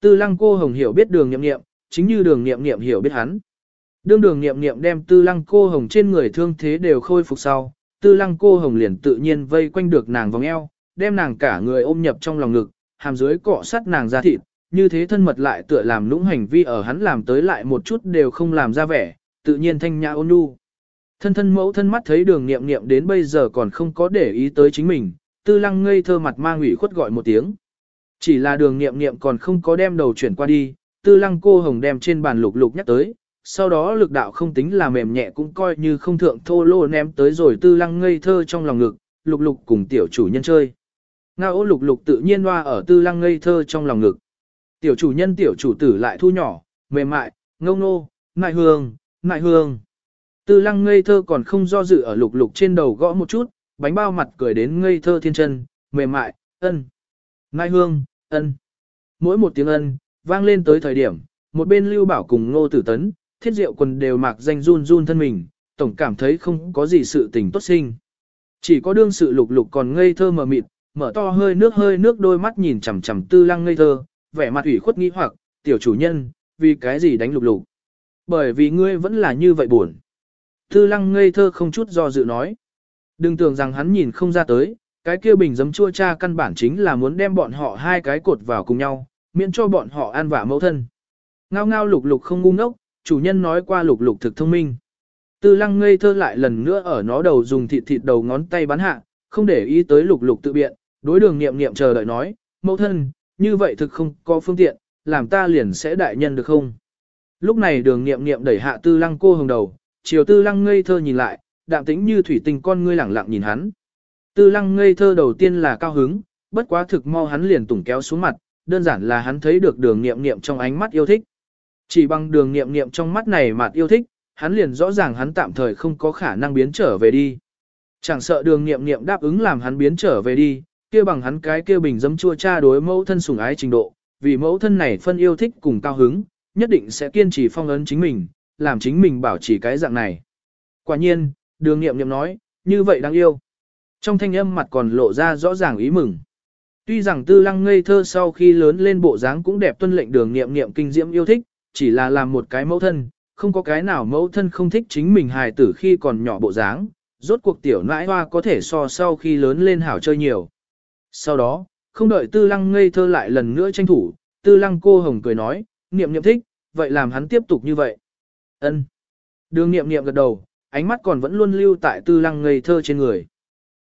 Tư lăng cô hồng hiểu biết đường nghiệm nghiệm, chính như đường nghiệm nghiệm hiểu biết hắn. Đương đường nghiệm nghiệm đem tư lăng cô hồng trên người thương thế đều khôi phục sau, tư lăng cô hồng liền tự nhiên vây quanh được nàng vòng eo, đem nàng cả người ôm nhập trong lòng ngực, hàm dưới cọ sắt nàng ra thịt, như thế thân mật lại tựa làm lũng hành vi ở hắn làm tới lại một chút đều không làm ra vẻ, tự nhiên thanh nhã ôn nhu. Thân thân mẫu thân mắt thấy đường nghiệm nghiệm đến bây giờ còn không có để ý tới chính mình, tư lăng ngây thơ mặt mang ủy khuất gọi một tiếng. Chỉ là đường nghiệm nghiệm còn không có đem đầu chuyển qua đi, tư lăng cô hồng đem trên bàn lục lục nhắc tới, sau đó lực đạo không tính là mềm nhẹ cũng coi như không thượng thô lô ném tới rồi tư lăng ngây thơ trong lòng ngực, lục lục cùng tiểu chủ nhân chơi. Ngao ô lục lục tự nhiên loa ở tư lăng ngây thơ trong lòng ngực. Tiểu chủ nhân tiểu chủ tử lại thu nhỏ, mềm mại, ngông nô, nại hương, nại hương. Tư lăng ngây thơ còn không do dự ở lục lục trên đầu gõ một chút, bánh bao mặt cười đến ngây thơ thiên chân, mềm mại, ân. Nại hương, ân. Mỗi một tiếng ân, vang lên tới thời điểm, một bên lưu bảo cùng ngô tử tấn, thiết diệu quần đều mặc danh run run thân mình, tổng cảm thấy không có gì sự tình tốt sinh. Chỉ có đương sự lục lục còn ngây thơ mờ mịt, mở to hơi nước hơi nước đôi mắt nhìn chằm chằm tư lăng ngây thơ, vẻ mặt ủy khuất nghi hoặc, tiểu chủ nhân, vì cái gì đánh lục lục? Bởi vì ngươi vẫn là như vậy buồn. Tư lăng ngây thơ không chút do dự nói. Đừng tưởng rằng hắn nhìn không ra tới, cái kia bình giấm chua cha căn bản chính là muốn đem bọn họ hai cái cột vào cùng nhau, miễn cho bọn họ an vả mẫu thân. Ngao ngao lục lục không ngu ngốc, chủ nhân nói qua lục lục thực thông minh. Tư lăng ngây thơ lại lần nữa ở nó đầu dùng thịt thịt đầu ngón tay bắn hạ, không để ý tới lục lục tự biện, đối đường nghiệm nghiệm chờ đợi nói, mẫu thân, như vậy thực không có phương tiện, làm ta liền sẽ đại nhân được không? Lúc này đường nghiệm nghiệm đẩy hạ tư lăng cô hồng đầu, chiều tư lăng ngây thơ nhìn lại, đạm tĩnh như thủy tinh con ngươi lẳng lặng nhìn hắn. Tư lăng ngây thơ đầu tiên là cao hứng, bất quá thực mau hắn liền tủng kéo xuống mặt, đơn giản là hắn thấy được đường nghiệm nghiệm trong ánh mắt yêu thích. Chỉ bằng đường nghiệm nghiệm trong mắt này mà yêu thích, hắn liền rõ ràng hắn tạm thời không có khả năng biến trở về đi. Chẳng sợ đường nghiệm nghiệm đáp ứng làm hắn biến trở về đi, kia bằng hắn cái kia bình dấm chua cha đối mẫu thân sủng ái trình độ, vì mẫu thân này phân yêu thích cùng cao hứng, nhất định sẽ kiên trì phong ấn chính mình, làm chính mình bảo trì cái dạng này. Quả nhiên, đường nghiệm nghiệm nói, như vậy đáng yêu. Trong thanh âm mặt còn lộ ra rõ ràng ý mừng. Tuy rằng tư lăng ngây thơ sau khi lớn lên bộ dáng cũng đẹp tuân lệnh đường nghiệm nghiệm kinh diễm yêu thích, chỉ là làm một cái mẫu thân, không có cái nào mẫu thân không thích chính mình hài tử khi còn nhỏ bộ dáng, rốt cuộc tiểu nãi hoa có thể so sau khi lớn lên hảo chơi nhiều. Sau đó, không đợi tư lăng ngây thơ lại lần nữa tranh thủ, tư lăng cô hồng cười nói, niệm niệm thích, vậy làm hắn tiếp tục như vậy. ân Đường niệm niệm gật đầu, ánh mắt còn vẫn luôn lưu tại tư lăng ngây thơ trên người.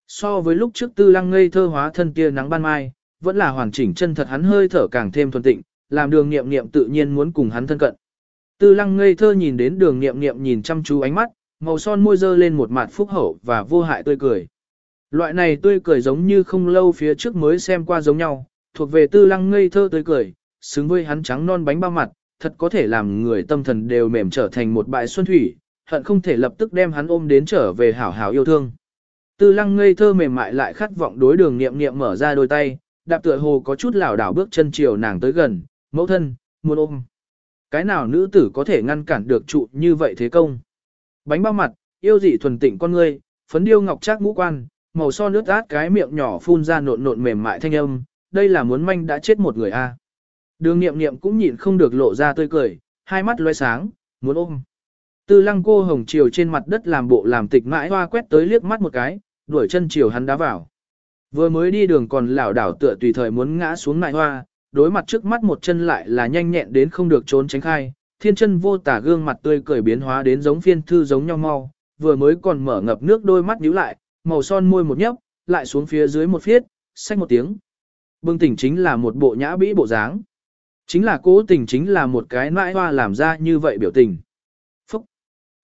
So với lúc trước tư lăng ngây thơ hóa thân kia nắng ban mai, vẫn là hoàn chỉnh chân thật hắn hơi thở càng thêm thuần tịnh, làm đường niệm niệm tự nhiên muốn cùng hắn thân cận. Tư lăng ngây thơ nhìn đến đường niệm niệm nhìn chăm chú ánh mắt, màu son môi dơ lên một mặt phúc hậu và vô hại tươi cười. Loại này tươi cười giống như không lâu phía trước mới xem qua giống nhau, thuộc về tư lăng ngây thơ tươi cười, xứng với hắn trắng non bánh bao mặt, thật có thể làm người tâm thần đều mềm trở thành một bãi xuân thủy, hận không thể lập tức đem hắn ôm đến trở về hảo hảo yêu thương. Tư lăng ngây thơ mềm mại lại khát vọng đối đường niệm niệm mở ra đôi tay, đạp tựa hồ có chút lảo đảo bước chân chiều nàng tới gần, mẫu thân, muốn ôm. Cái nào nữ tử có thể ngăn cản được trụ như vậy thế công? Bánh bao mặt, yêu dị thuần tịnh con ngươi, phấn điêu ngọc trác ngũ quan, màu son nước át cái miệng nhỏ phun ra nộn nộn mềm mại thanh âm, đây là muốn manh đã chết một người a. Đường nghiệm nghiệm cũng nhịn không được lộ ra tươi cười, hai mắt loe sáng, muốn ôm. Tư lăng cô hồng chiều trên mặt đất làm bộ làm tịch mãi hoa quét tới liếc mắt một cái, đuổi chân chiều hắn đá vào. Vừa mới đi đường còn lảo đảo tựa tùy thời muốn ngã xuống mại hoa, đối mặt trước mắt một chân lại là nhanh nhẹn đến không được trốn tránh khai, thiên chân vô tả gương mặt tươi cười biến hóa đến giống phiên thư giống nhau mau, vừa mới còn mở ngập nước đôi mắt nhíu lại, màu son môi một nhấp, lại xuống phía dưới một phiết, xách một tiếng. bưng tỉnh chính là một bộ nhã bĩ bộ dáng. Chính là cố tình chính là một cái nãi hoa làm ra như vậy biểu tình. Phúc!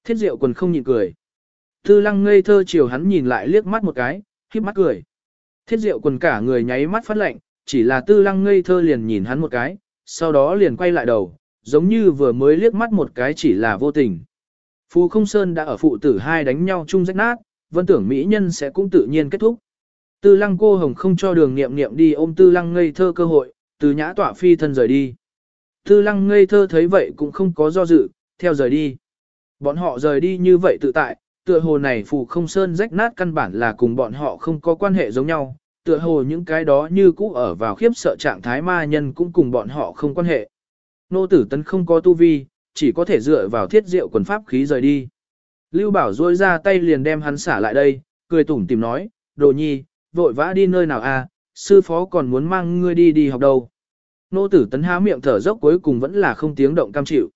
Thiết diệu quần không nhịn cười. Tư lăng ngây thơ chiều hắn nhìn lại liếc mắt một cái, khiếp mắt cười. Thiết diệu quần cả người nháy mắt phát lệnh, chỉ là tư lăng ngây thơ liền nhìn hắn một cái, sau đó liền quay lại đầu, giống như vừa mới liếc mắt một cái chỉ là vô tình. Phù không sơn đã ở phụ tử hai đánh nhau chung rách nát, vân tưởng mỹ nhân sẽ cũng tự nhiên kết thúc. Tư lăng cô hồng không cho đường nghiệm nghiệm đi ôm tư lăng ngây thơ cơ hội, từ nhã tỏa phi thân rời đi. Tư lăng ngây thơ thấy vậy cũng không có do dự, theo rời đi. Bọn họ rời đi như vậy tự tại, tựa hồ này phù không sơn rách nát căn bản là cùng bọn họ không có quan hệ giống nhau, tựa hồ những cái đó như cũ ở vào khiếp sợ trạng thái ma nhân cũng cùng bọn họ không quan hệ. Nô tử tấn không có tu vi, chỉ có thể dựa vào thiết diệu quần pháp khí rời đi. Lưu Bảo rôi ra tay liền đem hắn xả lại đây, cười tủm tìm nói, đồ nhi, vội vã đi nơi nào à, sư phó còn muốn mang ngươi đi đi học đâu. Nô tử tấn há miệng thở dốc cuối cùng vẫn là không tiếng động cam chịu.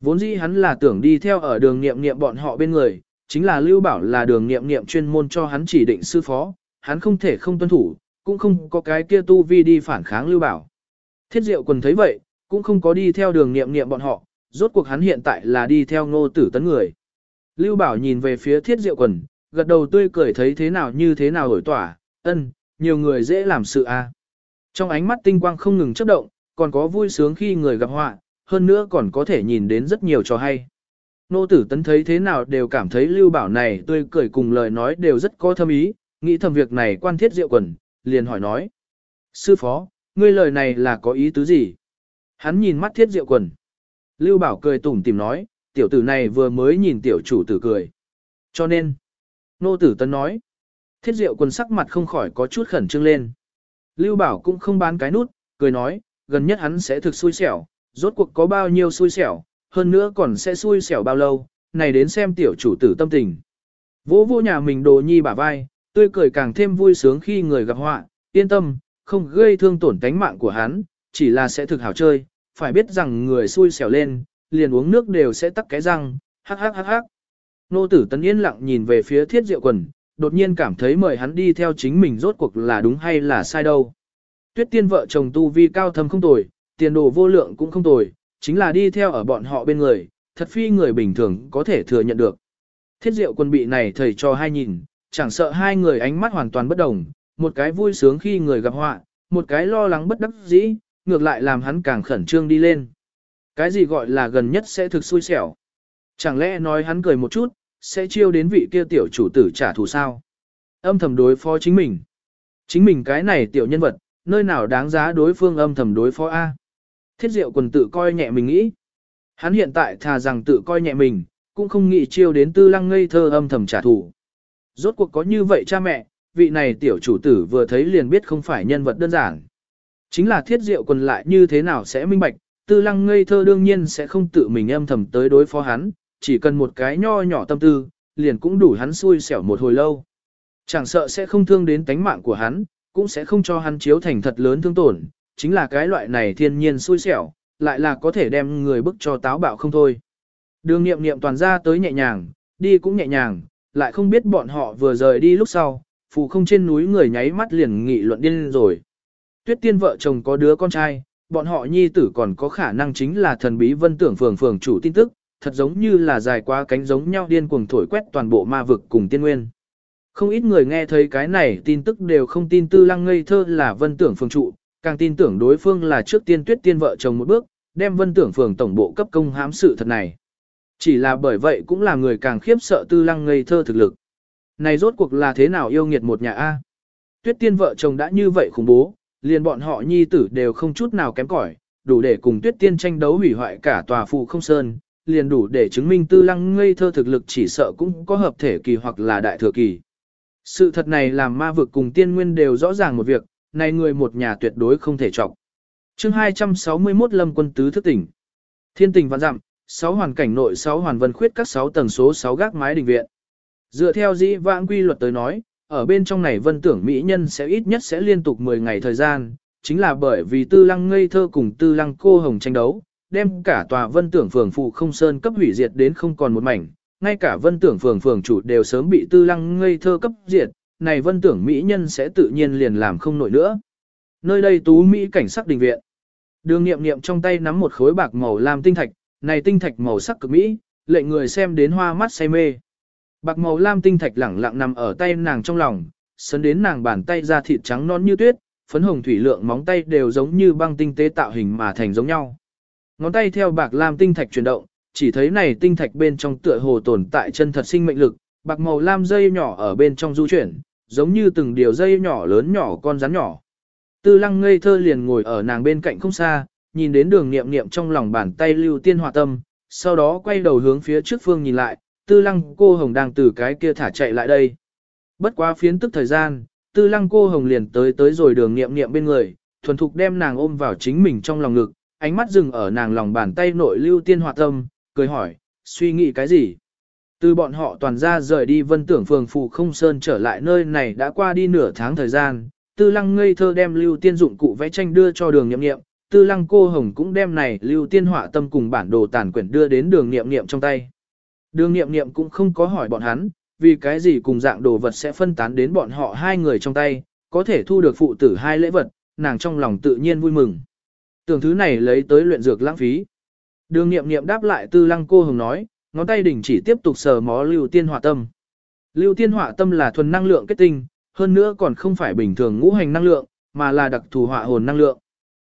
Vốn dĩ hắn là tưởng đi theo ở đường nghiệm nghiệm bọn họ bên người, chính là Lưu Bảo là đường nghiệm nghiệm chuyên môn cho hắn chỉ định sư phó, hắn không thể không tuân thủ, cũng không có cái kia tu vi đi phản kháng Lưu Bảo. Thiết Diệu quần thấy vậy, cũng không có đi theo đường nghiệm nghiệm bọn họ, rốt cuộc hắn hiện tại là đi theo ngô tử tấn người. Lưu Bảo nhìn về phía Thiết Diệu quần, gật đầu tươi cười thấy thế nào như thế nào đổi tỏa, ân, nhiều người dễ làm sự a. Trong ánh mắt tinh quang không ngừng chớp động, còn có vui sướng khi người gặp họa, hơn nữa còn có thể nhìn đến rất nhiều trò hay. Nô tử tấn thấy thế nào đều cảm thấy lưu bảo này tươi cười cùng lời nói đều rất có thâm ý, nghĩ thầm việc này quan thiết diệu quần, liền hỏi nói. Sư phó, ngươi lời này là có ý tứ gì? Hắn nhìn mắt thiết diệu quần. Lưu bảo cười tủm tìm nói, tiểu tử này vừa mới nhìn tiểu chủ tử cười. Cho nên, nô tử tấn nói, thiết diệu quần sắc mặt không khỏi có chút khẩn trương lên. Lưu bảo cũng không bán cái nút, cười nói, gần nhất hắn sẽ thực xui xẻo, rốt cuộc có bao nhiêu xui xẻo, hơn nữa còn sẽ xui xẻo bao lâu, này đến xem tiểu chủ tử tâm tình. Vỗ vô nhà mình đồ nhi bả vai, tươi cười càng thêm vui sướng khi người gặp họa, yên tâm, không gây thương tổn tánh mạng của hắn, chỉ là sẽ thực hảo chơi, phải biết rằng người xui xẻo lên, liền uống nước đều sẽ tắc cái răng, hắc hắc hắc hắc. Nô tử tấn yên lặng nhìn về phía thiết diệu quần, đột nhiên cảm thấy mời hắn đi theo chính mình rốt cuộc là đúng hay là sai đâu. Tuyết tiên vợ chồng tu vi cao thâm không tồi, tiền đồ vô lượng cũng không tồi, chính là đi theo ở bọn họ bên người, thật phi người bình thường có thể thừa nhận được. Thiết diệu quân bị này thầy cho hai nhìn, chẳng sợ hai người ánh mắt hoàn toàn bất đồng, một cái vui sướng khi người gặp họa, một cái lo lắng bất đắc dĩ, ngược lại làm hắn càng khẩn trương đi lên. Cái gì gọi là gần nhất sẽ thực xui xẻo? Chẳng lẽ nói hắn cười một chút, sẽ chiêu đến vị kia tiểu chủ tử trả thù sao? Âm thầm đối phó chính mình. Chính mình cái này tiểu nhân vật, nơi nào đáng giá đối phương âm thầm đối phó A. Thiết diệu quần tự coi nhẹ mình nghĩ. Hắn hiện tại thà rằng tự coi nhẹ mình, cũng không nghĩ chiêu đến tư lăng ngây thơ âm thầm trả thù. Rốt cuộc có như vậy cha mẹ, vị này tiểu chủ tử vừa thấy liền biết không phải nhân vật đơn giản. Chính là thiết diệu quần lại như thế nào sẽ minh bạch, tư lăng ngây thơ đương nhiên sẽ không tự mình âm thầm tới đối phó hắn, chỉ cần một cái nho nhỏ tâm tư, liền cũng đủ hắn xui xẻo một hồi lâu. Chẳng sợ sẽ không thương đến tánh mạng của hắn, cũng sẽ không cho hắn chiếu thành thật lớn thương tổn, chính là cái loại này thiên nhiên xui xẻo, lại là có thể đem người bức cho táo bạo không thôi. Đường nghiệm nghiệm toàn ra tới nhẹ nhàng, đi cũng nhẹ nhàng, lại không biết bọn họ vừa rời đi lúc sau, phù không trên núi người nháy mắt liền nghị luận điên rồi. Tuyết tiên vợ chồng có đứa con trai, bọn họ nhi tử còn có khả năng chính là thần bí vân tưởng phường phường chủ tin tức, thật giống như là dài quá cánh giống nhau điên cuồng thổi quét toàn bộ ma vực cùng tiên nguyên. Không ít người nghe thấy cái này tin tức đều không tin tư lăng ngây thơ là vân tưởng phường trụ, càng tin tưởng đối phương là trước tiên tuyết tiên vợ chồng một bước, đem vân tưởng phường tổng bộ cấp công hãm sự thật này. Chỉ là bởi vậy cũng là người càng khiếp sợ tư lăng ngây thơ thực lực. Này rốt cuộc là thế nào yêu nghiệt một nhà A? Tuyết tiên vợ chồng đã như vậy khủng bố, liền bọn họ nhi tử đều không chút nào kém cỏi, đủ để cùng tuyết tiên tranh đấu hủy hoại cả tòa phụ không sơn, liền đủ để chứng minh tư lăng ngây thơ thực lực chỉ sợ cũng có hợp thể kỳ hoặc là đại thừa kỳ. Sự thật này làm ma vực cùng tiên nguyên đều rõ ràng một việc, này người một nhà tuyệt đối không thể trọng. chương 261 lâm quân tứ thức tỉnh. Thiên tình vạn dặm, 6 hoàn cảnh nội 6 hoàn vân khuyết các 6 tầng số 6 gác mái đình viện. Dựa theo dĩ vãng quy luật tới nói, ở bên trong này vân tưởng mỹ nhân sẽ ít nhất sẽ liên tục 10 ngày thời gian, chính là bởi vì tư lăng ngây thơ cùng tư lăng cô hồng tranh đấu, đem cả tòa vân tưởng phường phụ không sơn cấp hủy diệt đến không còn một mảnh, ngay cả vân tưởng phường phường chủ đều sớm bị tư lăng ngây thơ cấp diệt, này vân tưởng mỹ nhân sẽ tự nhiên liền làm không nổi nữa. Nơi đây tú mỹ cảnh sắc đình viện. Đường nghiệm nghiệm trong tay nắm một khối bạc màu lam tinh thạch, này tinh thạch màu sắc cực mỹ, lệ người xem đến hoa mắt say mê. Bạc màu lam tinh thạch lẳng lặng nằm ở tay nàng trong lòng, sấn đến nàng bàn tay da thịt trắng non như tuyết, phấn hồng thủy lượng móng tay đều giống như băng tinh tế tạo hình mà thành giống nhau. Ngón tay theo bạc lam tinh thạch chuyển động, chỉ thấy này tinh thạch bên trong tựa hồ tồn tại chân thật sinh mệnh lực, bạc màu lam dây nhỏ ở bên trong du chuyển, giống như từng điều dây nhỏ lớn nhỏ con rắn nhỏ. Tư lăng ngây thơ liền ngồi ở nàng bên cạnh không xa, nhìn đến đường niệm niệm trong lòng bàn tay lưu tiên hòa tâm, sau đó quay đầu hướng phía trước phương nhìn lại, tư lăng cô hồng đang từ cái kia thả chạy lại đây. Bất quá phiến tức thời gian, tư lăng cô hồng liền tới tới rồi đường nghiệm nghiệm bên người, thuần thục đem nàng ôm vào chính mình trong lòng ngực, ánh mắt dừng ở nàng lòng bàn tay nội lưu tiên hòa tâm, cười hỏi, suy nghĩ cái gì? Từ bọn họ toàn ra rời đi vân tưởng phường phù không sơn trở lại nơi này đã qua đi nửa tháng thời gian, tư lăng ngây thơ đem lưu tiên dụng cụ vẽ tranh đưa cho đường nghiệm nghiệm, tư lăng cô hồng cũng đem này lưu tiên họa tâm cùng bản đồ tàn quyển đưa đến đường nghiệm nghiệm trong tay. Đường nghiệm nghiệm cũng không có hỏi bọn hắn, vì cái gì cùng dạng đồ vật sẽ phân tán đến bọn họ hai người trong tay, có thể thu được phụ tử hai lễ vật, nàng trong lòng tự nhiên vui mừng. Tưởng thứ này lấy tới luyện dược lãng phí. Đường nghiệm nghiệm đáp lại tư lăng cô hồng nói, ngón tay đỉnh chỉ tiếp tục sờ mó lưu tiên hỏa tâm. Lưu tiên hỏa tâm là thuần năng lượng kết tinh, hơn nữa còn không phải bình thường ngũ hành năng lượng, mà là đặc thù hỏa hồn năng lượng.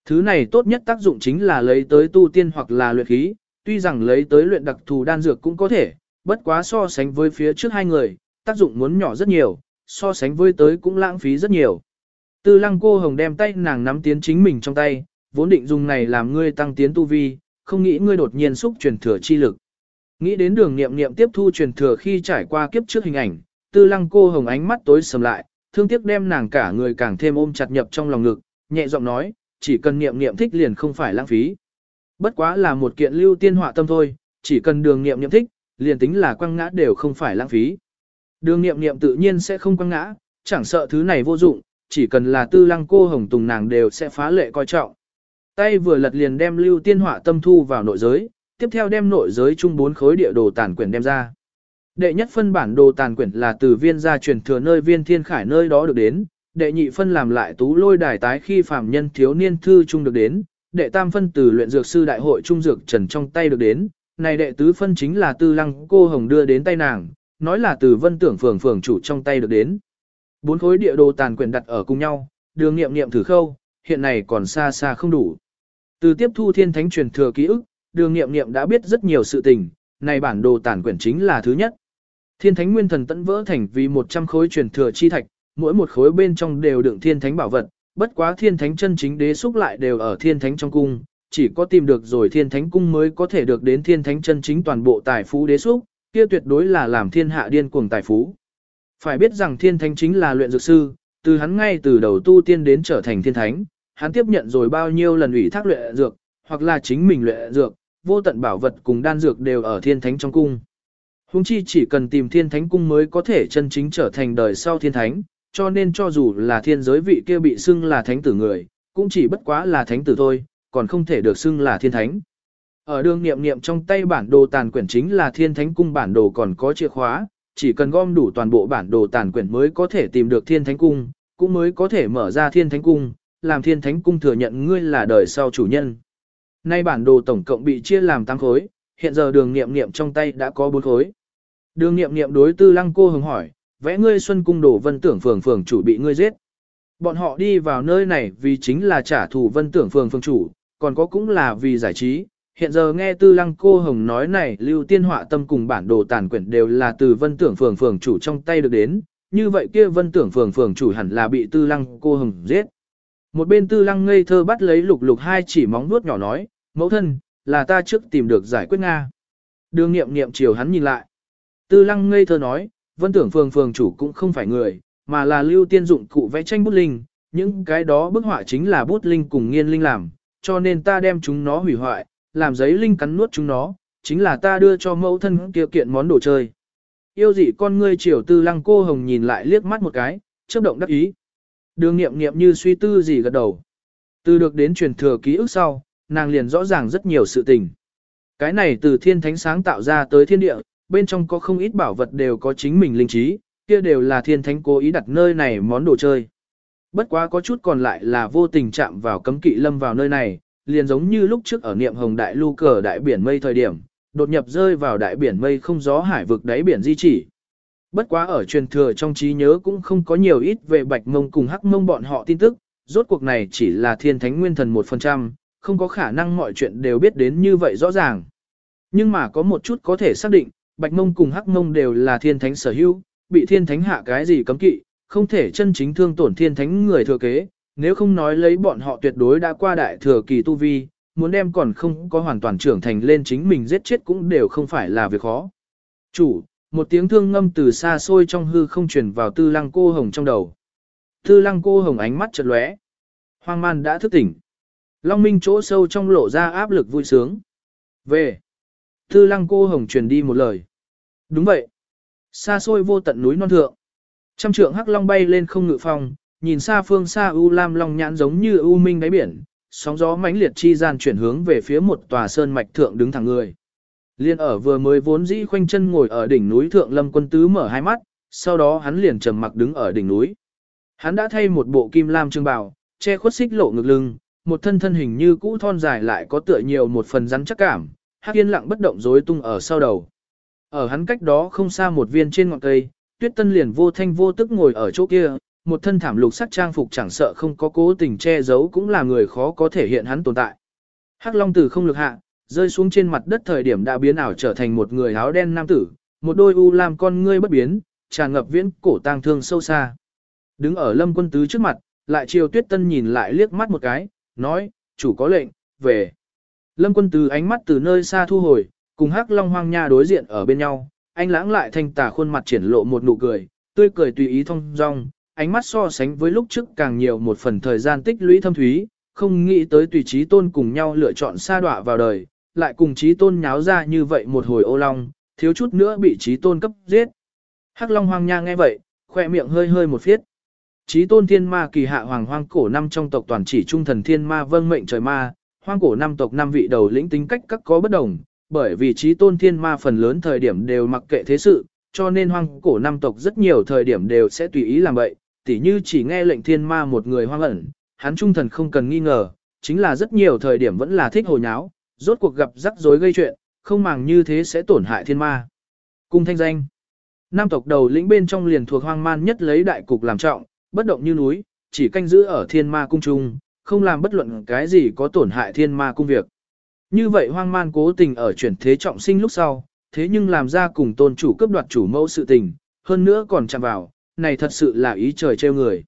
Thứ này tốt nhất tác dụng chính là lấy tới tu tiên hoặc là luyện khí, tuy rằng lấy tới luyện đặc thù đan dược cũng có thể, bất quá so sánh với phía trước hai người, tác dụng muốn nhỏ rất nhiều, so sánh với tới cũng lãng phí rất nhiều. Tư lăng cô hồng đem tay nàng nắm tiến chính mình trong tay, vốn định dùng này làm ngươi tăng tiến tu vi, không nghĩ ngươi đột nhiên xúc truyền thừa chi lực. Nghĩ đến đường nghiệm nghiệm tiếp thu truyền thừa khi trải qua kiếp trước hình ảnh, tư lăng cô hồng ánh mắt tối sầm lại, thương tiếc đem nàng cả người càng thêm ôm chặt nhập trong lòng ngực, nhẹ giọng nói, chỉ cần nghiệm nghiệm thích liền không phải lãng phí. Bất quá là một kiện lưu tiên họa tâm thôi, chỉ cần đường nghiệm nghiệm thích, liền tính là quăng ngã đều không phải lãng phí. Đường nghiệm nghiệm tự nhiên sẽ không quăng ngã, chẳng sợ thứ này vô dụng, chỉ cần là tư lăng cô hồng tùng nàng đều sẽ phá lệ coi trọng. Tay vừa lật liền đem lưu tiên họa tâm thu vào nội giới, tiếp theo đem nội giới chung bốn khối địa đồ tàn quyển đem ra. Đệ nhất phân bản đồ tàn quyển là từ viên gia truyền thừa nơi viên thiên khải nơi đó được đến, đệ nhị phân làm lại tú lôi đài tái khi phàm nhân thiếu niên thư trung được đến, đệ tam phân từ luyện dược sư đại hội trung dược trần trong tay được đến, này đệ tứ phân chính là tư lăng cô hồng đưa đến tay nàng, nói là từ vân tưởng phường phường chủ trong tay được đến. Bốn khối địa đồ tàn quyển đặt ở cùng nhau, đường nghiệm nghiệm thử khâu, hiện này còn xa xa không đủ. Từ tiếp thu thiên thánh truyền thừa ký ức, đường nghiệm nghiệm đã biết rất nhiều sự tình, này bản đồ tản quyển chính là thứ nhất. Thiên thánh nguyên thần tẫn vỡ thành vì 100 khối truyền thừa chi thạch, mỗi một khối bên trong đều đựng thiên thánh bảo vật, bất quá thiên thánh chân chính đế xúc lại đều ở thiên thánh trong cung, chỉ có tìm được rồi thiên thánh cung mới có thể được đến thiên thánh chân chính toàn bộ tài phú đế xúc, kia tuyệt đối là làm thiên hạ điên cuồng tài phú. Phải biết rằng thiên thánh chính là luyện dược sư, từ hắn ngay từ đầu tu tiên đến trở thành thiên thánh, hắn tiếp nhận rồi bao nhiêu lần ủy thác luyện dược, hoặc là chính mình luyện dược, vô tận bảo vật cùng đan dược đều ở thiên thánh trong cung. Hùng chi chỉ cần tìm thiên thánh cung mới có thể chân chính trở thành đời sau thiên thánh, cho nên cho dù là thiên giới vị kia bị xưng là thánh tử người, cũng chỉ bất quá là thánh tử thôi, còn không thể được xưng là thiên thánh. Ở đường niệm niệm trong tay bản đồ tàn quyển chính là thiên thánh cung bản đồ còn có chìa khóa, chỉ cần gom đủ toàn bộ bản đồ tàn quyển mới có thể tìm được thiên thánh cung, cũng mới có thể mở ra thiên thánh cung, làm thiên thánh cung thừa nhận ngươi là đời sau chủ nhân. Nay bản đồ tổng cộng bị chia làm 8 khối, hiện giờ đường niệm niệm trong tay đã có 4 khối. Đường niệm niệm đối tư lăng cô hứng hỏi, vẽ ngươi xuân cung đồ vân tưởng phường phường chủ bị ngươi giết. Bọn họ đi vào nơi này vì chính là trả thù vân tưởng phường phường chủ, còn có cũng là vì giải trí. Hiện giờ nghe tư lăng cô hồng nói này lưu tiên họa tâm cùng bản đồ tàn quyển đều là từ vân tưởng phường phường chủ trong tay được đến, như vậy kia vân tưởng phường phường chủ hẳn là bị tư lăng cô hồng giết. Một bên tư lăng ngây thơ bắt lấy lục lục hai chỉ móng nuốt nhỏ nói, mẫu thân, là ta trước tìm được giải quyết Nga. Đường nghiệm nghiệm chiều hắn nhìn lại. Tư lăng ngây thơ nói, vân tưởng phường phường chủ cũng không phải người, mà là lưu tiên dụng cụ vẽ tranh bút linh, những cái đó bức họa chính là bút linh cùng nghiên linh làm, cho nên ta đem chúng nó hủy hoại, làm giấy linh cắn nuốt chúng nó, chính là ta đưa cho mẫu thân kia kiện món đồ chơi. Yêu dị con ngươi chiều tư lăng cô hồng nhìn lại liếc mắt một cái, chớp động đắc ý. Đường nghiệm nghiệm như suy tư gì gật đầu. Từ được đến truyền thừa ký ức sau, nàng liền rõ ràng rất nhiều sự tình. Cái này từ thiên thánh sáng tạo ra tới thiên địa, bên trong có không ít bảo vật đều có chính mình linh trí, kia đều là thiên thánh cố ý đặt nơi này món đồ chơi. Bất quá có chút còn lại là vô tình chạm vào cấm kỵ lâm vào nơi này, liền giống như lúc trước ở niệm hồng đại lu cờ đại biển mây thời điểm, đột nhập rơi vào đại biển mây không gió hải vực đáy biển di chỉ. Bất quá ở truyền thừa trong trí nhớ cũng không có nhiều ít về bạch mông cùng hắc mông bọn họ tin tức, rốt cuộc này chỉ là thiên thánh nguyên thần 1%, không có khả năng mọi chuyện đều biết đến như vậy rõ ràng. Nhưng mà có một chút có thể xác định, bạch mông cùng hắc mông đều là thiên thánh sở hữu, bị thiên thánh hạ cái gì cấm kỵ, không thể chân chính thương tổn thiên thánh người thừa kế, nếu không nói lấy bọn họ tuyệt đối đã qua đại thừa kỳ tu vi, muốn đem còn không có hoàn toàn trưởng thành lên chính mình giết chết cũng đều không phải là việc khó. Chủ, một tiếng thương ngâm từ xa xôi trong hư không truyền vào tư lăng cô hồng trong đầu. Tư lăng cô hồng ánh mắt chợt lóe. Hoang man đã thức tỉnh. Long minh chỗ sâu trong lộ ra áp lực vui sướng. Về. Tư lăng cô hồng truyền đi một lời. Đúng vậy. Xa xôi vô tận núi non thượng. Trăm trượng hắc long bay lên không ngự phong, nhìn xa phương xa u lam long nhãn giống như u minh đáy biển, sóng gió mãnh liệt chi gian chuyển hướng về phía một tòa sơn mạch thượng đứng thẳng người. Liên ở vừa mới vốn dĩ khoanh chân ngồi ở đỉnh núi thượng lâm quân tứ mở hai mắt, sau đó hắn liền trầm mặc đứng ở đỉnh núi. Hắn đã thay một bộ kim lam trương bào, che khuất xích lộ ngực lưng, một thân thân hình như cũ thon dài lại có tựa nhiều một phần rắn chắc cảm, hắc yên lặng bất động rối tung ở sau đầu. Ở hắn cách đó không xa một viên trên ngọn cây, tuyết tân liền vô thanh vô tức ngồi ở chỗ kia, một thân thảm lục sắc trang phục chẳng sợ không có cố tình che giấu cũng là người khó có thể hiện hắn tồn tại. Hắc Long Tử không lực hạ, rơi xuống trên mặt đất thời điểm đã biến ảo trở thành một người áo đen nam tử, một đôi u làm con ngươi bất biến, tràn ngập viễn cổ tang thương sâu xa. Đứng ở Lâm Quân Tứ trước mặt, lại chiều Tuyết Tân nhìn lại liếc mắt một cái, nói, chủ có lệnh, về. Lâm Quân từ ánh mắt từ nơi xa thu hồi, cùng Hắc Long Hoang Nha đối diện ở bên nhau, anh lãng lại thanh tà khuôn mặt triển lộ một nụ cười, tươi cười tùy ý thông dong, ánh mắt so sánh với lúc trước càng nhiều một phần thời gian tích lũy thâm thúy, không nghĩ tới tùy trí tôn cùng nhau lựa chọn xa đọa vào đời, lại cùng trí tôn nháo ra như vậy một hồi ô long, thiếu chút nữa bị trí tôn cấp giết. Hắc Long Hoang Nha nghe vậy, khoe miệng hơi hơi một phiết. Trí tôn thiên ma kỳ hạ hoàng hoang cổ năm trong tộc toàn chỉ trung thần thiên ma vâng mệnh trời ma, hoang cổ năm tộc năm vị đầu lĩnh tính cách các có bất đồng, bởi vì trí tôn thiên ma phần lớn thời điểm đều mặc kệ thế sự, cho nên hoang cổ năm tộc rất nhiều thời điểm đều sẽ tùy ý làm vậy, tỉ như chỉ nghe lệnh thiên ma một người hoang ẩn, hắn trung thần không cần nghi ngờ, chính là rất nhiều thời điểm vẫn là thích hồ nháo, rốt cuộc gặp rắc rối gây chuyện, không màng như thế sẽ tổn hại thiên ma. Cung thanh danh Nam tộc đầu lĩnh bên trong liền thuộc hoang man nhất lấy đại cục làm trọng, bất động như núi, chỉ canh giữ ở thiên ma cung trung, không làm bất luận cái gì có tổn hại thiên ma cung việc. Như vậy hoang man cố tình ở chuyển thế trọng sinh lúc sau, thế nhưng làm ra cùng tôn chủ cướp đoạt chủ mẫu sự tình, hơn nữa còn chạm vào, này thật sự là ý trời trêu người.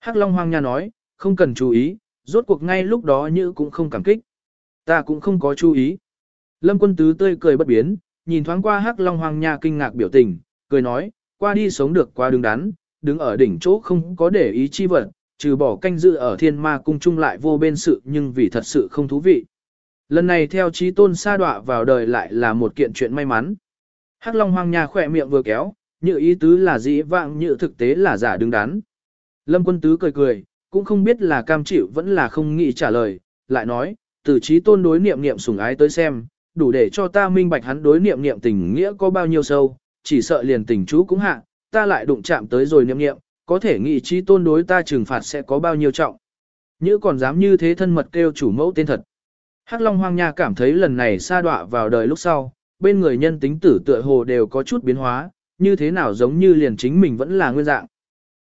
Hắc Long Hoang Nha nói, không cần chú ý, rốt cuộc ngay lúc đó như cũng không cảm kích. Ta cũng không có chú ý. Lâm quân tứ tươi cười bất biến, nhìn thoáng qua Hắc Long Hoang Nha kinh ngạc biểu tình, cười nói, qua đi sống được qua đứng đắn, đứng ở đỉnh chỗ không có để ý chi vật, trừ bỏ canh dự ở thiên ma cung chung lại vô bên sự nhưng vì thật sự không thú vị. Lần này theo trí tôn sa đọa vào đời lại là một kiện chuyện may mắn. Hắc Long Hoang Nha khỏe miệng vừa kéo, như ý tứ là dĩ vãng như thực tế là giả đứng đắn. Lâm quân tứ cười cười, cũng không biết là cam chịu vẫn là không nghĩ trả lời, lại nói, từ trí tôn đối niệm niệm sủng ái tới xem, đủ để cho ta minh bạch hắn đối niệm niệm tình nghĩa có bao nhiêu sâu, chỉ sợ liền tình chú cũng hạ, ta lại đụng chạm tới rồi niệm niệm, có thể nghị trí tôn đối ta trừng phạt sẽ có bao nhiêu trọng. Như còn dám như thế thân mật kêu chủ mẫu tên thật. Hắc Long Hoang Nha cảm thấy lần này sa đọa vào đời lúc sau, bên người nhân tính tử tựa hồ đều có chút biến hóa, như thế nào giống như liền chính mình vẫn là nguyên dạng.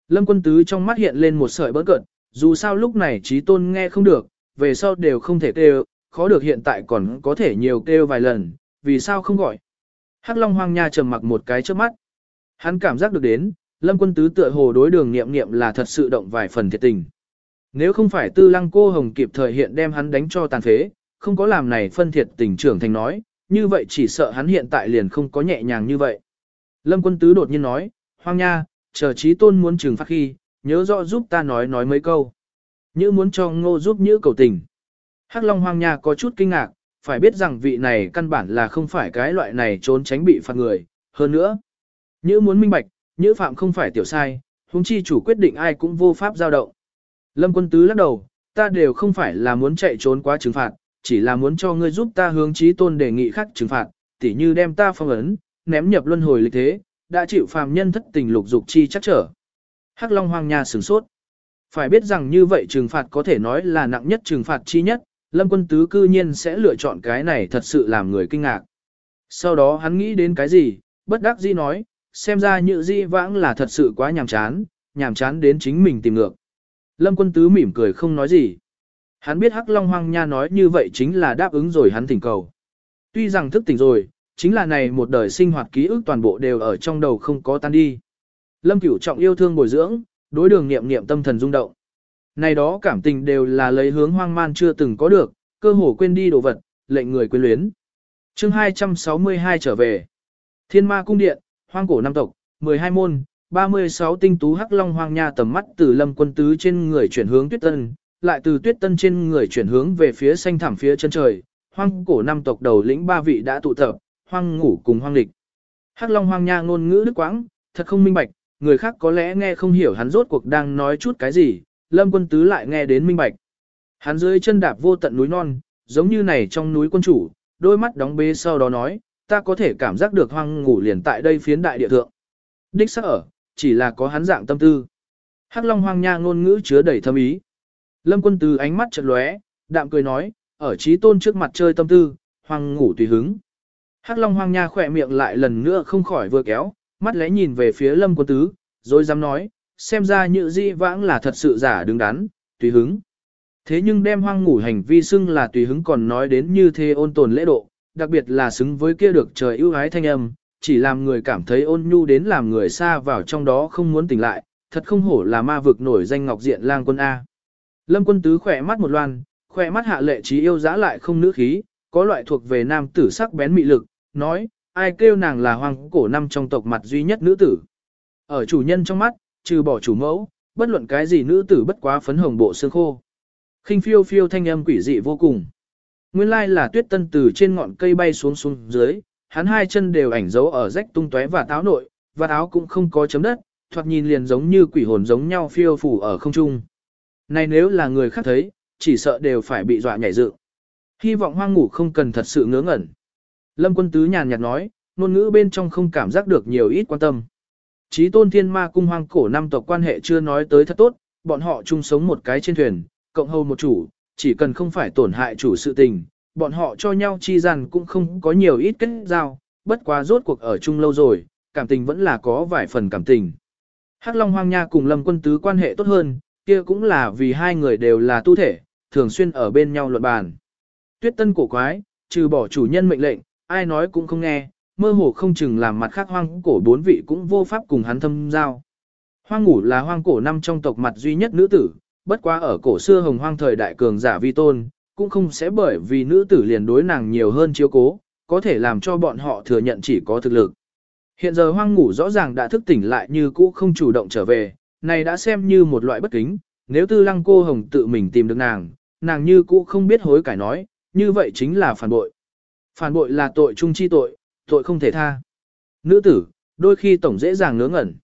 Lâm quân tứ trong mắt hiện lên một sợi bớt cận, dù sao lúc này trí tôn nghe không được, về sau đều không thể kêu, khó được hiện tại còn có thể nhiều kêu vài lần, vì sao không gọi. Hắc Long Hoang Nha trầm mặc một cái trước mắt. Hắn cảm giác được đến, Lâm quân tứ tựa hồ đối đường nghiệm nghiệm là thật sự động vài phần thiệt tình. Nếu không phải tư lăng cô hồng kịp thời hiện đem hắn đánh cho tàn phế, không có làm này phân thiệt tình trưởng thành nói, như vậy chỉ sợ hắn hiện tại liền không có nhẹ nhàng như vậy. Lâm quân tứ đột nhiên nói, hoang nha, chờ trí tôn muốn trừng phát khi, nhớ rõ giúp ta nói nói mấy câu. Như muốn cho ngô giúp như cầu tình. Hắc Long hoang nha có chút kinh ngạc, phải biết rằng vị này căn bản là không phải cái loại này trốn tránh bị phạt người, hơn nữa. Như muốn minh bạch, như phạm không phải tiểu sai, huống chi chủ quyết định ai cũng vô pháp giao động. Lâm quân tứ lắc đầu, ta đều không phải là muốn chạy trốn quá trừng phạt, chỉ là muốn cho ngươi giúp ta hướng trí tôn đề nghị khác trừng phạt, tỉ như đem ta phong ấn, ném nhập luân hồi lịch thế, đã chịu phàm nhân thất tình lục dục chi chắc trở. Hắc Long hoàng Nha sửng sốt. Phải biết rằng như vậy trừng phạt có thể nói là nặng nhất trừng phạt chi nhất, Lâm Quân Tứ cư nhiên sẽ lựa chọn cái này thật sự làm người kinh ngạc. Sau đó hắn nghĩ đến cái gì, bất đắc dĩ nói, xem ra như di vãng là thật sự quá nhàm chán, nhàm chán đến chính mình tìm ngược. Lâm Quân Tứ mỉm cười không nói gì. Hắn biết Hắc Long Hoang Nha nói như vậy chính là đáp ứng rồi hắn thỉnh cầu. Tuy rằng thức tỉnh rồi, chính là này một đời sinh hoạt ký ức toàn bộ đều ở trong đầu không có tan đi. Lâm Cửu trọng yêu thương bồi dưỡng, đối đường niệm niệm tâm thần rung động. Này đó cảm tình đều là lấy hướng hoang man chưa từng có được, cơ hồ quên đi đồ vật, lệnh người quên luyến. Chương 262 trở về. Thiên Ma cung điện, hoang cổ năm tộc, 12 môn, 36 tinh tú hắc long hoang nha tầm mắt từ lâm quân tứ trên người chuyển hướng tuyết tân, lại từ tuyết tân trên người chuyển hướng về phía xanh thẳm phía chân trời, hoang cổ năm tộc đầu lĩnh ba vị đã tụ tập, hoang ngủ cùng hoang lịch. Hắc long hoang nha ngôn ngữ đức quãng, thật không minh bạch, người khác có lẽ nghe không hiểu hắn rốt cuộc đang nói chút cái gì, lâm quân tứ lại nghe đến minh bạch. Hắn dưới chân đạp vô tận núi non, giống như này trong núi quân chủ, đôi mắt đóng bế sau đó nói, ta có thể cảm giác được hoang ngủ liền tại đây phiến đại địa thượng. Đích sắc ở, chỉ là có hắn dạng tâm tư. Hắc Long hoang nha ngôn ngữ chứa đầy thâm ý. Lâm quân từ ánh mắt chợt lóe, đạm cười nói, ở trí tôn trước mặt chơi tâm tư, hoang ngủ tùy hứng. Hắc Long hoang nha khỏe miệng lại lần nữa không khỏi vừa kéo, mắt lẽ nhìn về phía Lâm quân tứ, rồi dám nói, xem ra như di vãng là thật sự giả đứng đắn, tùy hứng. Thế nhưng đem hoang ngủ hành vi xưng là tùy hứng còn nói đến như thế ôn tồn lễ độ, đặc biệt là xứng với kia được trời ưu ái thanh âm, chỉ làm người cảm thấy ôn nhu đến làm người xa vào trong đó không muốn tỉnh lại, thật không hổ là ma vực nổi danh ngọc diện lang quân A. Lâm quân tứ khỏe mắt một loan, khỏe mắt hạ lệ trí yêu giá lại không nữ khí, có loại thuộc về nam tử sắc bén mị lực, nói, ai kêu nàng là hoàng cổ năm trong tộc mặt duy nhất nữ tử. Ở chủ nhân trong mắt, trừ bỏ chủ mẫu, bất luận cái gì nữ tử bất quá phấn hồng bộ xương khô. khinh phiêu phiêu thanh âm quỷ dị vô cùng. Nguyên lai là tuyết tân từ trên ngọn cây bay xuống xuống dưới, hắn hai chân đều ảnh dấu ở rách tung tóe và táo nội, và áo cũng không có chấm đất, thoạt nhìn liền giống như quỷ hồn giống nhau phiêu phủ ở không trung. Này nếu là người khác thấy, chỉ sợ đều phải bị dọa nhảy dựng. Hy vọng hoang ngủ không cần thật sự ngớ ngẩn. Lâm quân tứ nhàn nhạt nói, ngôn ngữ bên trong không cảm giác được nhiều ít quan tâm. Chí tôn thiên ma cung hoang cổ năm tộc quan hệ chưa nói tới thật tốt, bọn họ chung sống một cái trên thuyền, cộng hầu một chủ, chỉ cần không phải tổn hại chủ sự tình, bọn họ cho nhau chi rằng cũng không có nhiều ít kết giao, bất quá rốt cuộc ở chung lâu rồi, cảm tình vẫn là có vài phần cảm tình. Hắc Long Hoang Nha cùng Lâm Quân Tứ quan hệ tốt hơn, kia cũng là vì hai người đều là tu thể, thường xuyên ở bên nhau luận bàn. Tuyết Tân cổ quái, trừ bỏ chủ nhân mệnh lệnh, ai nói cũng không nghe, mơ hồ không chừng làm mặt khác hoang cổ bốn vị cũng vô pháp cùng hắn thâm giao. Hoang ngủ là hoang cổ năm trong tộc mặt duy nhất nữ tử, bất quá ở cổ xưa hồng hoang thời đại cường giả vi tôn, cũng không sẽ bởi vì nữ tử liền đối nàng nhiều hơn chiếu cố, có thể làm cho bọn họ thừa nhận chỉ có thực lực. Hiện giờ hoang ngủ rõ ràng đã thức tỉnh lại như cũ không chủ động trở về, này đã xem như một loại bất kính, nếu tư lăng cô hồng tự mình tìm được nàng, nàng như cũ không biết hối cải nói, như vậy chính là phản bội. Phản bội là tội trung chi tội, tội không thể tha. Nữ tử, đôi khi tổng dễ dàng ngớ ngẩn.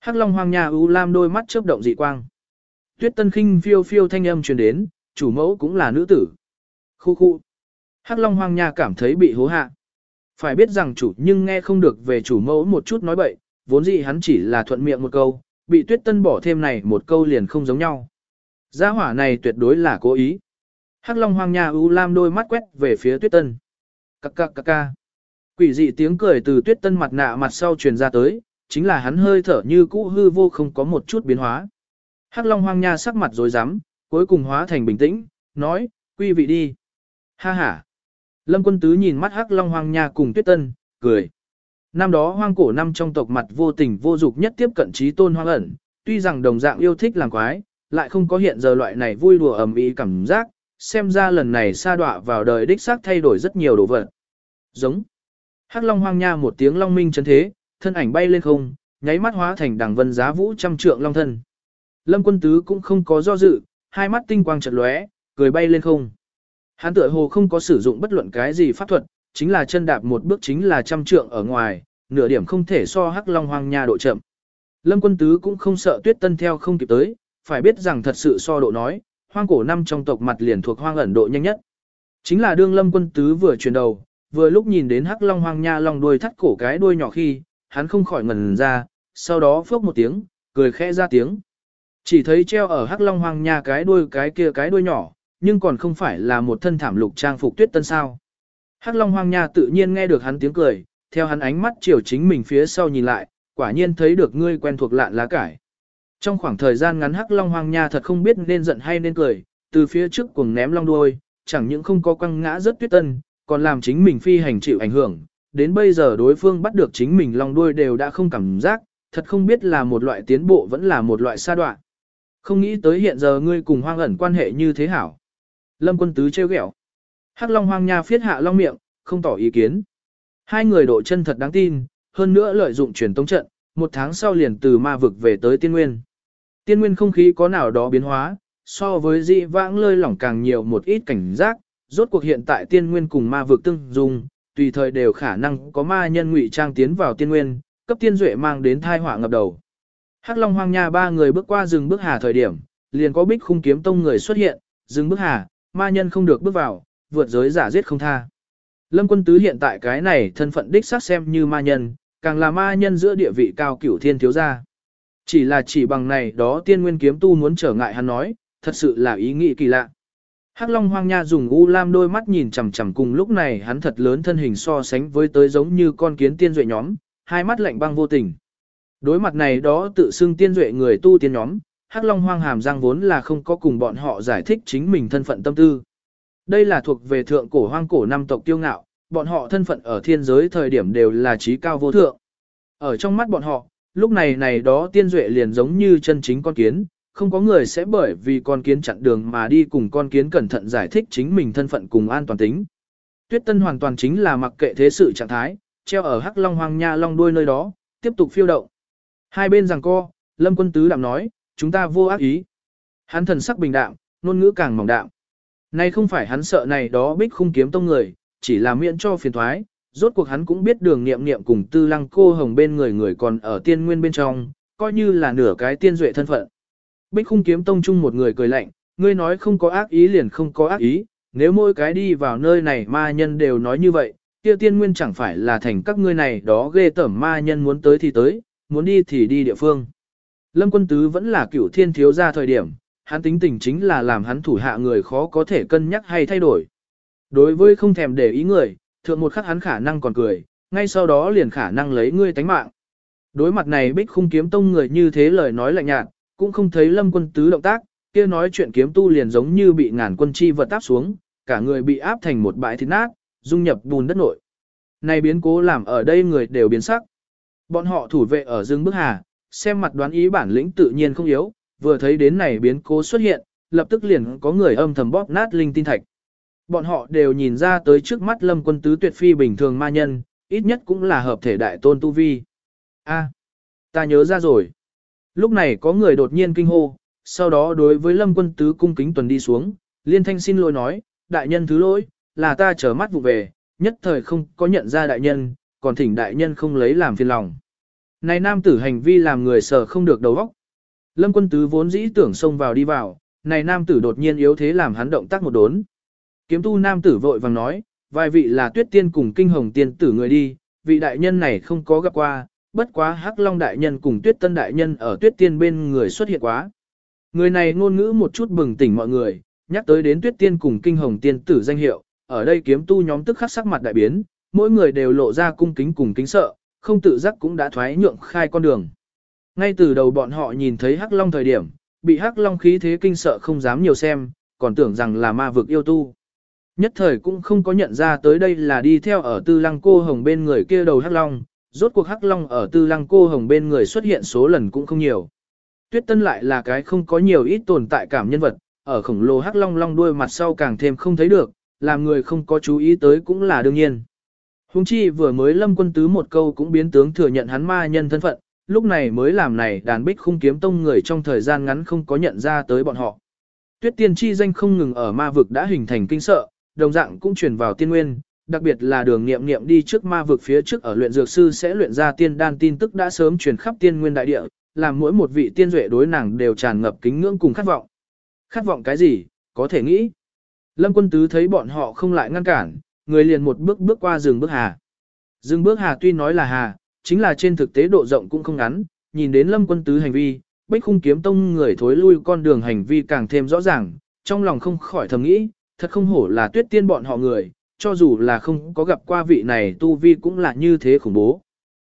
Hắc Long Hoang Nha U Lam đôi mắt chớp động dị quang. Tuyết Tân Khinh phiêu phiêu thanh âm truyền đến, chủ mẫu cũng là nữ tử. Khu khu. Hắc Long Hoang Nha cảm thấy bị hố hạ. Phải biết rằng chủ nhưng nghe không được về chủ mẫu một chút nói bậy, vốn dĩ hắn chỉ là thuận miệng một câu, bị tuyết tân bỏ thêm này một câu liền không giống nhau. Gia hỏa này tuyệt đối là cố ý. Hắc Long Hoang Nha U Lam đôi mắt quét về phía tuyết tân. Cắc cắc cắc ca. Quỷ dị tiếng cười từ tuyết tân mặt nạ mặt sau truyền ra tới, chính là hắn hơi thở như cũ hư vô không có một chút biến hóa. Hắc Long Hoang Nha sắc mặt rồi rắm cuối cùng hóa thành bình tĩnh, nói, quy vị đi. Ha ha. Lâm quân tứ nhìn mắt hắc long hoang nha cùng tuyết tân, cười. Năm đó hoang cổ năm trong tộc mặt vô tình vô dục nhất tiếp cận trí tôn hoang ẩn, tuy rằng đồng dạng yêu thích làm quái, lại không có hiện giờ loại này vui đùa ầm ĩ cảm giác, xem ra lần này sa đọa vào đời đích xác thay đổi rất nhiều đồ vật. Giống. Hắc long hoang nha một tiếng long minh chấn thế, thân ảnh bay lên không, nháy mắt hóa thành đằng vân giá vũ trăm trượng long thân. Lâm quân tứ cũng không có do dự, hai mắt tinh quang chợt lóe, cười bay lên không. Hắn tựa hồ không có sử dụng bất luận cái gì pháp thuật, chính là chân đạp một bước chính là trăm trượng ở ngoài, nửa điểm không thể so hắc long hoang nha độ chậm. Lâm quân tứ cũng không sợ tuyết tân theo không kịp tới, phải biết rằng thật sự so độ nói, hoang cổ năm trong tộc mặt liền thuộc hoang ẩn độ nhanh nhất. Chính là đương lâm quân tứ vừa chuyển đầu, vừa lúc nhìn đến hắc long hoang nha long đuôi thắt cổ cái đuôi nhỏ khi, hắn không khỏi ngẩn ra, sau đó phốc một tiếng, cười khẽ ra tiếng. Chỉ thấy treo ở hắc long hoang nha cái đuôi cái kia cái đuôi nhỏ, nhưng còn không phải là một thân thảm lục trang phục tuyết tân sao. Hắc long hoang nha tự nhiên nghe được hắn tiếng cười, theo hắn ánh mắt chiều chính mình phía sau nhìn lại, quả nhiên thấy được ngươi quen thuộc lạn lá cải. Trong khoảng thời gian ngắn hắc long hoang nha thật không biết nên giận hay nên cười, từ phía trước cuồng ném long đuôi, chẳng những không có quăng ngã rất tuyết tân, còn làm chính mình phi hành chịu ảnh hưởng. Đến bây giờ đối phương bắt được chính mình long đuôi đều đã không cảm giác, thật không biết là một loại tiến bộ vẫn là một loại sa đoạn. Không nghĩ tới hiện giờ ngươi cùng hoang ẩn quan hệ như thế hảo. Lâm quân tứ trêu ghẹo. Hắc Long hoang nha phiết hạ long miệng, không tỏ ý kiến. Hai người độ chân thật đáng tin, hơn nữa lợi dụng truyền tống trận, một tháng sau liền từ ma vực về tới tiên nguyên. Tiên nguyên không khí có nào đó biến hóa, so với dị vãng lơi lỏng càng nhiều một ít cảnh giác, rốt cuộc hiện tại tiên nguyên cùng ma vực tương dung, tùy thời đều khả năng có ma nhân ngụy trang tiến vào tiên nguyên, cấp tiên duệ mang đến thai họa ngập đầu. Hắc Long Hoang Nha ba người bước qua rừng bước hà thời điểm, liền có bích khung kiếm tông người xuất hiện, rừng bước hà, ma nhân không được bước vào, vượt giới giả giết không tha. Lâm quân tứ hiện tại cái này thân phận đích xác xem như ma nhân, càng là ma nhân giữa địa vị cao cửu thiên thiếu gia. Chỉ là chỉ bằng này đó tiên nguyên kiếm tu muốn trở ngại hắn nói, thật sự là ý nghĩ kỳ lạ. Hắc Long Hoang Nha dùng u lam đôi mắt nhìn chằm chằm cùng lúc này hắn thật lớn thân hình so sánh với tới giống như con kiến tiên duệ nhóm, hai mắt lạnh băng vô tình. Đối mặt này đó tự xưng tiên duệ người tu tiên nhóm, Hắc Long Hoang hàm răng vốn là không có cùng bọn họ giải thích chính mình thân phận tâm tư. Đây là thuộc về thượng cổ hoang cổ năm tộc tiêu ngạo, bọn họ thân phận ở thiên giới thời điểm đều là trí cao vô thượng. Ở trong mắt bọn họ, lúc này này đó tiên duệ liền giống như chân chính con kiến, không có người sẽ bởi vì con kiến chặn đường mà đi cùng con kiến cẩn thận giải thích chính mình thân phận cùng an toàn tính. Tuyết Tân hoàn toàn chính là mặc kệ thế sự trạng thái, treo ở Hắc Long Hoang Nha Long đuôi nơi đó, tiếp tục phiêu động. Hai bên rằng co, Lâm Quân Tứ đạm nói, chúng ta vô ác ý. Hắn thần sắc bình đạm, ngôn ngữ càng mỏng đạm. Nay không phải hắn sợ này đó bích khung kiếm tông người, chỉ là miễn cho phiền thoái, rốt cuộc hắn cũng biết đường nghiệm nghiệm cùng tư lăng cô hồng bên người người còn ở tiên nguyên bên trong, coi như là nửa cái tiên duệ thân phận. Bích khung kiếm tông chung một người cười lạnh, ngươi nói không có ác ý liền không có ác ý, nếu mỗi cái đi vào nơi này ma nhân đều nói như vậy, kia tiên nguyên chẳng phải là thành các ngươi này đó ghê tởm ma nhân muốn tới thì tới, muốn đi thì đi địa phương. Lâm quân tứ vẫn là cựu thiên thiếu gia thời điểm, hắn tính tình chính là làm hắn thủ hạ người khó có thể cân nhắc hay thay đổi. Đối với không thèm để ý người, thượng một khắc hắn khả năng còn cười, ngay sau đó liền khả năng lấy ngươi tánh mạng. Đối mặt này bích khung kiếm tông người như thế lời nói lạnh nhạt, cũng không thấy lâm quân tứ động tác, kia nói chuyện kiếm tu liền giống như bị ngàn quân chi vật áp xuống, cả người bị áp thành một bãi thịt nát, dung nhập bùn đất nội. Này biến cố làm ở đây người đều biến sắc. Bọn họ thủ vệ ở dương bức hà, xem mặt đoán ý bản lĩnh tự nhiên không yếu, vừa thấy đến này biến cố xuất hiện, lập tức liền có người âm thầm bóp nát linh tinh thạch. Bọn họ đều nhìn ra tới trước mắt lâm quân tứ tuyệt phi bình thường ma nhân, ít nhất cũng là hợp thể đại tôn tu vi. A, ta nhớ ra rồi. Lúc này có người đột nhiên kinh hô, sau đó đối với lâm quân tứ cung kính tuần đi xuống, liên thanh xin lỗi nói, đại nhân thứ lỗi, là ta trở mắt vụ về, nhất thời không có nhận ra đại nhân, còn thỉnh đại nhân không lấy làm phiền lòng. Này nam tử hành vi làm người sợ không được đầu óc. Lâm quân tứ vốn dĩ tưởng xông vào đi vào, này nam tử đột nhiên yếu thế làm hắn động tác một đốn. Kiếm tu nam tử vội vàng nói, vài vị là tuyết tiên cùng kinh hồng tiên tử người đi, vị đại nhân này không có gặp qua, bất quá hắc long đại nhân cùng tuyết tân đại nhân ở tuyết tiên bên người xuất hiện quá. Người này ngôn ngữ một chút bừng tỉnh mọi người, nhắc tới đến tuyết tiên cùng kinh hồng tiên tử danh hiệu, ở đây kiếm tu nhóm tức khắc sắc mặt đại biến, mỗi người đều lộ ra cung kính cùng kính sợ, không tự giác cũng đã thoái nhượng khai con đường. Ngay từ đầu bọn họ nhìn thấy hắc long thời điểm, bị hắc long khí thế kinh sợ không dám nhiều xem, còn tưởng rằng là ma vực yêu tu. Nhất thời cũng không có nhận ra tới đây là đi theo ở tư lăng cô hồng bên người kia đầu hắc long, rốt cuộc hắc long ở tư lăng cô hồng bên người xuất hiện số lần cũng không nhiều. Tuyết tân lại là cái không có nhiều ít tồn tại cảm nhân vật, ở khổng lồ hắc long long đuôi mặt sau càng thêm không thấy được, làm người không có chú ý tới cũng là đương nhiên. Hùng chi vừa mới lâm quân tứ một câu cũng biến tướng thừa nhận hắn ma nhân thân phận, lúc này mới làm này đàn bích khung kiếm tông người trong thời gian ngắn không có nhận ra tới bọn họ. Tuyết tiên chi danh không ngừng ở ma vực đã hình thành kinh sợ, đồng dạng cũng truyền vào tiên nguyên, đặc biệt là đường nghiệm nghiệm đi trước ma vực phía trước ở luyện dược sư sẽ luyện ra tiên đan tin tức đã sớm truyền khắp tiên nguyên đại địa, làm mỗi một vị tiên duệ đối nàng đều tràn ngập kính ngưỡng cùng khát vọng. Khát vọng cái gì, có thể nghĩ. Lâm quân tứ thấy bọn họ không lại ngăn cản, người liền một bước bước qua rừng bước hà. Rừng bước hà tuy nói là hà, chính là trên thực tế độ rộng cũng không ngắn, nhìn đến lâm quân tứ hành vi, bích khung kiếm tông người thối lui con đường hành vi càng thêm rõ ràng, trong lòng không khỏi thầm nghĩ, thật không hổ là tuyết tiên bọn họ người, cho dù là không có gặp qua vị này tu vi cũng là như thế khủng bố.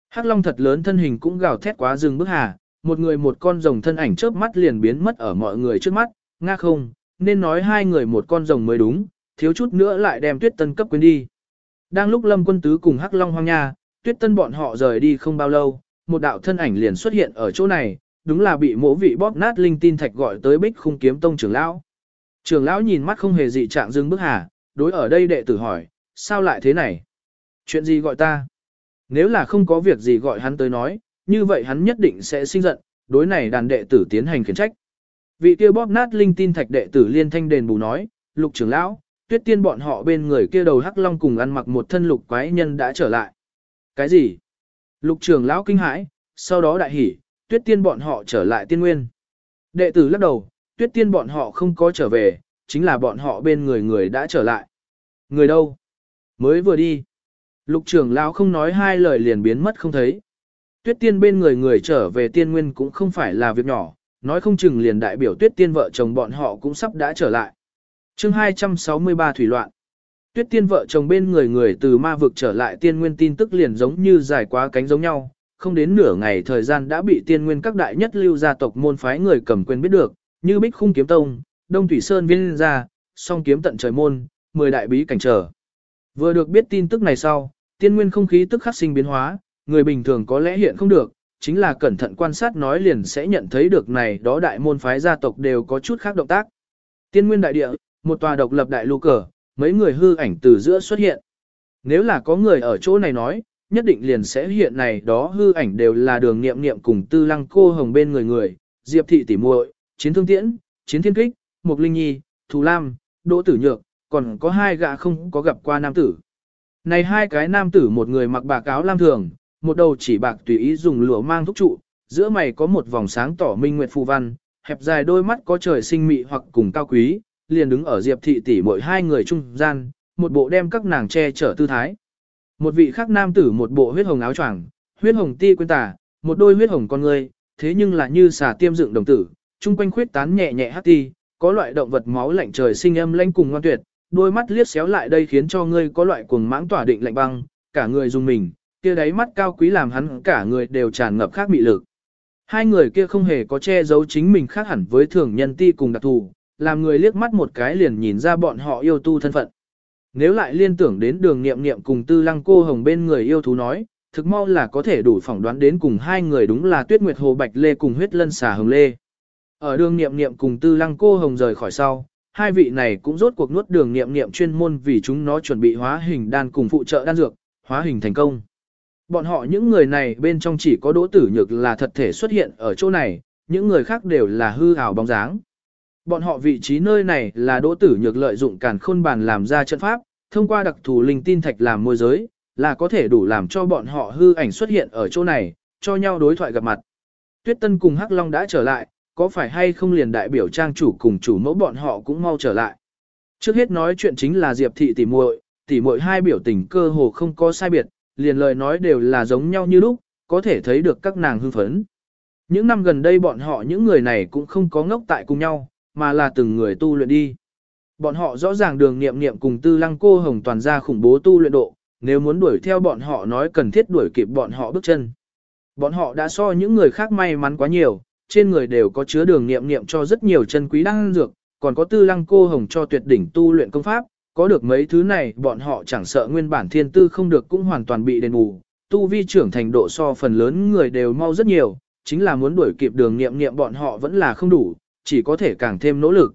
Hắc Long thật lớn thân hình cũng gào thét quá rừng bước hà, một người một con rồng thân ảnh chớp mắt liền biến mất ở mọi người trước mắt, nga không, nên nói hai người một con rồng mới đúng, thiếu chút nữa lại đem tuyết tân cấp quên đi. Đang lúc lâm quân tứ cùng Hắc Long hoang nha, tuyết tân bọn họ rời đi không bao lâu, một đạo thân ảnh liền xuất hiện ở chỗ này, đúng là bị mỗ vị bóp nát linh tin thạch gọi tới bích khung kiếm tông trưởng lão. Trưởng lão nhìn mắt không hề dị trạng dưng bức hà, đối ở đây đệ tử hỏi, sao lại thế này? Chuyện gì gọi ta? Nếu là không có việc gì gọi hắn tới nói, như vậy hắn nhất định sẽ sinh giận, đối này đàn đệ tử tiến hành khiển trách. Vị kia bóp nát linh tin thạch đệ tử liên thanh đền bù nói, lục trưởng lão, tuyết tiên bọn họ bên người kia đầu hắc long cùng ăn mặc một thân lục quái nhân đã trở lại. Cái gì? Lục trưởng lão kinh hãi, sau đó đại hỉ, tuyết tiên bọn họ trở lại tiên nguyên. Đệ tử lắc đầu, tuyết tiên bọn họ không có trở về, chính là bọn họ bên người người đã trở lại. Người đâu? Mới vừa đi. Lục trưởng lão không nói hai lời liền biến mất không thấy. Tuyết tiên bên người người trở về tiên nguyên cũng không phải là việc nhỏ, nói không chừng liền đại biểu tuyết tiên vợ chồng bọn họ cũng sắp đã trở lại chương 263 Thủy loạn. Tuyết tiên vợ chồng bên người người từ ma vực trở lại tiên nguyên tin tức liền giống như dài quá cánh giống nhau, không đến nửa ngày thời gian đã bị tiên nguyên các đại nhất lưu gia tộc môn phái người cầm quyền biết được, như Bích Khung Kiếm Tông, Đông Thủy Sơn Viên gia, song kiếm tận trời môn, mười đại bí cảnh trở. Vừa được biết tin tức này sau, tiên nguyên không khí tức khắc sinh biến hóa, người bình thường có lẽ hiện không được, chính là cẩn thận quan sát nói liền sẽ nhận thấy được này đó đại môn phái gia tộc đều có chút khác động tác. Tiên nguyên đại địa, một tòa độc lập đại lưu cờ, mấy người hư ảnh từ giữa xuất hiện. Nếu là có người ở chỗ này nói, nhất định liền sẽ hiện này đó hư ảnh đều là đường nghiệm nghiệm cùng tư lăng cô hồng bên người người, diệp thị tỉ muội, chiến thương tiễn, chiến thiên kích, mục linh nhi, thù lam, đỗ tử nhược, còn có hai gã không có gặp qua nam tử. Này hai cái nam tử một người mặc bạc áo lam thường, một đầu chỉ bạc tùy ý dùng lửa mang thúc trụ, giữa mày có một vòng sáng tỏ minh nguyệt phù văn, hẹp dài đôi mắt có trời sinh mị hoặc cùng cao quý, liền đứng ở Diệp thị tỷ mỗi hai người trung gian, một bộ đem các nàng che chở tư thái. Một vị khác nam tử một bộ huyết hồng áo choàng, huyết hồng ti quên tả, một đôi huyết hồng con ngươi thế nhưng là như xà tiêm dựng đồng tử, trung quanh khuyết tán nhẹ nhẹ hắc ti, có loại động vật máu lạnh trời sinh âm lãnh cùng ngoan tuyệt, đôi mắt liếc xéo lại đây khiến cho ngươi có loại cuồng mãng tỏa định lạnh băng, cả người dùng mình, kia đáy mắt cao quý làm hắn cả người đều tràn ngập khác mị lực. Hai người kia không hề có che giấu chính mình khác hẳn với thường nhân ti cùng đặc thù, làm người liếc mắt một cái liền nhìn ra bọn họ yêu tu thân phận. Nếu lại liên tưởng đến đường nghiệm nghiệm cùng tư lăng cô hồng bên người yêu thú nói, thực mau là có thể đủ phỏng đoán đến cùng hai người đúng là tuyết nguyệt hồ bạch lê cùng huyết lân xà hồng lê. Ở đường nghiệm nghiệm cùng tư lăng cô hồng rời khỏi sau, hai vị này cũng rốt cuộc nuốt đường nghiệm nghiệm chuyên môn vì chúng nó chuẩn bị hóa hình đan cùng phụ trợ đan dược, hóa hình thành công. Bọn họ những người này bên trong chỉ có đỗ tử nhược là thật thể xuất hiện ở chỗ này, những người khác đều là hư ảo bóng dáng. Bọn họ vị trí nơi này là đỗ tử nhược lợi dụng càn khôn bàn làm ra trận pháp, thông qua đặc thù linh tin thạch làm môi giới, là có thể đủ làm cho bọn họ hư ảnh xuất hiện ở chỗ này, cho nhau đối thoại gặp mặt. Tuyết Tân cùng Hắc Long đã trở lại, có phải hay không liền đại biểu trang chủ cùng chủ mẫu bọn họ cũng mau trở lại. Trước hết nói chuyện chính là Diệp thị tỷ muội, tỷ muội hai biểu tình cơ hồ không có sai biệt, liền lời nói đều là giống nhau như lúc, có thể thấy được các nàng hưng phấn. Những năm gần đây bọn họ những người này cũng không có ngốc tại cùng nhau, mà là từng người tu luyện đi. Bọn họ rõ ràng đường nghiệm nghiệm cùng tư lăng cô hồng toàn ra khủng bố tu luyện độ, nếu muốn đuổi theo bọn họ nói cần thiết đuổi kịp bọn họ bước chân. Bọn họ đã so những người khác may mắn quá nhiều, trên người đều có chứa đường nghiệm nghiệm cho rất nhiều chân quý đăng dược, còn có tư lăng cô hồng cho tuyệt đỉnh tu luyện công pháp, có được mấy thứ này bọn họ chẳng sợ nguyên bản thiên tư không được cũng hoàn toàn bị đền bù, tu vi trưởng thành độ so phần lớn người đều mau rất nhiều, chính là muốn đuổi kịp đường nghiệm nghiệm bọn họ vẫn là không đủ, chỉ có thể càng thêm nỗ lực.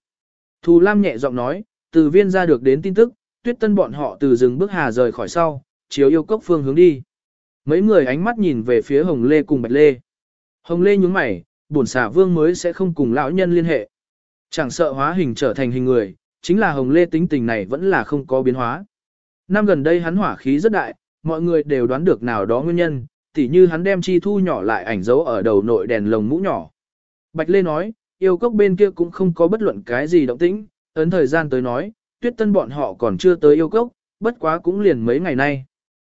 Thù Lam nhẹ giọng nói, từ viên ra được đến tin tức, tuyết tân bọn họ từ rừng bước hà rời khỏi sau, chiếu yêu cốc phương hướng đi. Mấy người ánh mắt nhìn về phía Hồng Lê cùng Bạch Lê. Hồng Lê nhúng mày, bổn xả vương mới sẽ không cùng lão nhân liên hệ. Chẳng sợ hóa hình trở thành hình người, chính là Hồng Lê tính tình này vẫn là không có biến hóa. Năm gần đây hắn hỏa khí rất đại, mọi người đều đoán được nào đó nguyên nhân, tỉ như hắn đem chi thu nhỏ lại ảnh dấu ở đầu nội đèn lồng mũ nhỏ. Bạch Lê nói, yêu cốc bên kia cũng không có bất luận cái gì động tĩnh, ấn thời gian tới nói, tuyết tân bọn họ còn chưa tới yêu cốc, bất quá cũng liền mấy ngày nay.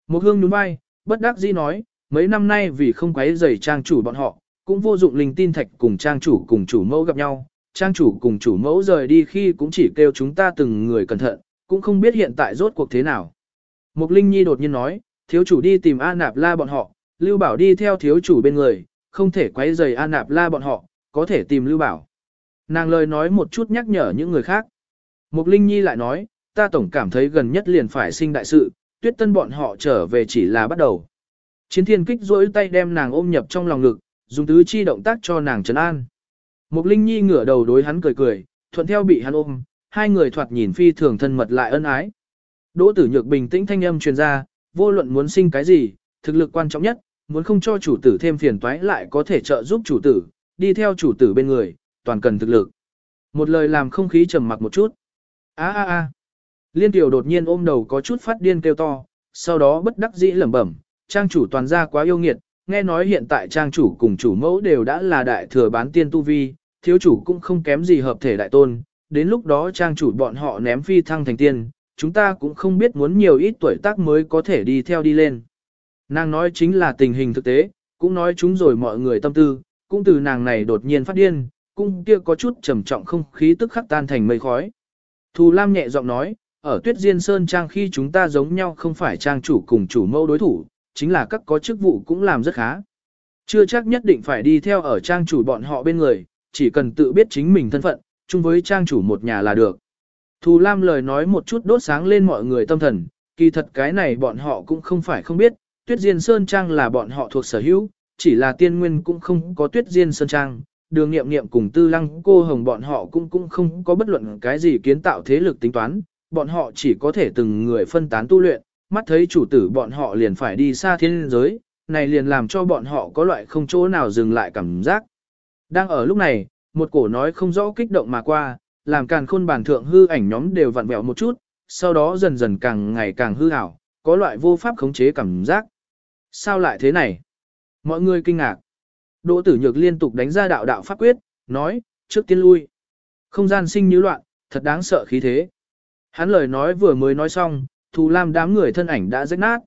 Một hương nhún vai, bất đắc dĩ nói, mấy năm nay vì không quấy rầy trang chủ bọn họ, cũng vô dụng linh tin thạch cùng trang chủ cùng chủ mẫu gặp nhau, trang chủ cùng chủ mẫu rời đi khi cũng chỉ kêu chúng ta từng người cẩn thận, cũng không biết hiện tại rốt cuộc thế nào. Mục Linh Nhi đột nhiên nói, thiếu chủ đi tìm A Nạp La bọn họ, Lưu Bảo đi theo thiếu chủ bên người, không thể quấy rầy A Nạp La bọn họ, có thể tìm Lưu Bảo. Nàng lời nói một chút nhắc nhở những người khác. Mục Linh Nhi lại nói, ta tổng cảm thấy gần nhất liền phải sinh đại sự, tuyết tân bọn họ trở về chỉ là bắt đầu. Chiến thiên kích rỗi tay đem nàng ôm nhập trong lòng ngực, dùng tứ chi động tác cho nàng trấn an. Mục Linh Nhi ngửa đầu đối hắn cười cười, thuận theo bị hắn ôm, hai người thoạt nhìn phi thường thân mật lại ân ái. Đỗ Tử Nhược bình tĩnh thanh âm truyền ra, vô luận muốn sinh cái gì, thực lực quan trọng nhất, muốn không cho chủ tử thêm phiền toái lại có thể trợ giúp chủ tử, đi theo chủ tử bên người, toàn cần thực lực. Một lời làm không khí trầm mặc một chút. A a a. Liên tiểu đột nhiên ôm đầu có chút phát điên kêu to, sau đó bất đắc dĩ lẩm bẩm, trang chủ toàn gia quá yêu nghiệt, nghe nói hiện tại trang chủ cùng chủ mẫu đều đã là đại thừa bán tiên tu vi, thiếu chủ cũng không kém gì hợp thể đại tôn, đến lúc đó trang chủ bọn họ ném phi thăng thành tiên, chúng ta cũng không biết muốn nhiều ít tuổi tác mới có thể đi theo đi lên. Nàng nói chính là tình hình thực tế, cũng nói chúng rồi mọi người tâm tư, cũng từ nàng này đột nhiên phát điên, cung kia có chút trầm trọng không khí tức khắc tan thành mây khói. Thù Lam nhẹ giọng nói, ở Tuyết Diên Sơn Trang khi chúng ta giống nhau không phải trang chủ cùng chủ mẫu đối thủ, chính là các có chức vụ cũng làm rất khá. Chưa chắc nhất định phải đi theo ở trang chủ bọn họ bên người, chỉ cần tự biết chính mình thân phận, chung với trang chủ một nhà là được. Thù Lam lời nói một chút đốt sáng lên mọi người tâm thần, kỳ thật cái này bọn họ cũng không phải không biết, Tuyết Diên Sơn Trang là bọn họ thuộc sở hữu, chỉ là tiên nguyên cũng không có Tuyết Diên Sơn Trang, đường nghiệm nghiệm cùng tư lăng cô hồng bọn họ cũng cũng không có bất luận cái gì kiến tạo thế lực tính toán, bọn họ chỉ có thể từng người phân tán tu luyện, mắt thấy chủ tử bọn họ liền phải đi xa thiên giới, này liền làm cho bọn họ có loại không chỗ nào dừng lại cảm giác. Đang ở lúc này, một cổ nói không rõ kích động mà qua, làm càn khôn bản thượng hư ảnh nhóm đều vặn vẹo một chút, sau đó dần dần càng ngày càng hư ảo, có loại vô pháp khống chế cảm giác. Sao lại thế này? Mọi người kinh ngạc. Đỗ tử nhược liên tục đánh ra đạo đạo pháp quyết, nói, trước tiên lui. Không gian sinh như loạn, thật đáng sợ khí thế. Hắn lời nói vừa mới nói xong, thù lam đám người thân ảnh đã rách nát.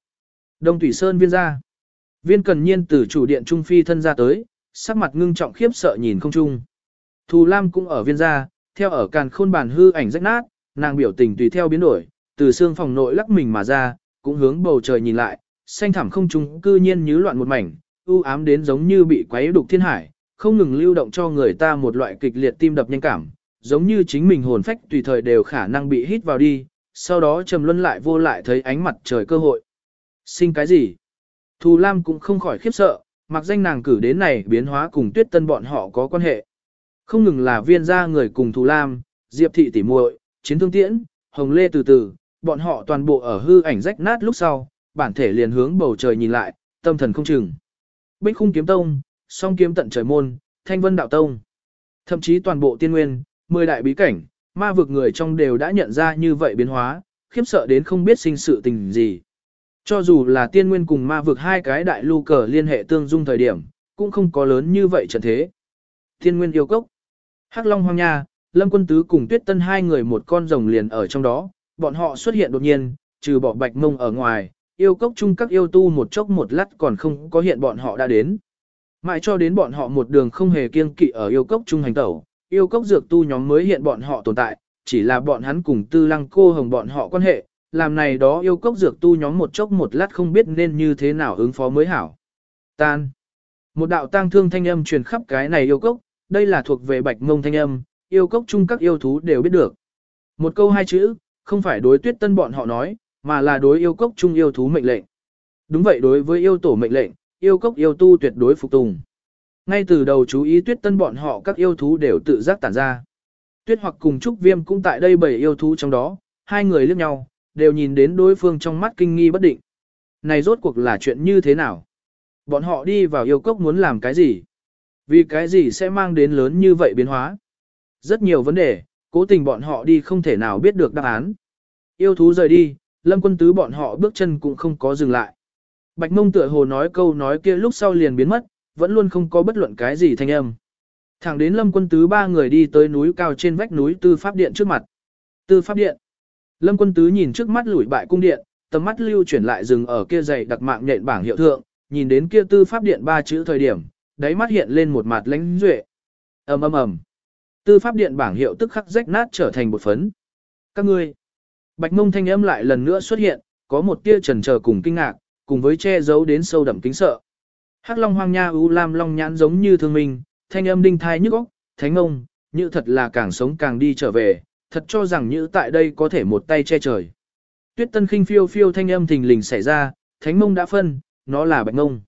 Đông Thủy Sơn viên ra. Viên cần nhiên từ chủ điện Trung Phi thân ra tới, sắc mặt ngưng trọng khiếp sợ nhìn không chung. Thù lam cũng ở viên ra, theo ở càn khôn bàn hư ảnh rách nát, nàng biểu tình tùy theo biến đổi, từ xương phòng nội lắc mình mà ra, cũng hướng bầu trời nhìn lại, xanh thẳm không trung cư nhiên như loạn một mảnh, u ám đến giống như bị quấy đục thiên hải, không ngừng lưu động cho người ta một loại kịch liệt tim đập nhanh cảm, giống như chính mình hồn phách tùy thời đều khả năng bị hít vào đi, sau đó trầm luân lại vô lại thấy ánh mặt trời cơ hội. Sinh cái gì? Thù Lam cũng không khỏi khiếp sợ, mặc danh nàng cử đến này biến hóa cùng tuyết tân bọn họ có quan hệ. Không ngừng là viên gia người cùng Thù Lam, Diệp thị tỉ muội, chiến thương tiễn, hồng lê từ từ, bọn họ toàn bộ ở hư ảnh rách nát lúc sau, bản thể liền hướng bầu trời nhìn lại, tâm thần không chừng. Bích khung kiếm tông, song kiếm tận trời môn, thanh vân đạo tông. Thậm chí toàn bộ tiên nguyên, mười đại bí cảnh, ma vực người trong đều đã nhận ra như vậy biến hóa, khiếp sợ đến không biết sinh sự tình gì. Cho dù là tiên nguyên cùng ma vực hai cái đại lưu cờ liên hệ tương dung thời điểm, cũng không có lớn như vậy trận thế. Tiên nguyên yêu cốc, Hắc Long Hoang Nha, Lâm Quân Tứ cùng Tuyết Tân hai người một con rồng liền ở trong đó, bọn họ xuất hiện đột nhiên, trừ bỏ bạch mông ở ngoài, yêu cốc chung các yêu tu một chốc một lát còn không có hiện bọn họ đã đến. Mãi cho đến bọn họ một đường không hề kiêng kỵ ở yêu cốc chung hành tẩu, yêu cốc dược tu nhóm mới hiện bọn họ tồn tại, chỉ là bọn hắn cùng tư lăng cô hồng bọn họ quan hệ, làm này đó yêu cốc dược tu nhóm một chốc một lát không biết nên như thế nào ứng phó mới hảo. Tan. Một đạo tang thương thanh âm truyền khắp cái này yêu cốc, đây là thuộc về bạch mông thanh âm, yêu cốc chung các yêu thú đều biết được. Một câu hai chữ, không phải đối tuyết tân bọn họ nói, mà là đối yêu cốc chung yêu thú mệnh lệnh. Đúng vậy đối với yêu tổ mệnh lệnh, yêu cốc yêu tu tuyệt đối phục tùng. Ngay từ đầu chú ý tuyết tân bọn họ các yêu thú đều tự giác tản ra. Tuyết hoặc cùng Trúc Viêm cũng tại đây bảy yêu thú trong đó, hai người liếc nhau, đều nhìn đến đối phương trong mắt kinh nghi bất định. Này rốt cuộc là chuyện như thế nào? Bọn họ đi vào yêu cốc muốn làm cái gì? Vì cái gì sẽ mang đến lớn như vậy biến hóa? Rất nhiều vấn đề, cố tình bọn họ đi không thể nào biết được đáp án. Yêu thú rời đi, lâm quân tứ bọn họ bước chân cũng không có dừng lại. Bạch mông tựa hồ nói câu nói kia lúc sau liền biến mất, vẫn luôn không có bất luận cái gì thanh âm. Thẳng đến lâm quân tứ ba người đi tới núi cao trên vách núi tư pháp điện trước mặt. Tư pháp điện. Lâm quân tứ nhìn trước mắt lủi bại cung điện, tầm mắt lưu chuyển lại dừng ở kia dày đặc mạng nhện bảng hiệu thượng, nhìn đến kia tư pháp điện ba chữ thời điểm, đáy mắt hiện lên một mặt lãnh duệ. ầm ầm ầm. Tư pháp điện bảng hiệu tức khắc rách nát trở thành một phấn. Các ngươi. Bạch mông thanh âm lại lần nữa xuất hiện, có một tia trần chờ cùng kinh ngạc, cùng với che giấu đến sâu đậm kính sợ. Hắc Long Hoang Nha U Lam Long nhãn giống như thương minh, thanh âm đinh thai nhức óc, thánh ông, như thật là càng sống càng đi trở về, thật cho rằng như tại đây có thể một tay che trời. Tuyết Tân khinh phiêu phiêu thanh âm thình lình xảy ra, thánh mông đã phân, nó là bạch mông.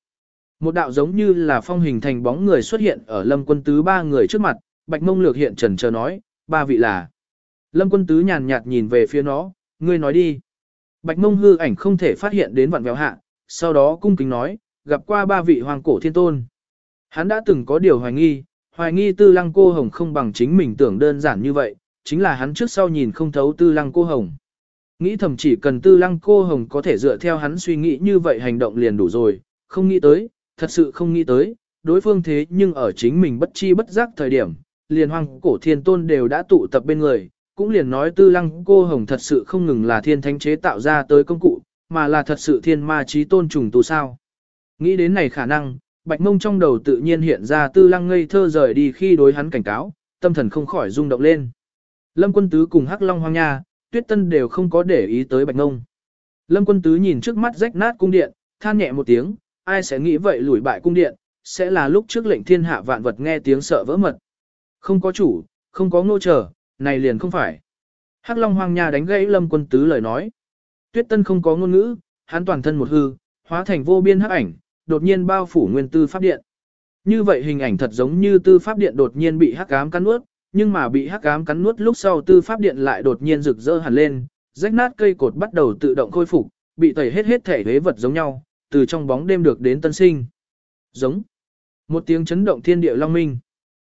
Một đạo giống như là phong hình thành bóng người xuất hiện ở lâm quân tứ ba người trước mặt, bạch mông lược hiện trần chờ nói, ba vị là. Lâm quân tứ nhàn nhạt nhìn về phía nó, ngươi nói đi. Bạch mông hư ảnh không thể phát hiện đến vạn vẹo hạ, sau đó cung kính nói, gặp qua ba vị hoàng cổ thiên tôn. Hắn đã từng có điều hoài nghi, hoài nghi tư lăng cô hồng không bằng chính mình tưởng đơn giản như vậy, chính là hắn trước sau nhìn không thấu tư lăng cô hồng. Nghĩ thầm chỉ cần tư lăng cô hồng có thể dựa theo hắn suy nghĩ như vậy hành động liền đủ rồi, không nghĩ tới, thật sự không nghĩ tới, đối phương thế nhưng ở chính mình bất chi bất giác thời điểm, liền hoàng cổ thiên tôn đều đã tụ tập bên người, cũng liền nói tư lăng cô hồng thật sự không ngừng là thiên thánh chế tạo ra tới công cụ, mà là thật sự thiên ma trí tôn trùng tu sao. Nghĩ đến này khả năng, bạch mông trong đầu tự nhiên hiện ra tư lăng ngây thơ rời đi khi đối hắn cảnh cáo, tâm thần không khỏi rung động lên. Lâm quân tứ cùng hắc long hoang nha, tuyết tân đều không có để ý tới bạch mông. Lâm quân tứ nhìn trước mắt rách nát cung điện, than nhẹ một tiếng, ai sẽ nghĩ vậy lùi bại cung điện, sẽ là lúc trước lệnh thiên hạ vạn vật nghe tiếng sợ vỡ mật. Không có chủ, không có ngô trở, này liền không phải. Hắc Long Hoang Nha đánh gãy Lâm Quân Tứ lời nói. Tuyết Tân không có ngôn ngữ, hắn toàn thân một hư, hóa thành vô biên hắc ảnh, đột nhiên bao phủ nguyên tư pháp điện. Như vậy hình ảnh thật giống như tư pháp điện đột nhiên bị hắc ám cắn nuốt, nhưng mà bị hắc ám cắn nuốt lúc sau tư pháp điện lại đột nhiên rực rỡ hẳn lên, rách nát cây cột bắt đầu tự động khôi phục, bị tẩy hết hết thể hế vật giống nhau, từ trong bóng đêm được đến tân sinh. Giống. Một tiếng chấn động thiên địa long minh.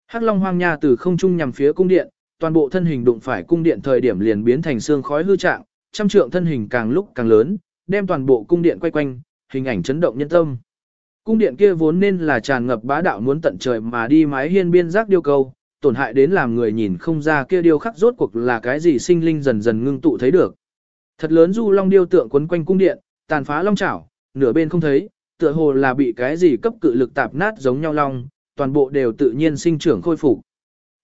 Hắc Long Hoang Nha từ không trung nhằm phía cung điện, toàn bộ thân hình đụng phải cung điện thời điểm liền biến thành xương khói hư trạng, trăm trượng thân hình càng lúc càng lớn, đem toàn bộ cung điện quay quanh, hình ảnh chấn động nhân tâm. Cung điện kia vốn nên là tràn ngập bá đạo muốn tận trời mà đi mái hiên biên giác điêu cầu, tổn hại đến làm người nhìn không ra kia điêu khắc rốt cuộc là cái gì sinh linh dần dần ngưng tụ thấy được. Thật lớn du long điêu tượng quấn quanh cung điện, tàn phá long chảo, nửa bên không thấy, tựa hồ là bị cái gì cấp cự lực tạp nát giống nhau long, toàn bộ đều tự nhiên sinh trưởng khôi phục.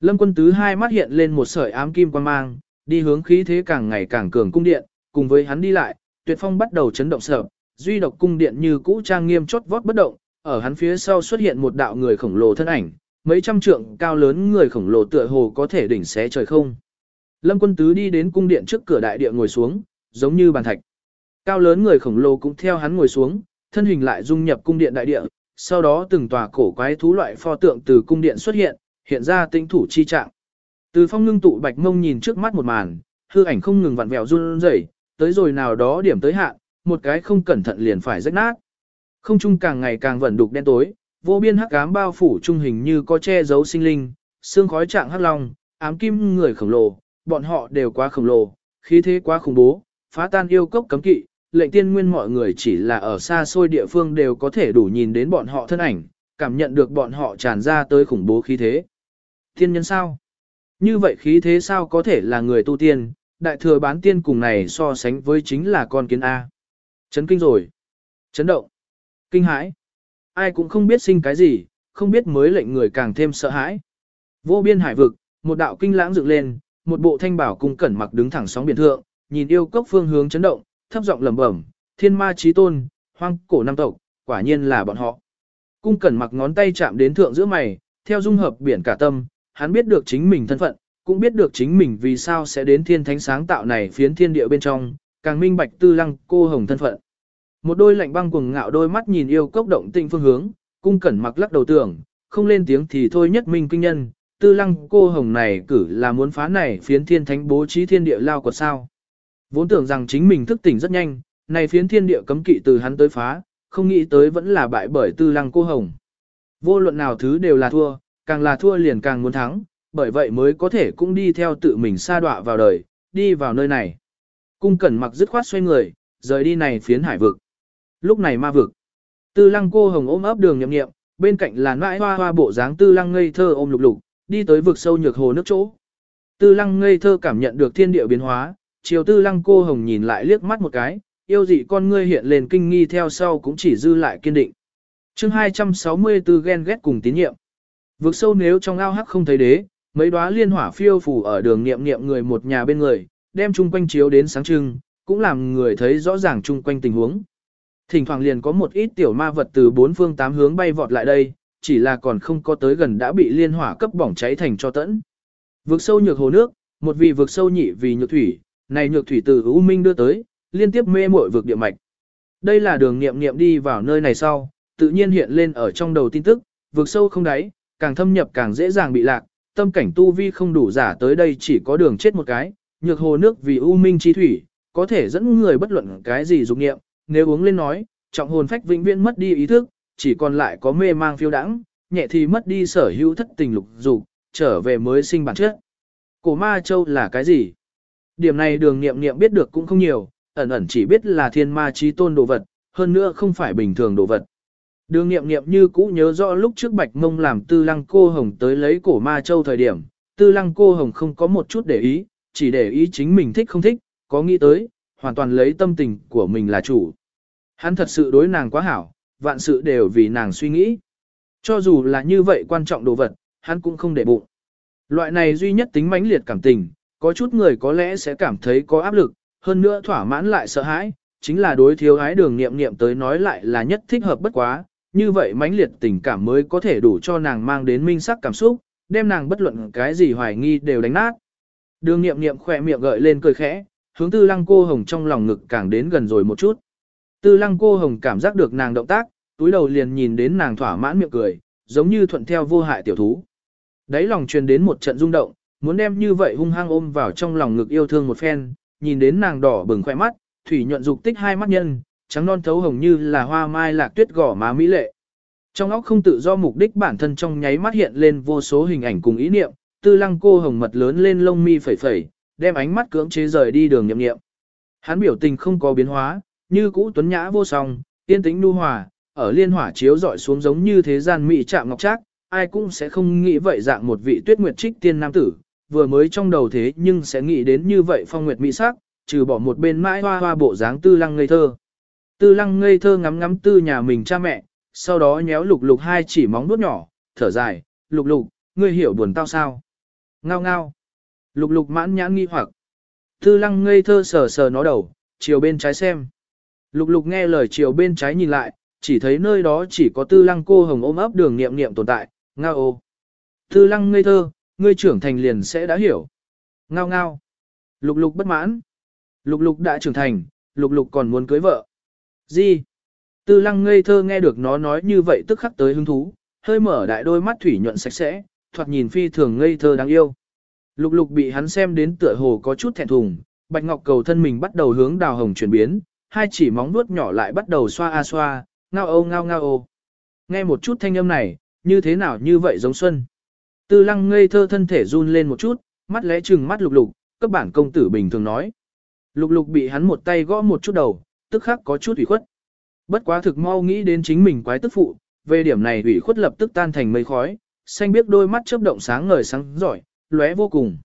Lâm quân tứ hai mắt hiện lên một sợi ám kim quan mang, đi hướng khí thế càng ngày càng cường cung điện, cùng với hắn đi lại, tuyệt phong bắt đầu chấn động sợ, duy độc cung điện như cũ trang nghiêm chốt vót bất động, ở hắn phía sau xuất hiện một đạo người khổng lồ thân ảnh, mấy trăm trượng cao lớn người khổng lồ tựa hồ có thể đỉnh xé trời không. Lâm quân tứ đi đến cung điện trước cửa đại địa ngồi xuống, giống như bàn thạch. Cao lớn người khổng lồ cũng theo hắn ngồi xuống, thân hình lại dung nhập cung điện đại địa, sau đó từng tòa cổ quái thú loại pho tượng từ cung điện xuất hiện, hiện ra tinh thủ chi trạng. Từ phong ngưng tụ bạch mông nhìn trước mắt một màn, hư ảnh không ngừng vặn vẹo run rẩy, tới rồi nào đó điểm tới hạn, một cái không cẩn thận liền phải rách nát. Không trung càng ngày càng vẩn đục đen tối, vô biên hắc ám bao phủ trung hình như có che giấu sinh linh, xương khói trạng hắc long, ám kim người khổng lồ, bọn họ đều quá khổng lồ, khí thế quá khủng bố, phá tan yêu cốc cấm kỵ, lệnh tiên nguyên mọi người chỉ là ở xa xôi địa phương đều có thể đủ nhìn đến bọn họ thân ảnh, cảm nhận được bọn họ tràn ra tới khủng bố khí thế. Thiên nhân sao? Như vậy khí thế sao có thể là người tu tiên, đại thừa bán tiên cùng này so sánh với chính là con kiến A. Chấn kinh rồi. Chấn động. Kinh hãi. Ai cũng không biết sinh cái gì, không biết mới lệnh người càng thêm sợ hãi. Vô biên hải vực, một đạo kinh lãng dựng lên, một bộ thanh bảo cung cẩn mặc đứng thẳng sóng biển thượng, nhìn yêu cốc phương hướng chấn động, thấp giọng lẩm bẩm, thiên ma chí tôn, hoang cổ năm tộc, quả nhiên là bọn họ. Cung cẩn mặc ngón tay chạm đến thượng giữa mày, theo dung hợp biển cả tâm, hắn biết được chính mình thân phận, cũng biết được chính mình vì sao sẽ đến thiên thánh sáng tạo này phiến thiên địa bên trong, càng minh bạch tư lăng cô hồng thân phận. Một đôi lạnh băng cuồng ngạo đôi mắt nhìn yêu cốc động tinh phương hướng, cung cẩn mặc lắc đầu tưởng, không lên tiếng thì thôi nhất minh kinh nhân, tư lăng cô hồng này cử là muốn phá này phiến thiên thánh bố trí thiên địa lao của sao. Vốn tưởng rằng chính mình thức tỉnh rất nhanh, này phiến thiên địa cấm kỵ từ hắn tới phá, không nghĩ tới vẫn là bại bởi tư lăng cô hồng. Vô luận nào thứ đều là thua, càng là thua liền càng muốn thắng, bởi vậy mới có thể cũng đi theo tự mình sa đọa vào đời, đi vào nơi này. Cung cẩn mặc dứt khoát xoay người, rời đi này phiến hải vực. Lúc này ma vực. Tư lăng cô hồng ôm ấp đường nhậm nghiệm, bên cạnh là nãi hoa hoa bộ dáng tư lăng ngây thơ ôm lục lục, đi tới vực sâu nhược hồ nước chỗ. Tư lăng ngây thơ cảm nhận được thiên địa biến hóa, chiều tư lăng cô hồng nhìn lại liếc mắt một cái, yêu dị con ngươi hiện lên kinh nghi theo sau cũng chỉ dư lại kiên định. chương 264 ghen ghét cùng tín nhiệm. Vực sâu nếu trong ao hắc không thấy đế, mấy đóa liên hỏa phiêu phủ ở đường niệm niệm người một nhà bên người, đem chung quanh chiếu đến sáng trưng, cũng làm người thấy rõ ràng chung quanh tình huống. Thỉnh thoảng liền có một ít tiểu ma vật từ bốn phương tám hướng bay vọt lại đây, chỉ là còn không có tới gần đã bị liên hỏa cấp bỏng cháy thành cho tẫn. Vực sâu nhược hồ nước, một vị vực sâu nhị vì nhược thủy, này nhược thủy từ U Minh đưa tới, liên tiếp mê muội vực địa mạch. Đây là đường niệm niệm đi vào nơi này sau, tự nhiên hiện lên ở trong đầu tin tức, vực sâu không đáy, càng thâm nhập càng dễ dàng bị lạc, tâm cảnh tu vi không đủ giả tới đây chỉ có đường chết một cái, nhược hồ nước vì u minh chi thủy, có thể dẫn người bất luận cái gì dục nghiệm, nếu uống lên nói, trọng hồn phách vĩnh viễn mất đi ý thức, chỉ còn lại có mê mang phiêu đãng, nhẹ thì mất đi sở hữu thất tình lục dục, trở về mới sinh bản chất. Cổ ma châu là cái gì? Điểm này đường nghiệm nghiệm biết được cũng không nhiều, ẩn ẩn chỉ biết là thiên ma trí tôn đồ vật, hơn nữa không phải bình thường đồ vật. Đường nghiệm nghiệm như cũ nhớ rõ lúc trước bạch mông làm tư lăng cô hồng tới lấy cổ ma châu thời điểm, tư lăng cô hồng không có một chút để ý, chỉ để ý chính mình thích không thích, có nghĩ tới, hoàn toàn lấy tâm tình của mình là chủ. Hắn thật sự đối nàng quá hảo, vạn sự đều vì nàng suy nghĩ. Cho dù là như vậy quan trọng đồ vật, hắn cũng không để bụng. Loại này duy nhất tính mãnh liệt cảm tình, có chút người có lẽ sẽ cảm thấy có áp lực, hơn nữa thỏa mãn lại sợ hãi, chính là đối thiếu ái đường nghiệm nghiệm tới nói lại là nhất thích hợp bất quá, như vậy mãnh liệt tình cảm mới có thể đủ cho nàng mang đến minh sắc cảm xúc, đem nàng bất luận cái gì hoài nghi đều đánh nát. Đường nghiệm nghiệm khỏe miệng gợi lên cười khẽ, hướng tư lăng cô hồng trong lòng ngực càng đến gần rồi một chút. Tư lăng cô hồng cảm giác được nàng động tác, túi đầu liền nhìn đến nàng thỏa mãn miệng cười, giống như thuận theo vô hại tiểu thú. Đấy lòng truyền đến một trận rung động, muốn đem như vậy hung hăng ôm vào trong lòng ngực yêu thương một phen, nhìn đến nàng đỏ bừng khỏe mắt, thủy nhuận dục tích hai mắt nhân, trắng non thấu hồng như là hoa mai lạc tuyết gỏ má mỹ lệ. Trong óc không tự do mục đích bản thân trong nháy mắt hiện lên vô số hình ảnh cùng ý niệm, tư lăng cô hồng mật lớn lên lông mi phẩy phẩy, đem ánh mắt cưỡng chế rời đi đường nhậm nghiệm. Hắn biểu tình không có biến hóa, như cũ tuấn nhã vô song, yên tĩnh nu hòa, ở liên hỏa chiếu dọi xuống giống như thế gian mỹ chạm ngọc trác, ai cũng sẽ không nghĩ vậy dạng một vị tuyết nguyệt trích tiên nam tử, vừa mới trong đầu thế nhưng sẽ nghĩ đến như vậy phong nguyệt mỹ sắc, trừ bỏ một bên mãi hoa hoa bộ dáng tư lăng ngây thơ. Tư lăng ngây thơ ngắm ngắm tư nhà mình cha mẹ, sau đó nhéo lục lục hai chỉ móng nuốt nhỏ, thở dài, lục lục, ngươi hiểu buồn tao sao? Ngao ngao. Lục lục mãn nhãn nghi hoặc. Tư lăng ngây thơ sờ sờ nó đầu, chiều bên trái xem. Lục lục nghe lời chiều bên trái nhìn lại, chỉ thấy nơi đó chỉ có tư lăng cô hồng ôm ấp đường niệm niệm tồn tại, ngao ô. Tư lăng ngây thơ, ngươi trưởng thành liền sẽ đã hiểu. Ngao ngao. Lục lục bất mãn. Lục lục đã trưởng thành, lục lục còn muốn cưới vợ. Gì? Tư lăng ngây thơ nghe được nó nói như vậy tức khắc tới hứng thú, hơi mở đại đôi mắt thủy nhuận sạch sẽ, thoạt nhìn phi thường ngây thơ đáng yêu. Lục lục bị hắn xem đến tựa hồ có chút thẹn thùng, bạch ngọc cầu thân mình bắt đầu hướng đào hồng chuyển biến, hai chỉ móng vuốt nhỏ lại bắt đầu xoa a xoa, ngao ô ngao ngao ô. Nghe một chút thanh âm này, như thế nào như vậy giống xuân. Tư lăng ngây thơ thân thể run lên một chút, mắt lẽ trừng mắt lục lục, các bản công tử bình thường nói. Lục lục bị hắn một tay gõ một chút đầu, tức khắc có chút ủy khuất. Bất quá thực mau nghĩ đến chính mình quái tức phụ, về điểm này ủy khuất lập tức tan thành mây khói, xanh biết đôi mắt chớp động sáng ngời sáng giỏi, lóe vô cùng.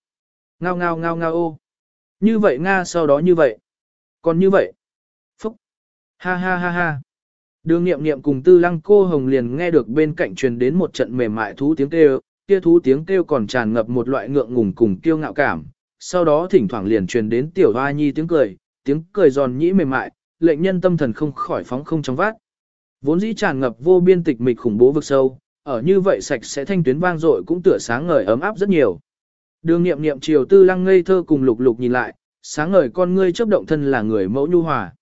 Ngao ngao ngao ngao ô. Như vậy Nga sau đó như vậy. Còn như vậy. Phúc. Ha ha ha ha. Đường nghiệm nghiệm cùng tư lăng cô hồng liền nghe được bên cạnh truyền đến một trận mềm mại thú tiếng kêu, kia thú tiếng kêu còn tràn ngập một loại ngượng ngùng cùng kiêu ngạo cảm. Sau đó thỉnh thoảng liền truyền đến tiểu hoa nhi tiếng cười, tiếng cười giòn nhĩ mềm mại, lệnh nhân tâm thần không khỏi phóng không trong vát. Vốn dĩ tràn ngập vô biên tịch mịch khủng bố vực sâu, ở như vậy sạch sẽ thanh tuyến vang dội cũng tựa sáng ngời ấm áp rất nhiều. Đường nghiệm nghiệm chiều tư lăng ngây thơ cùng lục lục nhìn lại, sáng ngời con ngươi chớp động thân là người mẫu nhu hòa.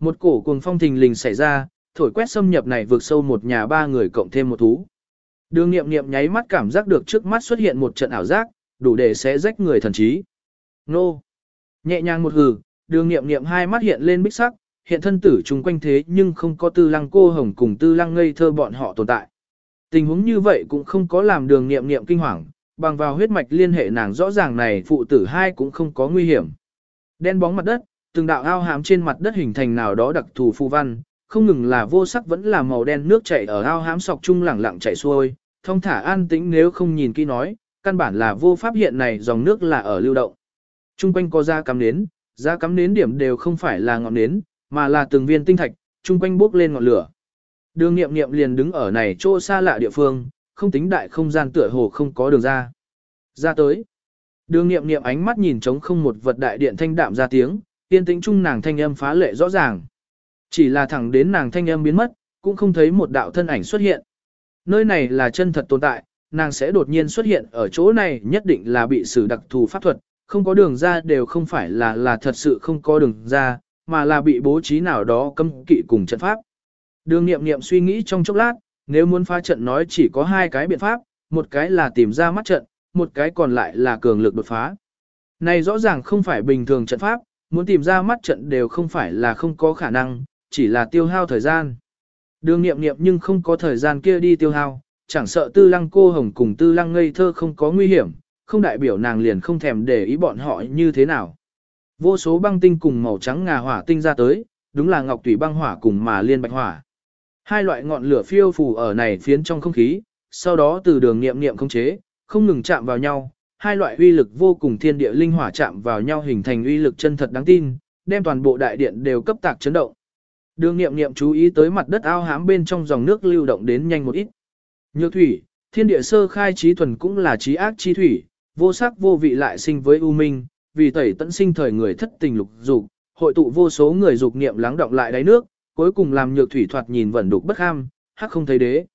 Một cổ cuồng phong thình lình xảy ra, thổi quét xâm nhập này vượt sâu một nhà ba người cộng thêm một thú. Đường nghiệm nghiệm nháy mắt cảm giác được trước mắt xuất hiện một trận ảo giác, đủ để xé rách người thần trí. Nô! Nhẹ nhàng một hừ, đường nghiệm nghiệm hai mắt hiện lên bích sắc, hiện thân tử chung quanh thế nhưng không có tư lăng cô hồng cùng tư lăng ngây thơ bọn họ tồn tại. Tình huống như vậy cũng không có làm đường nghiệm nghiệm kinh hoàng, bằng vào huyết mạch liên hệ nàng rõ ràng này phụ tử hai cũng không có nguy hiểm. Đen bóng mặt đất, từng đạo ao hám trên mặt đất hình thành nào đó đặc thù phù văn, không ngừng là vô sắc vẫn là màu đen nước chảy ở ao hám sọc chung lẳng lặng chảy xuôi, thông thả an tĩnh nếu không nhìn kỹ nói, căn bản là vô pháp hiện này dòng nước là ở lưu động. Trung quanh có da cắm nến, da cắm nến điểm đều không phải là ngọn nến, mà là từng viên tinh thạch, trung quanh bốc lên ngọn lửa. Đường nghiệm nghiệm liền đứng ở này chỗ xa lạ địa phương, không tính đại không gian tựa hồ không có đường ra. Ra tới. Đường nghiệm nghiệm ánh mắt nhìn trống không một vật đại điện thanh đạm ra tiếng, tiên tĩnh trung nàng thanh âm phá lệ rõ ràng. Chỉ là thẳng đến nàng thanh âm biến mất, cũng không thấy một đạo thân ảnh xuất hiện. Nơi này là chân thật tồn tại, nàng sẽ đột nhiên xuất hiện ở chỗ này nhất định là bị xử đặc thù pháp thuật, không có đường ra đều không phải là là thật sự không có đường ra, mà là bị bố trí nào đó cấm kỵ cùng trận pháp. Đường nghiệm nghiệm suy nghĩ trong chốc lát, nếu muốn phá trận nói chỉ có hai cái biện pháp, một cái là tìm ra mắt trận, một cái còn lại là cường lực đột phá. Này rõ ràng không phải bình thường trận pháp, muốn tìm ra mắt trận đều không phải là không có khả năng, chỉ là tiêu hao thời gian. Đường nghiệm nghiệm nhưng không có thời gian kia đi tiêu hao, chẳng sợ tư lăng cô hồng cùng tư lăng ngây thơ không có nguy hiểm, không đại biểu nàng liền không thèm để ý bọn họ như thế nào. Vô số băng tinh cùng màu trắng ngà hỏa tinh ra tới, đúng là ngọc tủy băng hỏa cùng mà liên bạch hỏa. Hai loại ngọn lửa phiêu phù ở này phiến trong không khí, sau đó từ đường nghiệm nghiệm không chế, không ngừng chạm vào nhau, hai loại uy lực vô cùng thiên địa linh hỏa chạm vào nhau hình thành uy lực chân thật đáng tin, đem toàn bộ đại điện đều cấp tạc chấn động. Đường nghiệm nghiệm chú ý tới mặt đất ao hám bên trong dòng nước lưu động đến nhanh một ít. Nhược thủy, thiên địa sơ khai trí thuần cũng là trí ác chi thủy, vô sắc vô vị lại sinh với u minh, vì tẩy tận sinh thời người thất tình lục dục, hội tụ vô số người dục niệm lắng động lại đáy nước, cuối cùng làm nhược thủy thoạt nhìn vẫn đục bất ham, hắc không thấy đế.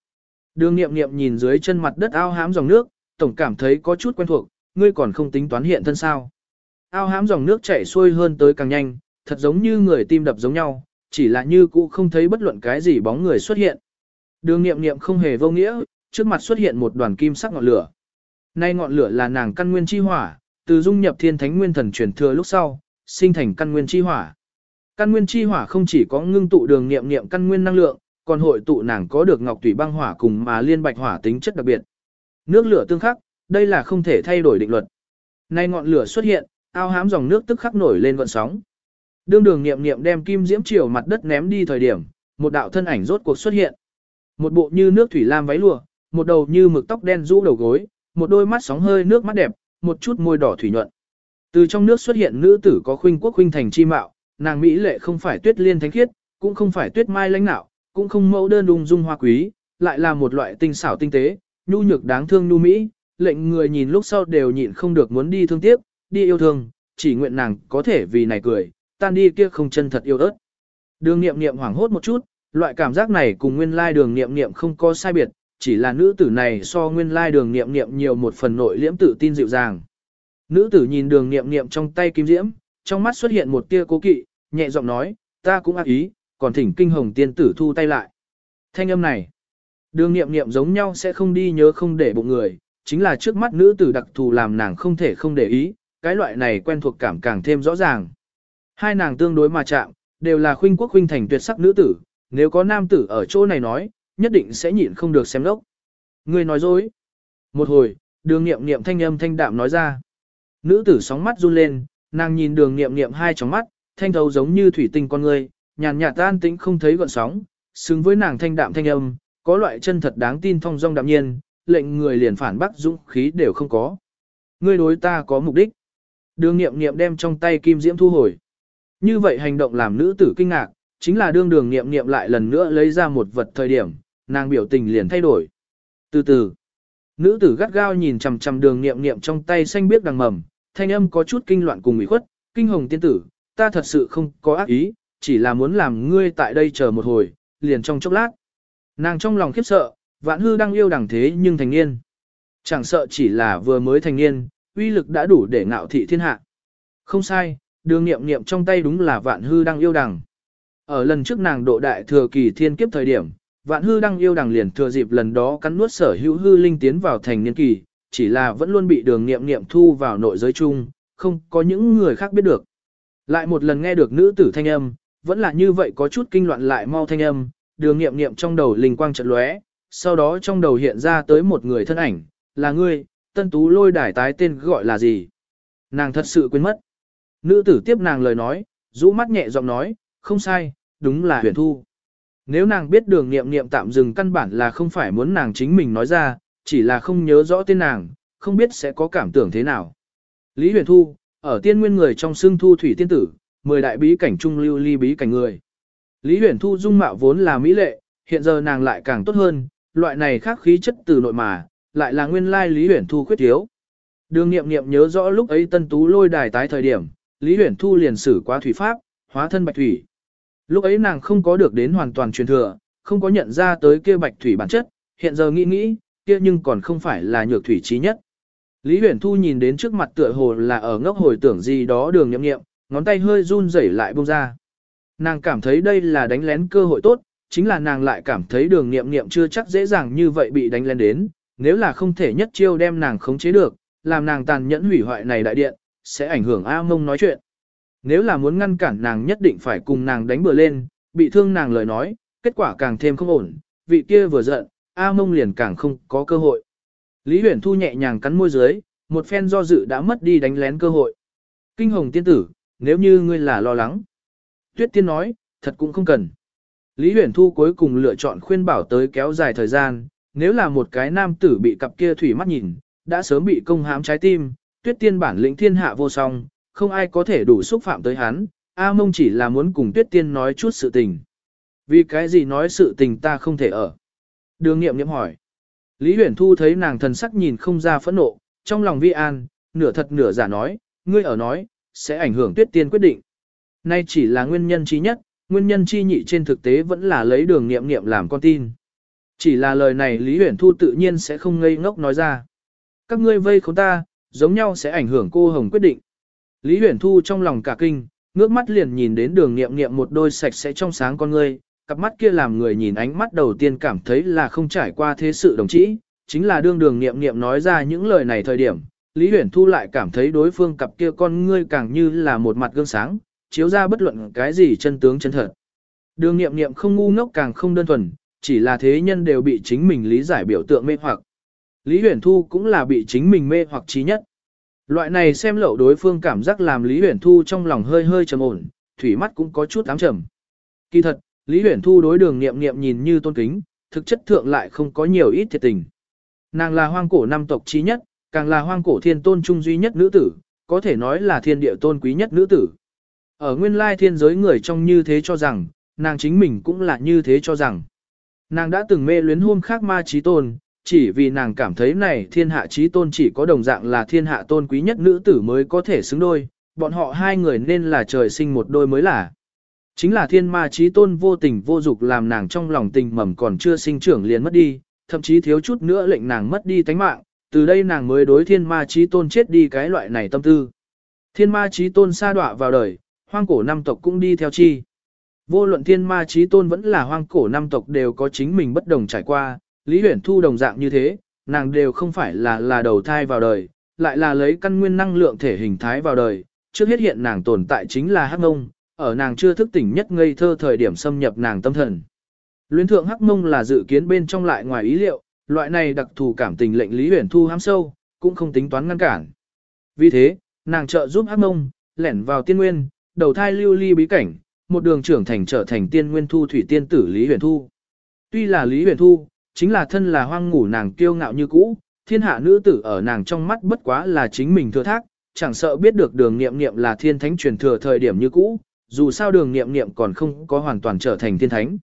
Đường nghiệm nghiệm nhìn dưới chân mặt đất ao hám dòng nước, tổng cảm thấy có chút quen thuộc, ngươi còn không tính toán hiện thân sao. Ao hám dòng nước chảy xuôi hơn tới càng nhanh, thật giống như người tim đập giống nhau, chỉ là như cũ không thấy bất luận cái gì bóng người xuất hiện. Đường nghiệm nghiệm không hề vô nghĩa, trước mặt xuất hiện một đoàn kim sắc ngọn lửa. Nay ngọn lửa là nàng căn nguyên chi hỏa, từ dung nhập thiên thánh nguyên thần truyền thừa lúc sau, sinh thành căn nguyên chi hỏa. Căn nguyên chi hỏa không chỉ có ngưng tụ đường nghiệm nghiệm căn nguyên năng lượng, còn hội tụ nàng có được ngọc tủy băng hỏa cùng mà liên bạch hỏa tính chất đặc biệt. Nước lửa tương khắc, đây là không thể thay đổi định luật. Nay ngọn lửa xuất hiện, ao hám dòng nước tức khắc nổi lên gợn sóng. Đương đường nghiệm nghiệm đem kim diễm chiều mặt đất ném đi thời điểm, một đạo thân ảnh rốt cuộc xuất hiện. Một bộ như nước thủy lam váy lụa, một đầu như mực tóc đen rũ đầu gối, một đôi mắt sóng hơi nước mắt đẹp, một chút môi đỏ thủy nhuận. Từ trong nước xuất hiện nữ tử có khuynh quốc khuynh thành chi mạo, nàng mỹ lệ không phải tuyết liên thánh khiết, cũng không phải tuyết mai lãnh nạo, cũng không mẫu đơn đung dung hoa quý, lại là một loại tinh xảo tinh tế, nhu nhược đáng thương nhu mỹ, lệnh người nhìn lúc sau đều nhịn không được muốn đi thương tiếc, đi yêu thương, chỉ nguyện nàng có thể vì này cười, tan đi kia không chân thật yêu ớt. Đường nghiệm nghiệm hoảng hốt một chút, loại cảm giác này cùng nguyên lai đường nghiệm nghiệm không có sai biệt, chỉ là nữ tử này so nguyên lai đường nghiệm nghiệm nhiều một phần nội liễm tự tin dịu dàng. Nữ tử nhìn đường nghiệm nghiệm trong tay kim diễm, trong mắt xuất hiện một tia cố kỵ, nhẹ giọng nói, ta cũng ác ý, còn thỉnh kinh hồng tiên tử thu tay lại. Thanh âm này, đường nghiệm nghiệm giống nhau sẽ không đi nhớ không để bụng người, chính là trước mắt nữ tử đặc thù làm nàng không thể không để ý, cái loại này quen thuộc cảm càng thêm rõ ràng. Hai nàng tương đối mà chạm, đều là khuynh quốc khuynh thành tuyệt sắc nữ tử, nếu có nam tử ở chỗ này nói, nhất định sẽ nhịn không được xem lốc. Người nói dối. Một hồi, đường nghiệm nghiệm thanh âm thanh đạm nói ra. Nữ tử sóng mắt run lên, nàng nhìn đường nghiệm nghiệm hai tròng mắt, thanh thấu giống như thủy tinh con người, nhàn nhạt tan tĩnh không thấy gọn sóng, xứng với nàng thanh đạm thanh âm, có loại chân thật đáng tin thông dong đạm nhiên, lệnh người liền phản bác dũng khí đều không có. Ngươi đối ta có mục đích. Đường nghiệm nghiệm đem trong tay kim diễm thu hồi. Như vậy hành động làm nữ tử kinh ngạc, chính là đương đường nghiệm nghiệm lại lần nữa lấy ra một vật thời điểm, nàng biểu tình liền thay đổi. Từ từ, nữ tử gắt gao nhìn chằm chằm đường nghiệm nghiệm trong tay xanh biếc đằng mầm, thanh âm có chút kinh loạn cùng ủy khuất, kinh hồng tiên tử, ta thật sự không có ác ý, chỉ là muốn làm ngươi tại đây chờ một hồi, liền trong chốc lát. Nàng trong lòng khiếp sợ, vạn hư đang yêu đẳng thế nhưng thành niên. Chẳng sợ chỉ là vừa mới thành niên, uy lực đã đủ để ngạo thị thiên hạ. Không sai, đường nghiệm nghiệm trong tay đúng là vạn hư đang yêu đằng. Ở lần trước nàng độ đại thừa kỳ thiên kiếp thời điểm, vạn hư đang yêu đằng liền thừa dịp lần đó cắn nuốt sở hữu hư linh tiến vào thành niên kỳ, chỉ là vẫn luôn bị đường nghiệm nghiệm thu vào nội giới chung, không có những người khác biết được. Lại một lần nghe được nữ tử thanh âm, vẫn là như vậy có chút kinh loạn lại mau thanh âm, đường nghiệm nghiệm trong đầu linh quang trận lóe, sau đó trong đầu hiện ra tới một người thân ảnh, là ngươi, tân tú lôi đài tái tên gọi là gì. Nàng thật sự quên mất. Nữ tử tiếp nàng lời nói, rũ mắt nhẹ giọng nói, không sai, đúng là huyền thu. Nếu nàng biết đường nghiệm nghiệm tạm dừng căn bản là không phải muốn nàng chính mình nói ra, chỉ là không nhớ rõ tên nàng, không biết sẽ có cảm tưởng thế nào. Lý huyền thu, ở tiên nguyên người trong xương thu thủy tiên tử, mười đại bí cảnh trung lưu ly bí cảnh người. Lý huyền thu dung mạo vốn là mỹ lệ, hiện giờ nàng lại càng tốt hơn, loại này khác khí chất từ nội mà, lại là nguyên lai Lý huyền thu khuyết thiếu. Đường nghiệm nghiệm nhớ rõ lúc ấy tân tú lôi đài tái thời điểm, Lý huyền thu liền xử quá thủy pháp, hóa thân bạch thủy. Lúc ấy nàng không có được đến hoàn toàn truyền thừa, không có nhận ra tới kia bạch thủy bản chất, hiện giờ nghĩ nghĩ, kia nhưng còn không phải là nhược thủy trí nhất. Lý Huyền Thu nhìn đến trước mặt tựa hồ là ở ngốc hồi tưởng gì đó đường nhậm nghiệm, ngón tay hơi run rẩy lại buông ra. Nàng cảm thấy đây là đánh lén cơ hội tốt, chính là nàng lại cảm thấy đường nghiệm nghiệm chưa chắc dễ dàng như vậy bị đánh lén đến, nếu là không thể nhất chiêu đem nàng khống chế được, làm nàng tàn nhẫn hủy hoại này đại điện, sẽ ảnh hưởng A mông nói chuyện. Nếu là muốn ngăn cản nàng nhất định phải cùng nàng đánh bừa lên, bị thương nàng lời nói, kết quả càng thêm không ổn, vị kia vừa giận, A mông liền càng không có cơ hội. Lý Huyền Thu nhẹ nhàng cắn môi dưới, một phen do dự đã mất đi đánh lén cơ hội. Kinh hồng tiên tử, nếu như ngươi là lo lắng. Tuyết tiên nói, thật cũng không cần. Lý Huyền Thu cuối cùng lựa chọn khuyên bảo tới kéo dài thời gian, nếu là một cái nam tử bị cặp kia thủy mắt nhìn, đã sớm bị công hãm trái tim, tuyết tiên bản lĩnh thiên hạ vô song, không ai có thể đủ xúc phạm tới hắn, A mông chỉ là muốn cùng tuyết tiên nói chút sự tình. Vì cái gì nói sự tình ta không thể ở? Đường nghiệm nghiệm hỏi. Lý Huyền Thu thấy nàng thần sắc nhìn không ra phẫn nộ, trong lòng vi an, nửa thật nửa giả nói, ngươi ở nói, sẽ ảnh hưởng tuyết tiên quyết định. Nay chỉ là nguyên nhân chi nhất, nguyên nhân chi nhị trên thực tế vẫn là lấy đường nghiệm nghiệm làm con tin. Chỉ là lời này Lý Huyền Thu tự nhiên sẽ không ngây ngốc nói ra. Các ngươi vây khốn ta, giống nhau sẽ ảnh hưởng cô Hồng quyết định. Lý Huyền Thu trong lòng cả kinh, ngước mắt liền nhìn đến đường nghiệm nghiệm một đôi sạch sẽ trong sáng con ngươi, cặp mắt kia làm người nhìn ánh mắt đầu tiên cảm thấy là không trải qua thế sự đồng chí, chính là đương đường nghiệm nghiệm nói ra những lời này thời điểm, Lý Huyền Thu lại cảm thấy đối phương cặp kia con ngươi càng như là một mặt gương sáng, chiếu ra bất luận cái gì chân tướng chân thật. Đường nghiệm nghiệm không ngu ngốc càng không đơn thuần, chỉ là thế nhân đều bị chính mình lý giải biểu tượng mê hoặc. Lý Huyền Thu cũng là bị chính mình mê hoặc trí nhất. Loại này xem lậu đối phương cảm giác làm Lý Huyển Thu trong lòng hơi hơi trầm ổn, thủy mắt cũng có chút ám trầm. Kỳ thật, Lý Huyển Thu đối đường nghiệm nghiệm nhìn như tôn kính, thực chất thượng lại không có nhiều ít thiệt tình. Nàng là hoang cổ năm tộc trí nhất, càng là hoang cổ thiên tôn trung duy nhất nữ tử, có thể nói là thiên địa tôn quý nhất nữ tử. Ở nguyên lai thiên giới người trong như thế cho rằng, nàng chính mình cũng là như thế cho rằng. Nàng đã từng mê luyến hôn khác ma trí tôn, chỉ vì nàng cảm thấy này thiên hạ trí tôn chỉ có đồng dạng là thiên hạ tôn quý nhất nữ tử mới có thể xứng đôi, bọn họ hai người nên là trời sinh một đôi mới là. Chính là thiên ma trí tôn vô tình vô dục làm nàng trong lòng tình mầm còn chưa sinh trưởng liền mất đi, thậm chí thiếu chút nữa lệnh nàng mất đi tánh mạng, từ đây nàng mới đối thiên ma trí tôn chết đi cái loại này tâm tư. Thiên ma trí tôn sa đọa vào đời, hoang cổ năm tộc cũng đi theo chi. Vô luận thiên ma trí tôn vẫn là hoang cổ năm tộc đều có chính mình bất đồng trải qua, Lý Huyền Thu đồng dạng như thế, nàng đều không phải là là đầu thai vào đời, lại là lấy căn nguyên năng lượng thể hình thái vào đời, trước hết hiện nàng tồn tại chính là hắc ngông, ở nàng chưa thức tỉnh nhất ngây thơ thời điểm xâm nhập nàng tâm thần. Luyến thượng hắc ngông là dự kiến bên trong lại ngoài ý liệu, loại này đặc thù cảm tình lệnh Lý Huyền Thu hám sâu, cũng không tính toán ngăn cản. Vì thế, nàng trợ giúp hắc ngông, lẻn vào tiên nguyên, đầu thai lưu ly bí cảnh, một đường trưởng thành trở thành tiên nguyên thu thủy tiên tử Lý Huyền Thu. Tuy là Lý Huyền Thu, chính là thân là hoang ngủ nàng kiêu ngạo như cũ, thiên hạ nữ tử ở nàng trong mắt bất quá là chính mình thừa thác, chẳng sợ biết được đường nghiệm nghiệm là thiên thánh truyền thừa thời điểm như cũ, dù sao đường nghiệm nghiệm còn không có hoàn toàn trở thành thiên thánh.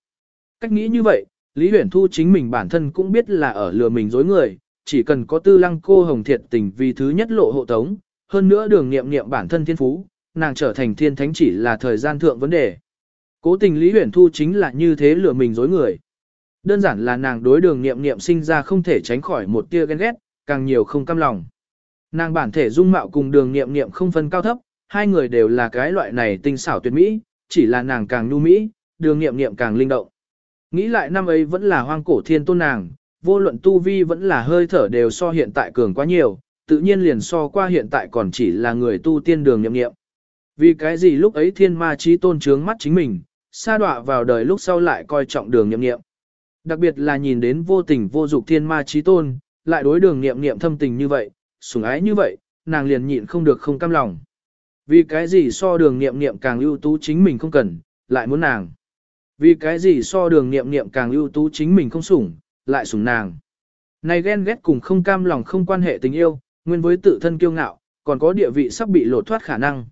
Cách nghĩ như vậy, Lý Huyền Thu chính mình bản thân cũng biết là ở lừa mình dối người, chỉ cần có tư lăng cô hồng thiệt tình vì thứ nhất lộ hộ tống, hơn nữa đường nghiệm nghiệm bản thân thiên phú, nàng trở thành thiên thánh chỉ là thời gian thượng vấn đề. Cố tình Lý Huyền Thu chính là như thế lừa mình dối người. Đơn giản là nàng đối đường nghiệm nghiệm sinh ra không thể tránh khỏi một tia ghen ghét, càng nhiều không cam lòng. Nàng bản thể dung mạo cùng đường nghiệm nghiệm không phân cao thấp, hai người đều là cái loại này tinh xảo tuyệt mỹ, chỉ là nàng càng nhu mỹ, đường nghiệm nghiệm càng linh động. Nghĩ lại năm ấy vẫn là hoang cổ thiên tôn nàng, vô luận tu vi vẫn là hơi thở đều so hiện tại cường quá nhiều, tự nhiên liền so qua hiện tại còn chỉ là người tu tiên đường nhậm nghiệm. Vì cái gì lúc ấy thiên ma trí tôn trướng mắt chính mình, sa đọa vào đời lúc sau lại coi trọng đường nhậm nghiệm. Đặc biệt là nhìn đến vô tình vô dục thiên ma trí tôn, lại đối đường nghiệm nghiệm thâm tình như vậy, sủng ái như vậy, nàng liền nhịn không được không cam lòng. Vì cái gì so đường nghiệm nghiệm càng ưu tú chính mình không cần, lại muốn nàng. Vì cái gì so đường nghiệm nghiệm càng ưu tú chính mình không sủng, lại sủng nàng. Này ghen ghét cùng không cam lòng không quan hệ tình yêu, nguyên với tự thân kiêu ngạo, còn có địa vị sắp bị lột thoát khả năng.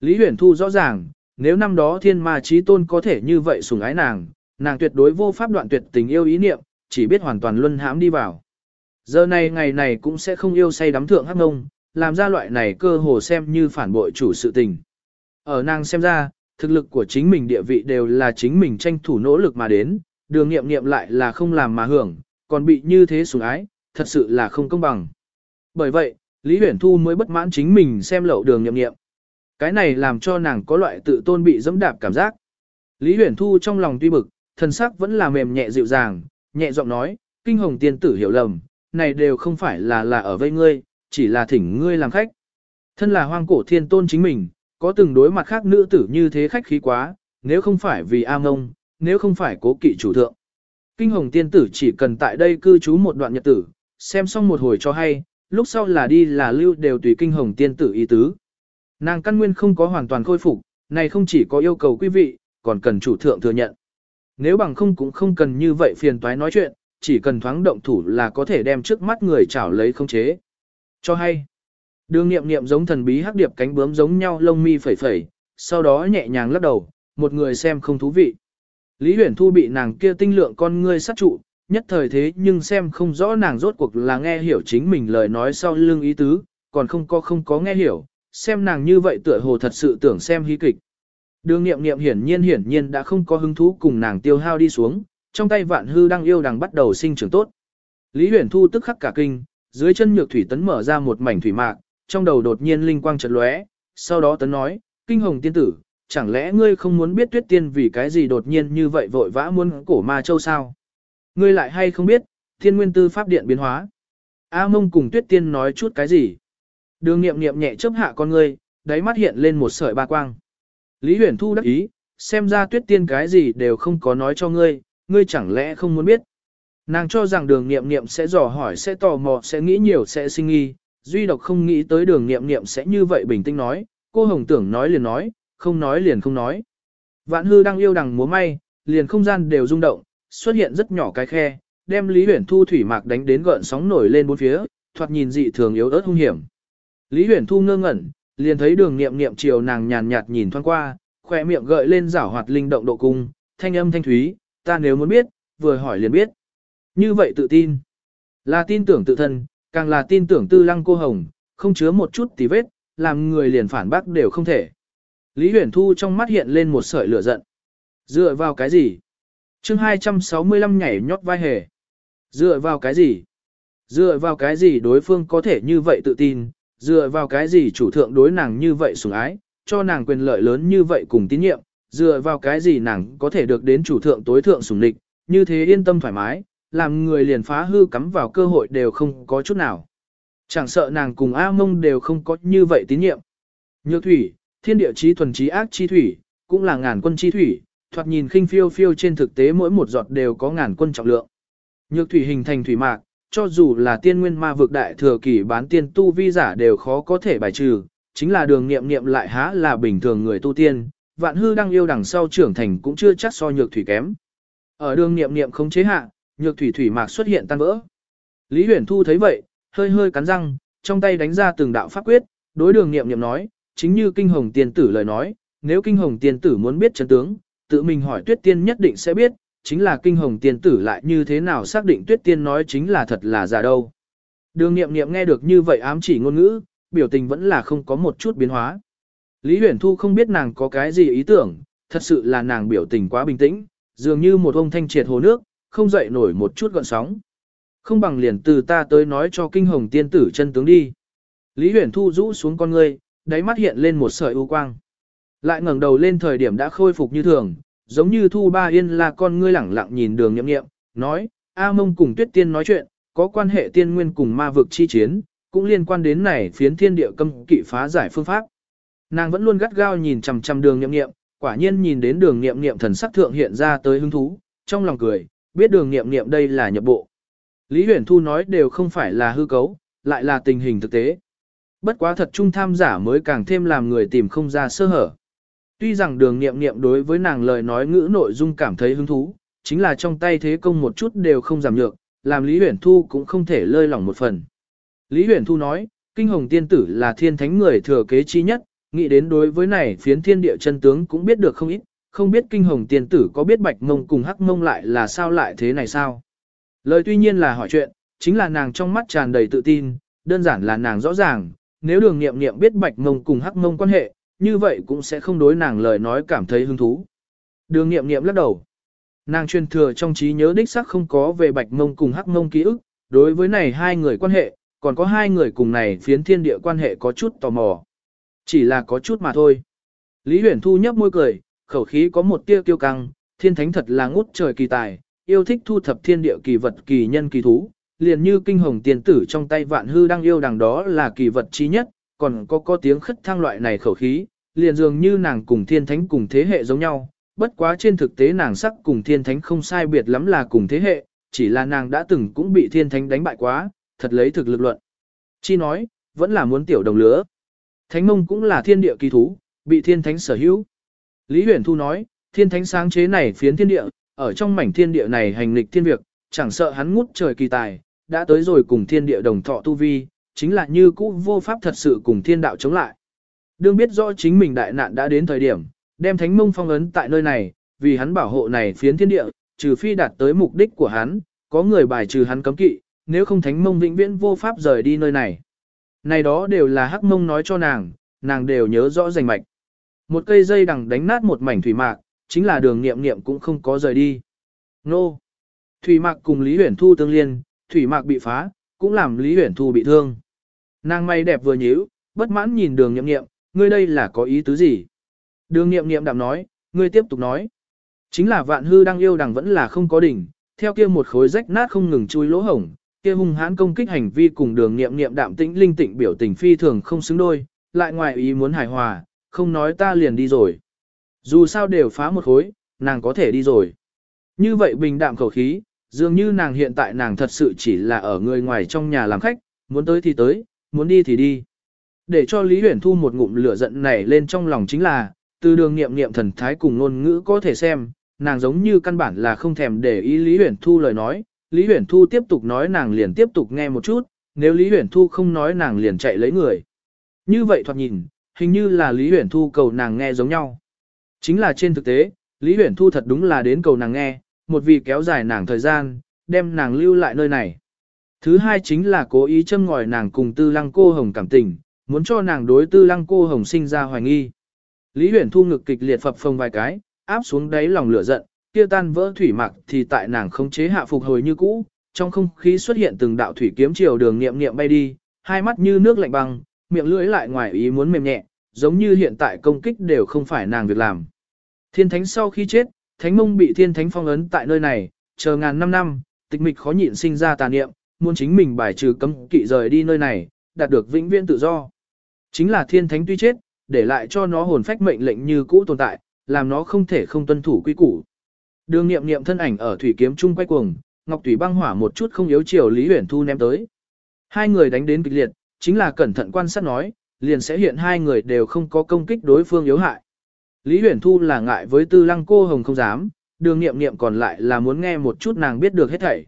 Lý Huyền Thu rõ ràng, nếu năm đó thiên ma trí tôn có thể như vậy sủng ái nàng, nàng tuyệt đối vô pháp đoạn tuyệt tình yêu ý niệm, chỉ biết hoàn toàn luân hãm đi vào. Giờ này ngày này cũng sẽ không yêu say đắm thượng hắc ngông, làm ra loại này cơ hồ xem như phản bội chủ sự tình. Ở nàng xem ra, thực lực của chính mình địa vị đều là chính mình tranh thủ nỗ lực mà đến, đường nghiệm nghiệm lại là không làm mà hưởng, còn bị như thế sủng ái, thật sự là không công bằng. Bởi vậy, Lý Huyền Thu mới bất mãn chính mình xem lậu đường nghiệm nghiệm. Cái này làm cho nàng có loại tự tôn bị dẫm đạp cảm giác. Lý Huyền Thu trong lòng tuy bực, thần sắc vẫn là mềm nhẹ dịu dàng, nhẹ giọng nói, kinh hồng tiên tử hiểu lầm, này đều không phải là là ở vây ngươi, chỉ là thỉnh ngươi làm khách. Thân là hoang cổ thiên tôn chính mình, có từng đối mặt khác nữ tử như thế khách khí quá, nếu không phải vì A Ngông, nếu không phải cố kỵ chủ thượng. Kinh hồng tiên tử chỉ cần tại đây cư trú một đoạn nhật tử, xem xong một hồi cho hay, lúc sau là đi là lưu đều tùy kinh hồng tiên tử ý tứ. Nàng căn nguyên không có hoàn toàn khôi phục, này không chỉ có yêu cầu quý vị, còn cần chủ thượng thừa nhận. Nếu bằng không cũng không cần như vậy phiền toái nói chuyện, chỉ cần thoáng động thủ là có thể đem trước mắt người chảo lấy không chế. Cho hay, đường nghiệm nghiệm giống thần bí hắc điệp cánh bướm giống nhau lông mi phẩy phẩy, sau đó nhẹ nhàng lắc đầu, một người xem không thú vị. Lý huyền thu bị nàng kia tinh lượng con ngươi sát trụ, nhất thời thế nhưng xem không rõ nàng rốt cuộc là nghe hiểu chính mình lời nói sau lưng ý tứ, còn không có không có nghe hiểu, xem nàng như vậy tựa hồ thật sự tưởng xem hí kịch. Đường nghiệm nghiệm hiển nhiên hiển nhiên đã không có hứng thú cùng nàng tiêu hao đi xuống, trong tay vạn hư đang yêu đang bắt đầu sinh trưởng tốt. Lý huyền thu tức khắc cả kinh, dưới chân nhược thủy tấn mở ra một mảnh thủy mạc, trong đầu đột nhiên linh quang chợt lóe, sau đó tấn nói, kinh hồng tiên tử, chẳng lẽ ngươi không muốn biết tuyết tiên vì cái gì đột nhiên như vậy vội vã muốn cổ ma châu sao? Ngươi lại hay không biết, thiên nguyên tư pháp điện biến hóa. A mông cùng tuyết tiên nói chút cái gì? Đường nghiệm nghiệm nhẹ chớp hạ con ngươi, đáy mắt hiện lên một sợi ba quang. Lý huyền thu đắc ý, xem ra tuyết tiên cái gì đều không có nói cho ngươi, ngươi chẳng lẽ không muốn biết. Nàng cho rằng đường nghiệm nghiệm sẽ dò hỏi sẽ tò mò sẽ nghĩ nhiều sẽ sinh nghi, duy độc không nghĩ tới đường nghiệm nghiệm sẽ như vậy bình tĩnh nói, cô hồng tưởng nói liền nói, không nói liền không nói. Vạn hư đang yêu đằng múa may, liền không gian đều rung động, xuất hiện rất nhỏ cái khe, đem Lý Huyền Thu thủy mạc đánh đến gợn sóng nổi lên bốn phía, thoạt nhìn dị thường yếu ớt hung hiểm. Lý Huyền Thu ngơ ngẩn, liền thấy đường nghiệm nghiệm chiều nàng nhàn nhạt nhìn thoáng qua, khỏe miệng gợi lên rảo hoạt linh động độ cung, thanh âm thanh thúy, ta nếu muốn biết, vừa hỏi liền biết. Như vậy tự tin, là tin tưởng tự thân, càng là tin tưởng tư lăng cô hồng, không chứa một chút tí vết, làm người liền phản bác đều không thể. Lý Huyền Thu trong mắt hiện lên một sợi lửa giận. Dựa vào cái gì? chương 265 nhảy nhót vai hề. Dựa vào cái gì? Dựa vào cái gì đối phương có thể như vậy tự tin? Dựa vào cái gì chủ thượng đối nàng như vậy sủng ái, cho nàng quyền lợi lớn như vậy cùng tín nhiệm? Dựa vào cái gì nàng có thể được đến chủ thượng tối thượng sủng địch, như thế yên tâm thoải mái, làm người liền phá hư cắm vào cơ hội đều không có chút nào. Chẳng sợ nàng cùng A mông đều không có như vậy tín nhiệm. Nhược thủy, thiên địa chí thuần chí ác chi thủy, cũng là ngàn quân chi thủy, thoạt nhìn khinh phiêu phiêu trên thực tế mỗi một giọt đều có ngàn quân trọng lượng. Nhược thủy hình thành thủy mạc, cho dù là tiên nguyên ma vực đại thừa kỳ bán tiên tu vi giả đều khó có thể bài trừ, chính là đường nghiệm nghiệm lại há là bình thường người tu tiên, vạn hư đang yêu đằng sau trưởng thành cũng chưa chắc so nhược thủy kém. Ở đường nghiệm nghiệm không chế hạ, nhược thủy thủy mạc xuất hiện tan vỡ. Lý huyền thu thấy vậy, hơi hơi cắn răng, trong tay đánh ra từng đạo pháp quyết, đối đường nghiệm nghiệm nói, chính như kinh hồng tiên tử lời nói, nếu kinh hồng tiên tử muốn biết chân tướng, tự mình hỏi tuyết tiên nhất định sẽ biết, chính là kinh hồng tiên tử lại như thế nào xác định tuyết tiên nói chính là thật là giả đâu. Đường nghiệm nghiệm nghe được như vậy ám chỉ ngôn ngữ, biểu tình vẫn là không có một chút biến hóa. Lý huyền thu không biết nàng có cái gì ý tưởng, thật sự là nàng biểu tình quá bình tĩnh, dường như một ông thanh triệt hồ nước, không dậy nổi một chút gọn sóng. Không bằng liền từ ta tới nói cho kinh hồng tiên tử chân tướng đi. Lý huyền thu rũ xuống con ngươi, đáy mắt hiện lên một sợi u quang. Lại ngẩng đầu lên thời điểm đã khôi phục như thường, giống như thu ba yên là con ngươi lẳng lặng nhìn đường nhậm nghiệm, nói, A mông cùng tuyết tiên nói chuyện, có quan hệ tiên nguyên cùng ma vực chi chiến, cũng liên quan đến này phiến thiên địa cấm kỵ phá giải phương pháp. Nàng vẫn luôn gắt gao nhìn chằm chằm đường nhậm nghiệm, quả nhiên nhìn đến đường nghiệm nghiệm thần sắc thượng hiện ra tới hứng thú, trong lòng cười, biết đường nghiệm nghiệm đây là nhập bộ. Lý Huyền Thu nói đều không phải là hư cấu, lại là tình hình thực tế. Bất quá thật trung tham giả mới càng thêm làm người tìm không ra sơ hở. Tuy rằng đường nghiệm nghiệm đối với nàng lời nói ngữ nội dung cảm thấy hứng thú, chính là trong tay thế công một chút đều không giảm nhược, làm Lý Huyển Thu cũng không thể lơi lỏng một phần. Lý Huyển Thu nói, Kinh Hồng Tiên Tử là thiên thánh người thừa kế chi nhất, nghĩ đến đối với này phiến thiên địa chân tướng cũng biết được không ít, không biết Kinh Hồng Tiên Tử có biết Bạch Mông cùng Hắc Mông lại là sao lại thế này sao. Lời tuy nhiên là hỏi chuyện, chính là nàng trong mắt tràn đầy tự tin, đơn giản là nàng rõ ràng, nếu đường nghiệm nghiệm biết Bạch Mông cùng Hắc Mông quan hệ, như vậy cũng sẽ không đối nàng lời nói cảm thấy hứng thú. Đường nghiệm nghiệm lắc đầu. Nàng truyền thừa trong trí nhớ đích xác không có về bạch mông cùng hắc mông ký ức, đối với này hai người quan hệ, còn có hai người cùng này phiến thiên địa quan hệ có chút tò mò. Chỉ là có chút mà thôi. Lý huyền thu nhấp môi cười, khẩu khí có một tia kiêu căng, thiên thánh thật là ngút trời kỳ tài, yêu thích thu thập thiên địa kỳ vật kỳ nhân kỳ thú, liền như kinh hồng tiền tử trong tay vạn hư đang yêu đằng đó là kỳ vật chi nhất, còn có có tiếng khất thang loại này khẩu khí, liền dường như nàng cùng thiên thánh cùng thế hệ giống nhau, bất quá trên thực tế nàng sắc cùng thiên thánh không sai biệt lắm là cùng thế hệ, chỉ là nàng đã từng cũng bị thiên thánh đánh bại quá, thật lấy thực lực luận. Chi nói, vẫn là muốn tiểu đồng lứa. Thánh mông cũng là thiên địa kỳ thú, bị thiên thánh sở hữu. Lý Huyền Thu nói, thiên thánh sáng chế này phiến thiên địa, ở trong mảnh thiên địa này hành lịch thiên việc, chẳng sợ hắn ngút trời kỳ tài, đã tới rồi cùng thiên địa đồng thọ tu vi, chính là như cũ vô pháp thật sự cùng thiên đạo chống lại. Đương biết rõ chính mình đại nạn đã đến thời điểm, đem thánh mông phong ấn tại nơi này, vì hắn bảo hộ này phiến thiên địa, trừ phi đạt tới mục đích của hắn, có người bài trừ hắn cấm kỵ, nếu không thánh mông vĩnh viễn vô pháp rời đi nơi này. Này đó đều là hắc mông nói cho nàng, nàng đều nhớ rõ rành mạch. Một cây dây đằng đánh nát một mảnh thủy mạc, chính là đường nghiệm nghiệm cũng không có rời đi. Nô! Thủy mạc cùng Lý Huyển Thu tương liên, thủy mạc bị phá, cũng làm Lý Huyển Thu bị thương. Nàng may đẹp vừa nhíu, bất mãn nhìn đường nghiệm nghiệm, ngươi đây là có ý tứ gì? Đường nghiệm nghiệm đạm nói, ngươi tiếp tục nói. Chính là vạn hư đang yêu đằng vẫn là không có đỉnh, theo kia một khối rách nát không ngừng chui lỗ hổng, kia hung hãn công kích hành vi cùng đường nghiệm nghiệm đạm tĩnh linh tịnh biểu tình phi thường không xứng đôi, lại ngoài ý muốn hài hòa, không nói ta liền đi rồi. Dù sao đều phá một khối, nàng có thể đi rồi. Như vậy bình đạm khẩu khí, dường như nàng hiện tại nàng thật sự chỉ là ở người ngoài trong nhà làm khách, muốn tới thì tới, muốn đi thì đi. Để cho Lý Huyền Thu một ngụm lửa giận này lên trong lòng chính là, từ đường nghiệm nghiệm thần thái cùng ngôn ngữ có thể xem, nàng giống như căn bản là không thèm để ý Lý Huyền Thu lời nói, Lý Huyền Thu tiếp tục nói nàng liền tiếp tục nghe một chút, nếu Lý Huyền Thu không nói nàng liền chạy lấy người. Như vậy thoạt nhìn, hình như là Lý Huyền Thu cầu nàng nghe giống nhau. Chính là trên thực tế, Lý Huyền Thu thật đúng là đến cầu nàng nghe, một vì kéo dài nàng thời gian, đem nàng lưu lại nơi này. Thứ hai chính là cố ý châm ngòi nàng cùng tư lăng cô hồng cảm tình, muốn cho nàng đối tư lăng cô hồng sinh ra hoài nghi. Lý Huyền Thu ngực kịch liệt phập phồng vài cái, áp xuống đáy lòng lửa giận, kia tan vỡ thủy mặc thì tại nàng không chế hạ phục hồi như cũ, trong không khí xuất hiện từng đạo thủy kiếm chiều đường nghiệm nghiệm bay đi, hai mắt như nước lạnh băng, miệng lưỡi lại ngoài ý muốn mềm nhẹ, giống như hiện tại công kích đều không phải nàng việc làm. Thiên thánh sau khi chết, thánh mông bị thiên thánh phong ấn tại nơi này, chờ ngàn năm năm, tịch mịch khó nhịn sinh ra tà niệm, muốn chính mình bài trừ cấm kỵ rời đi nơi này, đạt được vĩnh viễn tự do. Chính là thiên thánh tuy chết, để lại cho nó hồn phách mệnh lệnh như cũ tồn tại, làm nó không thể không tuân thủ quy củ. Đường nghiệm nghiệm thân ảnh ở thủy kiếm trung quay cuồng, ngọc thủy băng hỏa một chút không yếu chiều Lý Uyển Thu ném tới. Hai người đánh đến kịch liệt, chính là cẩn thận quan sát nói, liền sẽ hiện hai người đều không có công kích đối phương yếu hại. Lý Uyển Thu là ngại với tư lăng cô hồng không dám, đường nghiệm nghiệm còn lại là muốn nghe một chút nàng biết được hết thảy.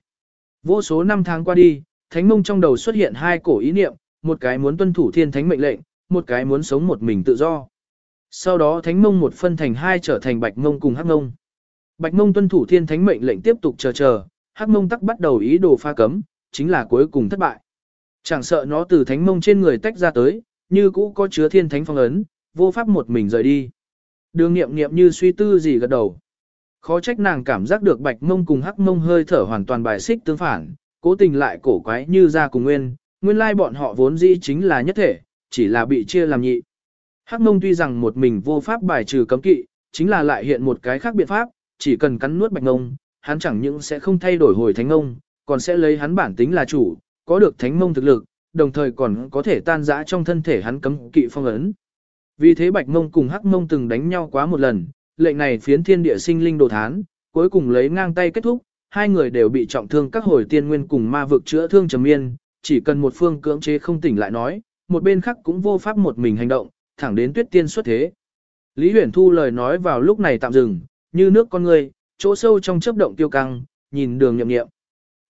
Vô số năm tháng qua đi, thánh mông trong đầu xuất hiện hai cổ ý niệm, một cái muốn tuân thủ thiên thánh mệnh lệnh, một cái muốn sống một mình tự do. Sau đó thánh mông một phân thành hai trở thành bạch mông cùng hắc mông. Bạch mông tuân thủ thiên thánh mệnh lệnh tiếp tục chờ chờ, hắc mông tắc bắt đầu ý đồ pha cấm, chính là cuối cùng thất bại. Chẳng sợ nó từ thánh mông trên người tách ra tới, như cũ có chứa thiên thánh phong ấn, vô pháp một mình rời đi. Đường nghiệm nghiệm như suy tư gì gật đầu. Khó trách nàng cảm giác được bạch mông cùng hắc mông hơi thở hoàn toàn bài xích tương phản, cố tình lại cổ quái như ra cùng nguyên, nguyên lai bọn họ vốn dĩ chính là nhất thể, chỉ là bị chia làm nhị. Hắc mông tuy rằng một mình vô pháp bài trừ cấm kỵ, chính là lại hiện một cái khác biện pháp, chỉ cần cắn nuốt bạch mông, hắn chẳng những sẽ không thay đổi hồi thánh mông, còn sẽ lấy hắn bản tính là chủ, có được thánh mông thực lực, đồng thời còn có thể tan rã trong thân thể hắn cấm kỵ phong ấn. Vì thế bạch mông cùng hắc mông từng đánh nhau quá một lần, lệnh này phiến thiên địa sinh linh đồ thán, cuối cùng lấy ngang tay kết thúc, hai người đều bị trọng thương các hồi tiên nguyên cùng ma vực chữa thương trầm miên, chỉ cần một phương cưỡng chế không tỉnh lại nói, một bên khác cũng vô pháp một mình hành động, thẳng đến tuyết tiên xuất thế. Lý Huyền Thu lời nói vào lúc này tạm dừng, như nước con người, chỗ sâu trong chớp động tiêu căng, nhìn đường nghiệm nghiệm.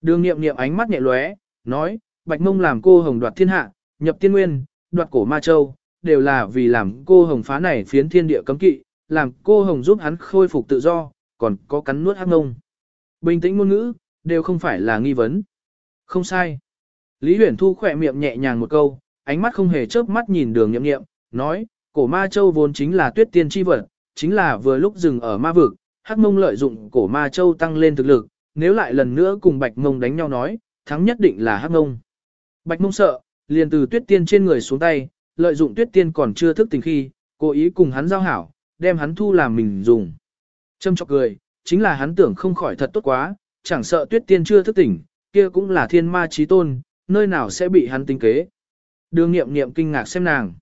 Đường nghiệm nghiệm ánh mắt nhẹ lóe, nói, Bạch Mông làm cô hồng đoạt thiên hạ, nhập tiên nguyên, đoạt cổ ma châu, đều là vì làm cô hồng phá này phiến thiên địa cấm kỵ, làm cô hồng giúp hắn khôi phục tự do, còn có cắn nuốt hắc ngông. Bình tĩnh ngôn ngữ, đều không phải là nghi vấn. Không sai. Lý Huyền Thu khỏe miệng nhẹ nhàng một câu, ánh mắt không hề chớp mắt nhìn đường nhậm nghiệm, nói, cổ ma châu vốn chính là tuyết tiên chi vật, chính là vừa lúc dừng ở ma vực, hắc mông lợi dụng cổ ma châu tăng lên thực lực, nếu lại lần nữa cùng bạch mông đánh nhau nói, thắng nhất định là hắc mông. Bạch mông sợ, liền từ tuyết tiên trên người xuống tay, lợi dụng tuyết tiên còn chưa thức tình khi, cố ý cùng hắn giao hảo, đem hắn thu làm mình dùng. Châm chọc cười, chính là hắn tưởng không khỏi thật tốt quá, chẳng sợ tuyết tiên chưa thức tỉnh, kia cũng là thiên ma trí tôn, nơi nào sẽ bị hắn tinh kế. Đường nghiệm nghiệm kinh ngạc xem nàng.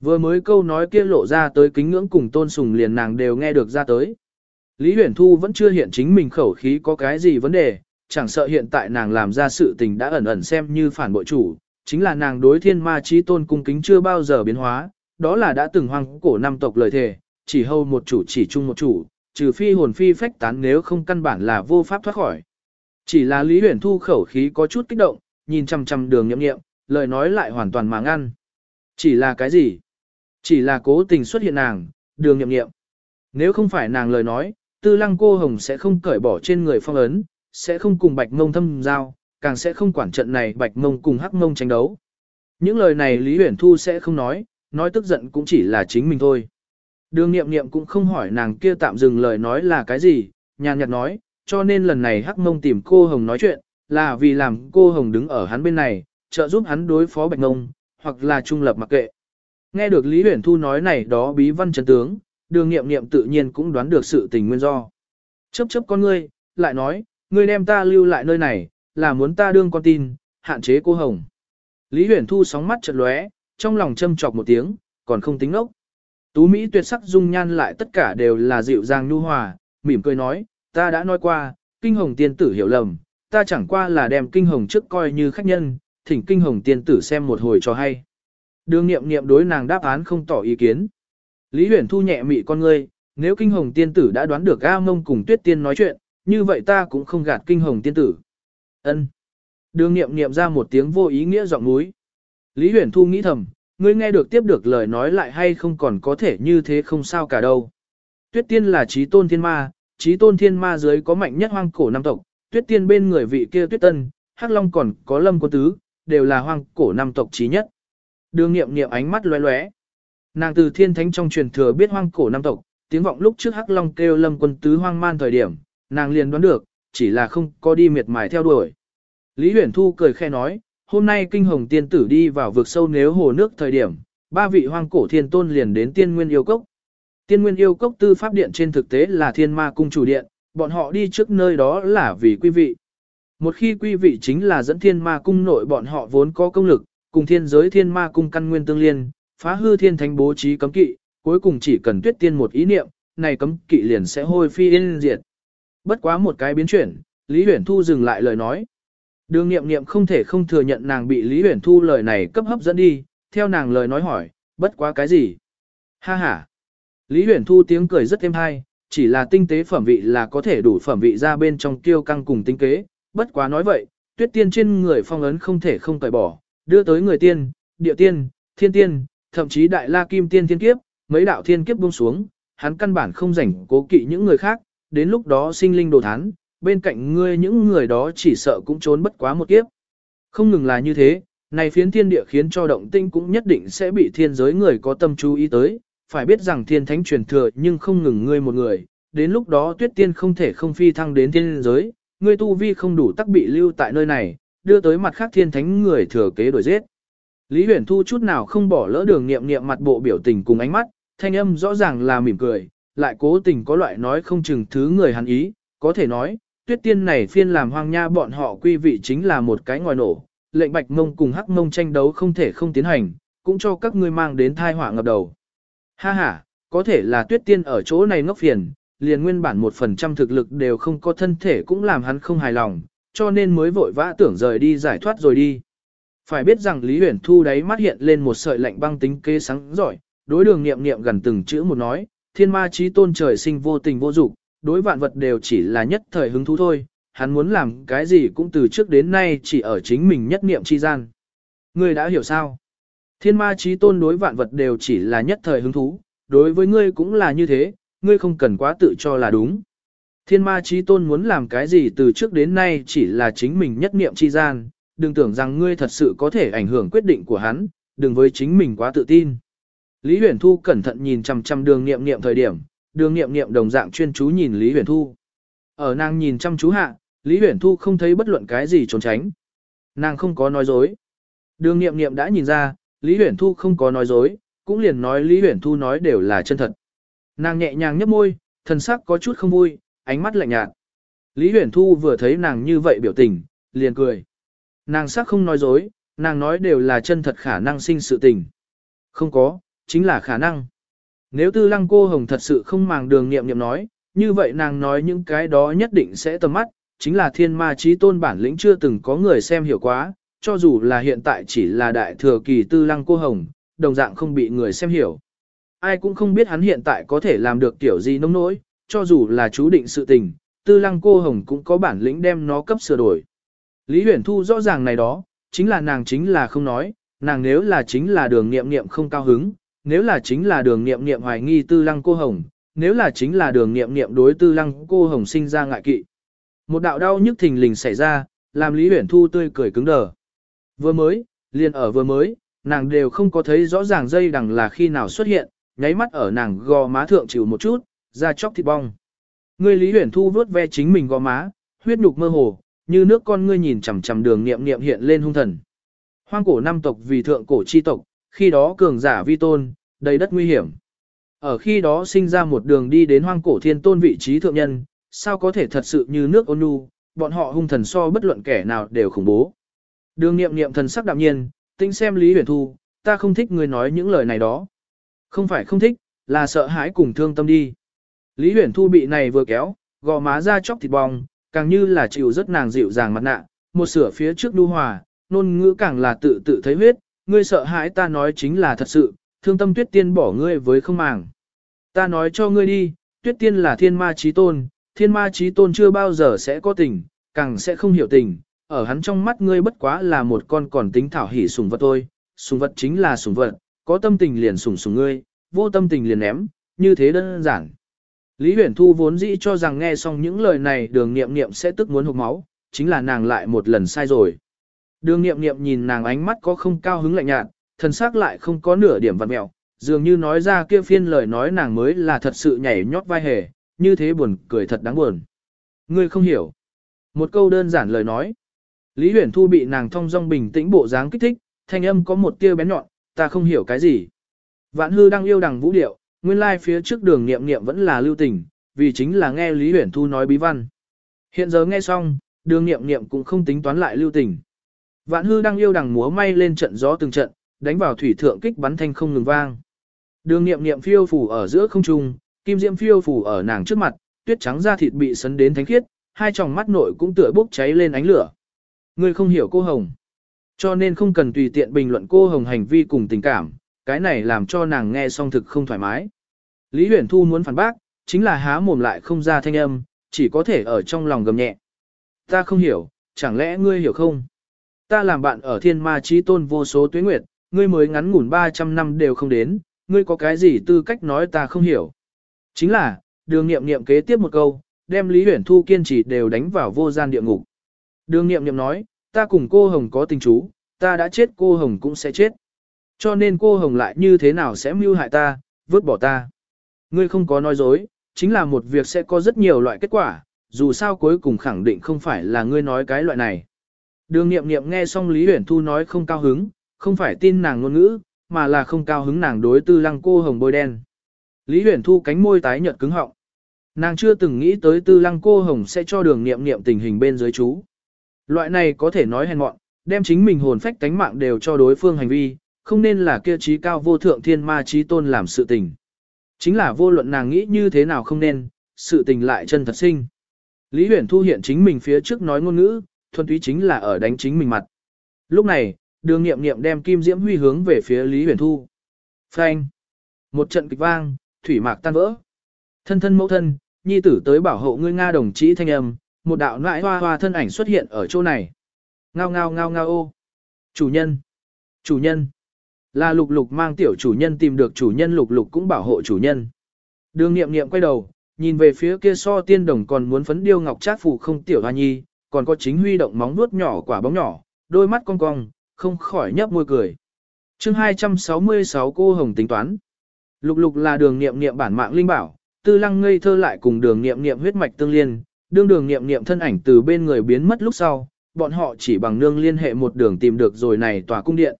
Vừa mới câu nói kia lộ ra tới kính ngưỡng cùng tôn sùng liền nàng đều nghe được ra tới. Lý Huyền Thu vẫn chưa hiện chính mình khẩu khí có cái gì vấn đề, chẳng sợ hiện tại nàng làm ra sự tình đã ẩn ẩn xem như phản bội chủ, chính là nàng đối thiên ma trí tôn cung kính chưa bao giờ biến hóa, đó là đã từng hoang cổ năm tộc lời thề, chỉ hầu một chủ chỉ chung một chủ, trừ phi hồn phi phách tán nếu không căn bản là vô pháp thoát khỏi. Chỉ là Lý Huyền Thu khẩu khí có chút kích động, nhìn chăm chăm đường nhậm nghiệm, lời nói lại hoàn toàn mà ngăn. Chỉ là cái gì? Chỉ là cố tình xuất hiện nàng, đường nhậm nghiệm. Nếu không phải nàng lời nói, tư lăng cô hồng sẽ không cởi bỏ trên người phong ấn, sẽ không cùng bạch mông thâm giao, càng sẽ không quản trận này bạch mông cùng hắc mông tranh đấu. Những lời này Lý Huyền Thu sẽ không nói, nói tức giận cũng chỉ là chính mình thôi. Đường nghiệm nghiệm cũng không hỏi nàng kia tạm dừng lời nói là cái gì, nhàn nhạt nói, cho nên lần này hắc mông tìm cô Hồng nói chuyện, là vì làm cô Hồng đứng ở hắn bên này, trợ giúp hắn đối phó bạch mông, hoặc là trung lập mặc kệ. Nghe được Lý Huyển Thu nói này đó bí văn chấn tướng, đường nghiệm nghiệm tự nhiên cũng đoán được sự tình nguyên do. Chấp chấp con ngươi, lại nói, ngươi đem ta lưu lại nơi này, là muốn ta đương con tin, hạn chế cô Hồng. Lý Huyển Thu sóng mắt chật lóe, trong lòng châm chọc một tiếng, còn không tính ốc. Tú Mỹ tuyệt sắc dung nhan lại tất cả đều là dịu dàng nhu hòa, mỉm cười nói, ta đã nói qua, kinh hồng tiên tử hiểu lầm, ta chẳng qua là đem kinh hồng trước coi như khách nhân, thỉnh kinh hồng tiên tử xem một hồi cho hay. Đường nghiệm nghiệm đối nàng đáp án không tỏ ý kiến. Lý huyền thu nhẹ mị con ngươi, nếu kinh hồng tiên tử đã đoán được A mông cùng tuyết tiên nói chuyện, như vậy ta cũng không gạt kinh hồng tiên tử. ân Đường nghiệm nghiệm ra một tiếng vô ý nghĩa giọng núi. Lý huyền thu nghĩ thầm, ngươi nghe được tiếp được lời nói lại hay không còn có thể như thế không sao cả đâu. Tuyết tiên là trí tôn thiên ma, trí tôn thiên ma dưới có mạnh nhất hoang cổ năm tộc, tuyết tiên bên người vị kia tuyết tân, hắc long còn có lâm quân tứ, đều là hoang cổ năm tộc trí nhất. Đường nghiệm nghiệm ánh mắt lóe lóe. Nàng từ thiên thánh trong truyền thừa biết hoang cổ năm tộc, tiếng vọng lúc trước hắc long kêu lâm quân tứ hoang man thời điểm, nàng liền đoán được, chỉ là không có đi miệt mài theo đuổi. Lý huyền thu cười khe nói, hôm nay kinh hồng tiên tử đi vào vực sâu nếu hồ nước thời điểm, ba vị hoang cổ thiên tôn liền đến tiên nguyên yêu cốc. Tiên nguyên yêu cốc tư pháp điện trên thực tế là thiên ma cung chủ điện, bọn họ đi trước nơi đó là vì quý vị. Một khi quý vị chính là dẫn thiên ma cung nội bọn họ vốn có công lực, cùng thiên giới thiên ma cung căn nguyên tương liên, phá hư thiên thánh bố trí cấm kỵ, cuối cùng chỉ cần tuyết tiên một ý niệm, này cấm kỵ liền sẽ hôi phi yên diệt. Bất quá một cái biến chuyển, Lý Huyền Thu dừng lại lời nói. Đường nghiệm nghiệm không thể không thừa nhận nàng bị Lý Uyển Thu lời này cấp hấp dẫn đi, theo nàng lời nói hỏi, bất quá cái gì? Ha ha! Lý Uyển Thu tiếng cười rất êm hay, chỉ là tinh tế phẩm vị là có thể đủ phẩm vị ra bên trong tiêu căng cùng tinh kế, bất quá nói vậy, tuyết tiên trên người phong ấn không thể không tẩy bỏ, đưa tới người tiên, địa tiên, thiên tiên, thậm chí đại la kim tiên thiên kiếp, mấy đạo thiên kiếp buông xuống, hắn căn bản không rảnh cố kỵ những người khác, đến lúc đó sinh linh đồ thán, bên cạnh ngươi những người đó chỉ sợ cũng trốn bất quá một kiếp. Không ngừng là như thế, này phiến thiên địa khiến cho động tinh cũng nhất định sẽ bị thiên giới người có tâm chú ý tới, phải biết rằng thiên thánh truyền thừa nhưng không ngừng ngươi một người, đến lúc đó tuyết tiên không thể không phi thăng đến thiên giới, ngươi tu vi không đủ tắc bị lưu tại nơi này, đưa tới mặt khác thiên thánh người thừa kế đổi giết. Lý huyền thu chút nào không bỏ lỡ đường nghiệm nghiệm mặt bộ biểu tình cùng ánh mắt, thanh âm rõ ràng là mỉm cười, lại cố tình có loại nói không chừng thứ người hắn ý, có thể nói, tuyết tiên này phiên làm hoang nha bọn họ quy vị chính là một cái ngòi nổ, lệnh bạch mông cùng hắc mông tranh đấu không thể không tiến hành, cũng cho các ngươi mang đến thai họa ngập đầu. Ha ha, có thể là tuyết tiên ở chỗ này ngốc phiền, liền nguyên bản một phần trăm thực lực đều không có thân thể cũng làm hắn không hài lòng, cho nên mới vội vã tưởng rời đi giải thoát rồi đi. Phải biết rằng Lý Huyền Thu đáy mắt hiện lên một sợi lạnh băng tính kế sáng giỏi, đối đường nghiệm nghiệm gần từng chữ một nói, thiên ma trí tôn trời sinh vô tình vô dục, đối vạn vật đều chỉ là nhất thời hứng thú thôi, hắn muốn làm cái gì cũng từ trước đến nay chỉ ở chính mình nhất niệm chi gian. Ngươi đã hiểu sao? Thiên ma trí tôn đối vạn vật đều chỉ là nhất thời hứng thú, đối với ngươi cũng là như thế, ngươi không cần quá tự cho là đúng. Thiên ma trí tôn muốn làm cái gì từ trước đến nay chỉ là chính mình nhất niệm chi gian, đừng tưởng rằng ngươi thật sự có thể ảnh hưởng quyết định của hắn, đừng với chính mình quá tự tin. Lý Huyền Thu cẩn thận nhìn chằm chằm đường niệm niệm thời điểm, đường niệm niệm đồng dạng chuyên chú nhìn Lý Huyền Thu. Ở nàng nhìn chăm chú hạ, Lý Huyền Thu không thấy bất luận cái gì trốn tránh. Nàng không có nói dối. Đường niệm niệm đã nhìn ra, Lý Huyền Thu không có nói dối, cũng liền nói Lý Huyền Thu nói đều là chân thật. Nàng nhẹ nhàng nhấp môi, thần sắc có chút không vui, ánh mắt lạnh nhạt. Lý Huyền Thu vừa thấy nàng như vậy biểu tình, liền cười. Nàng sắc không nói dối, nàng nói đều là chân thật khả năng sinh sự tình. Không có, chính là khả năng. Nếu tư lăng cô hồng thật sự không màng đường nghiệm nghiệm nói, như vậy nàng nói những cái đó nhất định sẽ tầm mắt, chính là thiên ma trí tôn bản lĩnh chưa từng có người xem hiểu quá, cho dù là hiện tại chỉ là đại thừa kỳ tư lăng cô hồng, đồng dạng không bị người xem hiểu. Ai cũng không biết hắn hiện tại có thể làm được tiểu gì nông nỗi, cho dù là chú định sự tình, tư lăng cô hồng cũng có bản lĩnh đem nó cấp sửa đổi. Lý huyền thu rõ ràng này đó, chính là nàng chính là không nói, nàng nếu là chính là đường nghiệm nghiệm không cao hứng, nếu là chính là đường nghiệm nghiệm hoài nghi tư lăng cô hồng, nếu là chính là đường nghiệm nghiệm đối tư lăng cô hồng sinh ra ngại kỵ. Một đạo đau nhức thình lình xảy ra, làm Lý uyển Thu tươi cười cứng đờ. Vừa mới, liền ở vừa mới, nàng đều không có thấy rõ ràng dây đằng là khi nào xuất hiện, nháy mắt ở nàng gò má thượng chịu một chút, ra chóc thịt bong. Ngươi Lý uyển Thu vuốt ve chính mình gò má, huyết nhục mơ hồ, như nước con ngươi nhìn chằm chằm đường niệm niệm hiện lên hung thần. Hoang cổ năm tộc vì thượng cổ chi tộc, khi đó cường giả vi tôn, đầy đất nguy hiểm. Ở khi đó sinh ra một đường đi đến hoang cổ thiên tôn vị trí thượng nhân, sao có thể thật sự như nước ôn nhu, bọn họ hung thần so bất luận kẻ nào đều khủng bố. Đường nghiệm nghiệm thần sắc đạm nhiên, tinh xem Lý Huyền Thu, ta không thích người nói những lời này đó. Không phải không thích, là sợ hãi cùng thương tâm đi. Lý Huyền Thu bị này vừa kéo, gò má ra chóc thịt bong, càng như là chịu rất nàng dịu dàng mặt nạ, một sửa phía trước đu hòa, nôn ngữ càng là tự tự thấy huyết, ngươi sợ hãi ta nói chính là thật sự, thương tâm tuyết tiên bỏ ngươi với không màng. Ta nói cho ngươi đi, tuyết tiên là thiên ma trí tôn, thiên ma trí tôn chưa bao giờ sẽ có tình, càng sẽ không hiểu tình, ở hắn trong mắt ngươi bất quá là một con còn tính thảo hỉ sùng vật thôi, sùng vật chính là sùng vật, có tâm tình liền sùng sùng ngươi, vô tâm tình liền ném, như thế đơn giản. Lý Huyền Thu vốn dĩ cho rằng nghe xong những lời này đường nghiệm nghiệm sẽ tức muốn hụt máu, chính là nàng lại một lần sai rồi. Đường nghiệm nghiệm nhìn nàng ánh mắt có không cao hứng lạnh nhạt, thần sắc lại không có nửa điểm vặt mẹo, dường như nói ra kia phiên lời nói nàng mới là thật sự nhảy nhót vai hề, như thế buồn cười thật đáng buồn. Ngươi không hiểu. Một câu đơn giản lời nói. Lý Huyền Thu bị nàng thông dong bình tĩnh bộ dáng kích thích, thanh âm có một tia bén nhọn, ta không hiểu cái gì. Vạn hư đang yêu đằng vũ điệu, nguyên lai like phía trước đường nghiệm nghiệm vẫn là lưu tình, vì chính là nghe Lý Huyền Thu nói bí văn. Hiện giờ nghe xong, đường nghiệm nghiệm cũng không tính toán lại lưu tình. Vạn hư đang yêu đằng múa may lên trận gió từng trận, đánh vào thủy thượng kích bắn thanh không ngừng vang. Đường niệm niệm phiêu phủ ở giữa không trung, kim diễm phiêu phủ ở nàng trước mặt, tuyết trắng da thịt bị sấn đến thánh khiết, hai tròng mắt nội cũng tựa bốc cháy lên ánh lửa. Ngươi không hiểu cô Hồng. Cho nên không cần tùy tiện bình luận cô Hồng hành vi cùng tình cảm, cái này làm cho nàng nghe song thực không thoải mái. Lý Huyền Thu muốn phản bác, chính là há mồm lại không ra thanh âm, chỉ có thể ở trong lòng gầm nhẹ. Ta không hiểu, chẳng lẽ ngươi hiểu không? Ta làm bạn ở thiên ma trí tôn vô số tuyến nguyệt, ngươi mới ngắn ngủn 300 năm đều không đến, ngươi có cái gì tư cách nói ta không hiểu. Chính là, đường nghiệm nghiệm kế tiếp một câu, đem Lý Huyền Thu kiên trì đều đánh vào vô gian địa ngục. Đường nghiệm nghiệm nói, ta cùng cô Hồng có tình chú, ta đã chết cô Hồng cũng sẽ chết. Cho nên cô Hồng lại như thế nào sẽ mưu hại ta, vứt bỏ ta. Ngươi không có nói dối, chính là một việc sẽ có rất nhiều loại kết quả, dù sao cuối cùng khẳng định không phải là ngươi nói cái loại này. Đường nghiệm nghiệm nghe xong Lý Huyển Thu nói không cao hứng, không phải tin nàng ngôn ngữ, mà là không cao hứng nàng đối tư lăng cô hồng bôi đen. Lý Huyển Thu cánh môi tái nhợt cứng họng. Nàng chưa từng nghĩ tới tư lăng cô hồng sẽ cho đường nghiệm nghiệm tình hình bên dưới chú. Loại này có thể nói hèn mọn, đem chính mình hồn phách tánh mạng đều cho đối phương hành vi, không nên là kia trí cao vô thượng thiên ma trí tôn làm sự tình. Chính là vô luận nàng nghĩ như thế nào không nên, sự tình lại chân thật sinh. Lý Huyền Thu hiện chính mình phía trước nói ngôn ngữ, thuần túy chính là ở đánh chính mình mặt. Lúc này, đường nghiệm nghiệm đem kim diễm huy hướng về phía Lý Huyền Thu. Phanh! Một trận kịch vang, thủy mạc tan vỡ. Thân thân mẫu thân, nhi tử tới bảo hộ ngươi Nga đồng chí thanh âm, một đạo nãi hoa hoa thân ảnh xuất hiện ở chỗ này. Ngao ngao ngao ngao ô. Chủ nhân! Chủ nhân! Là lục lục mang tiểu chủ nhân tìm được chủ nhân lục lục cũng bảo hộ chủ nhân. Đường nghiệm nghiệm quay đầu, nhìn về phía kia so tiên đồng còn muốn phấn điêu ngọc trát phù không tiểu hoa nhi, còn có chính huy động móng nuốt nhỏ quả bóng nhỏ, đôi mắt cong cong, không khỏi nhấp môi cười. chương 266 cô hồng tính toán. Lục lục là đường nghiệm nghiệm bản mạng linh bảo, tư lăng ngây thơ lại cùng đường nghiệm nghiệm huyết mạch tương liên, đương đường nghiệm nghiệm thân ảnh từ bên người biến mất lúc sau, bọn họ chỉ bằng nương liên hệ một đường tìm được rồi này tòa cung điện.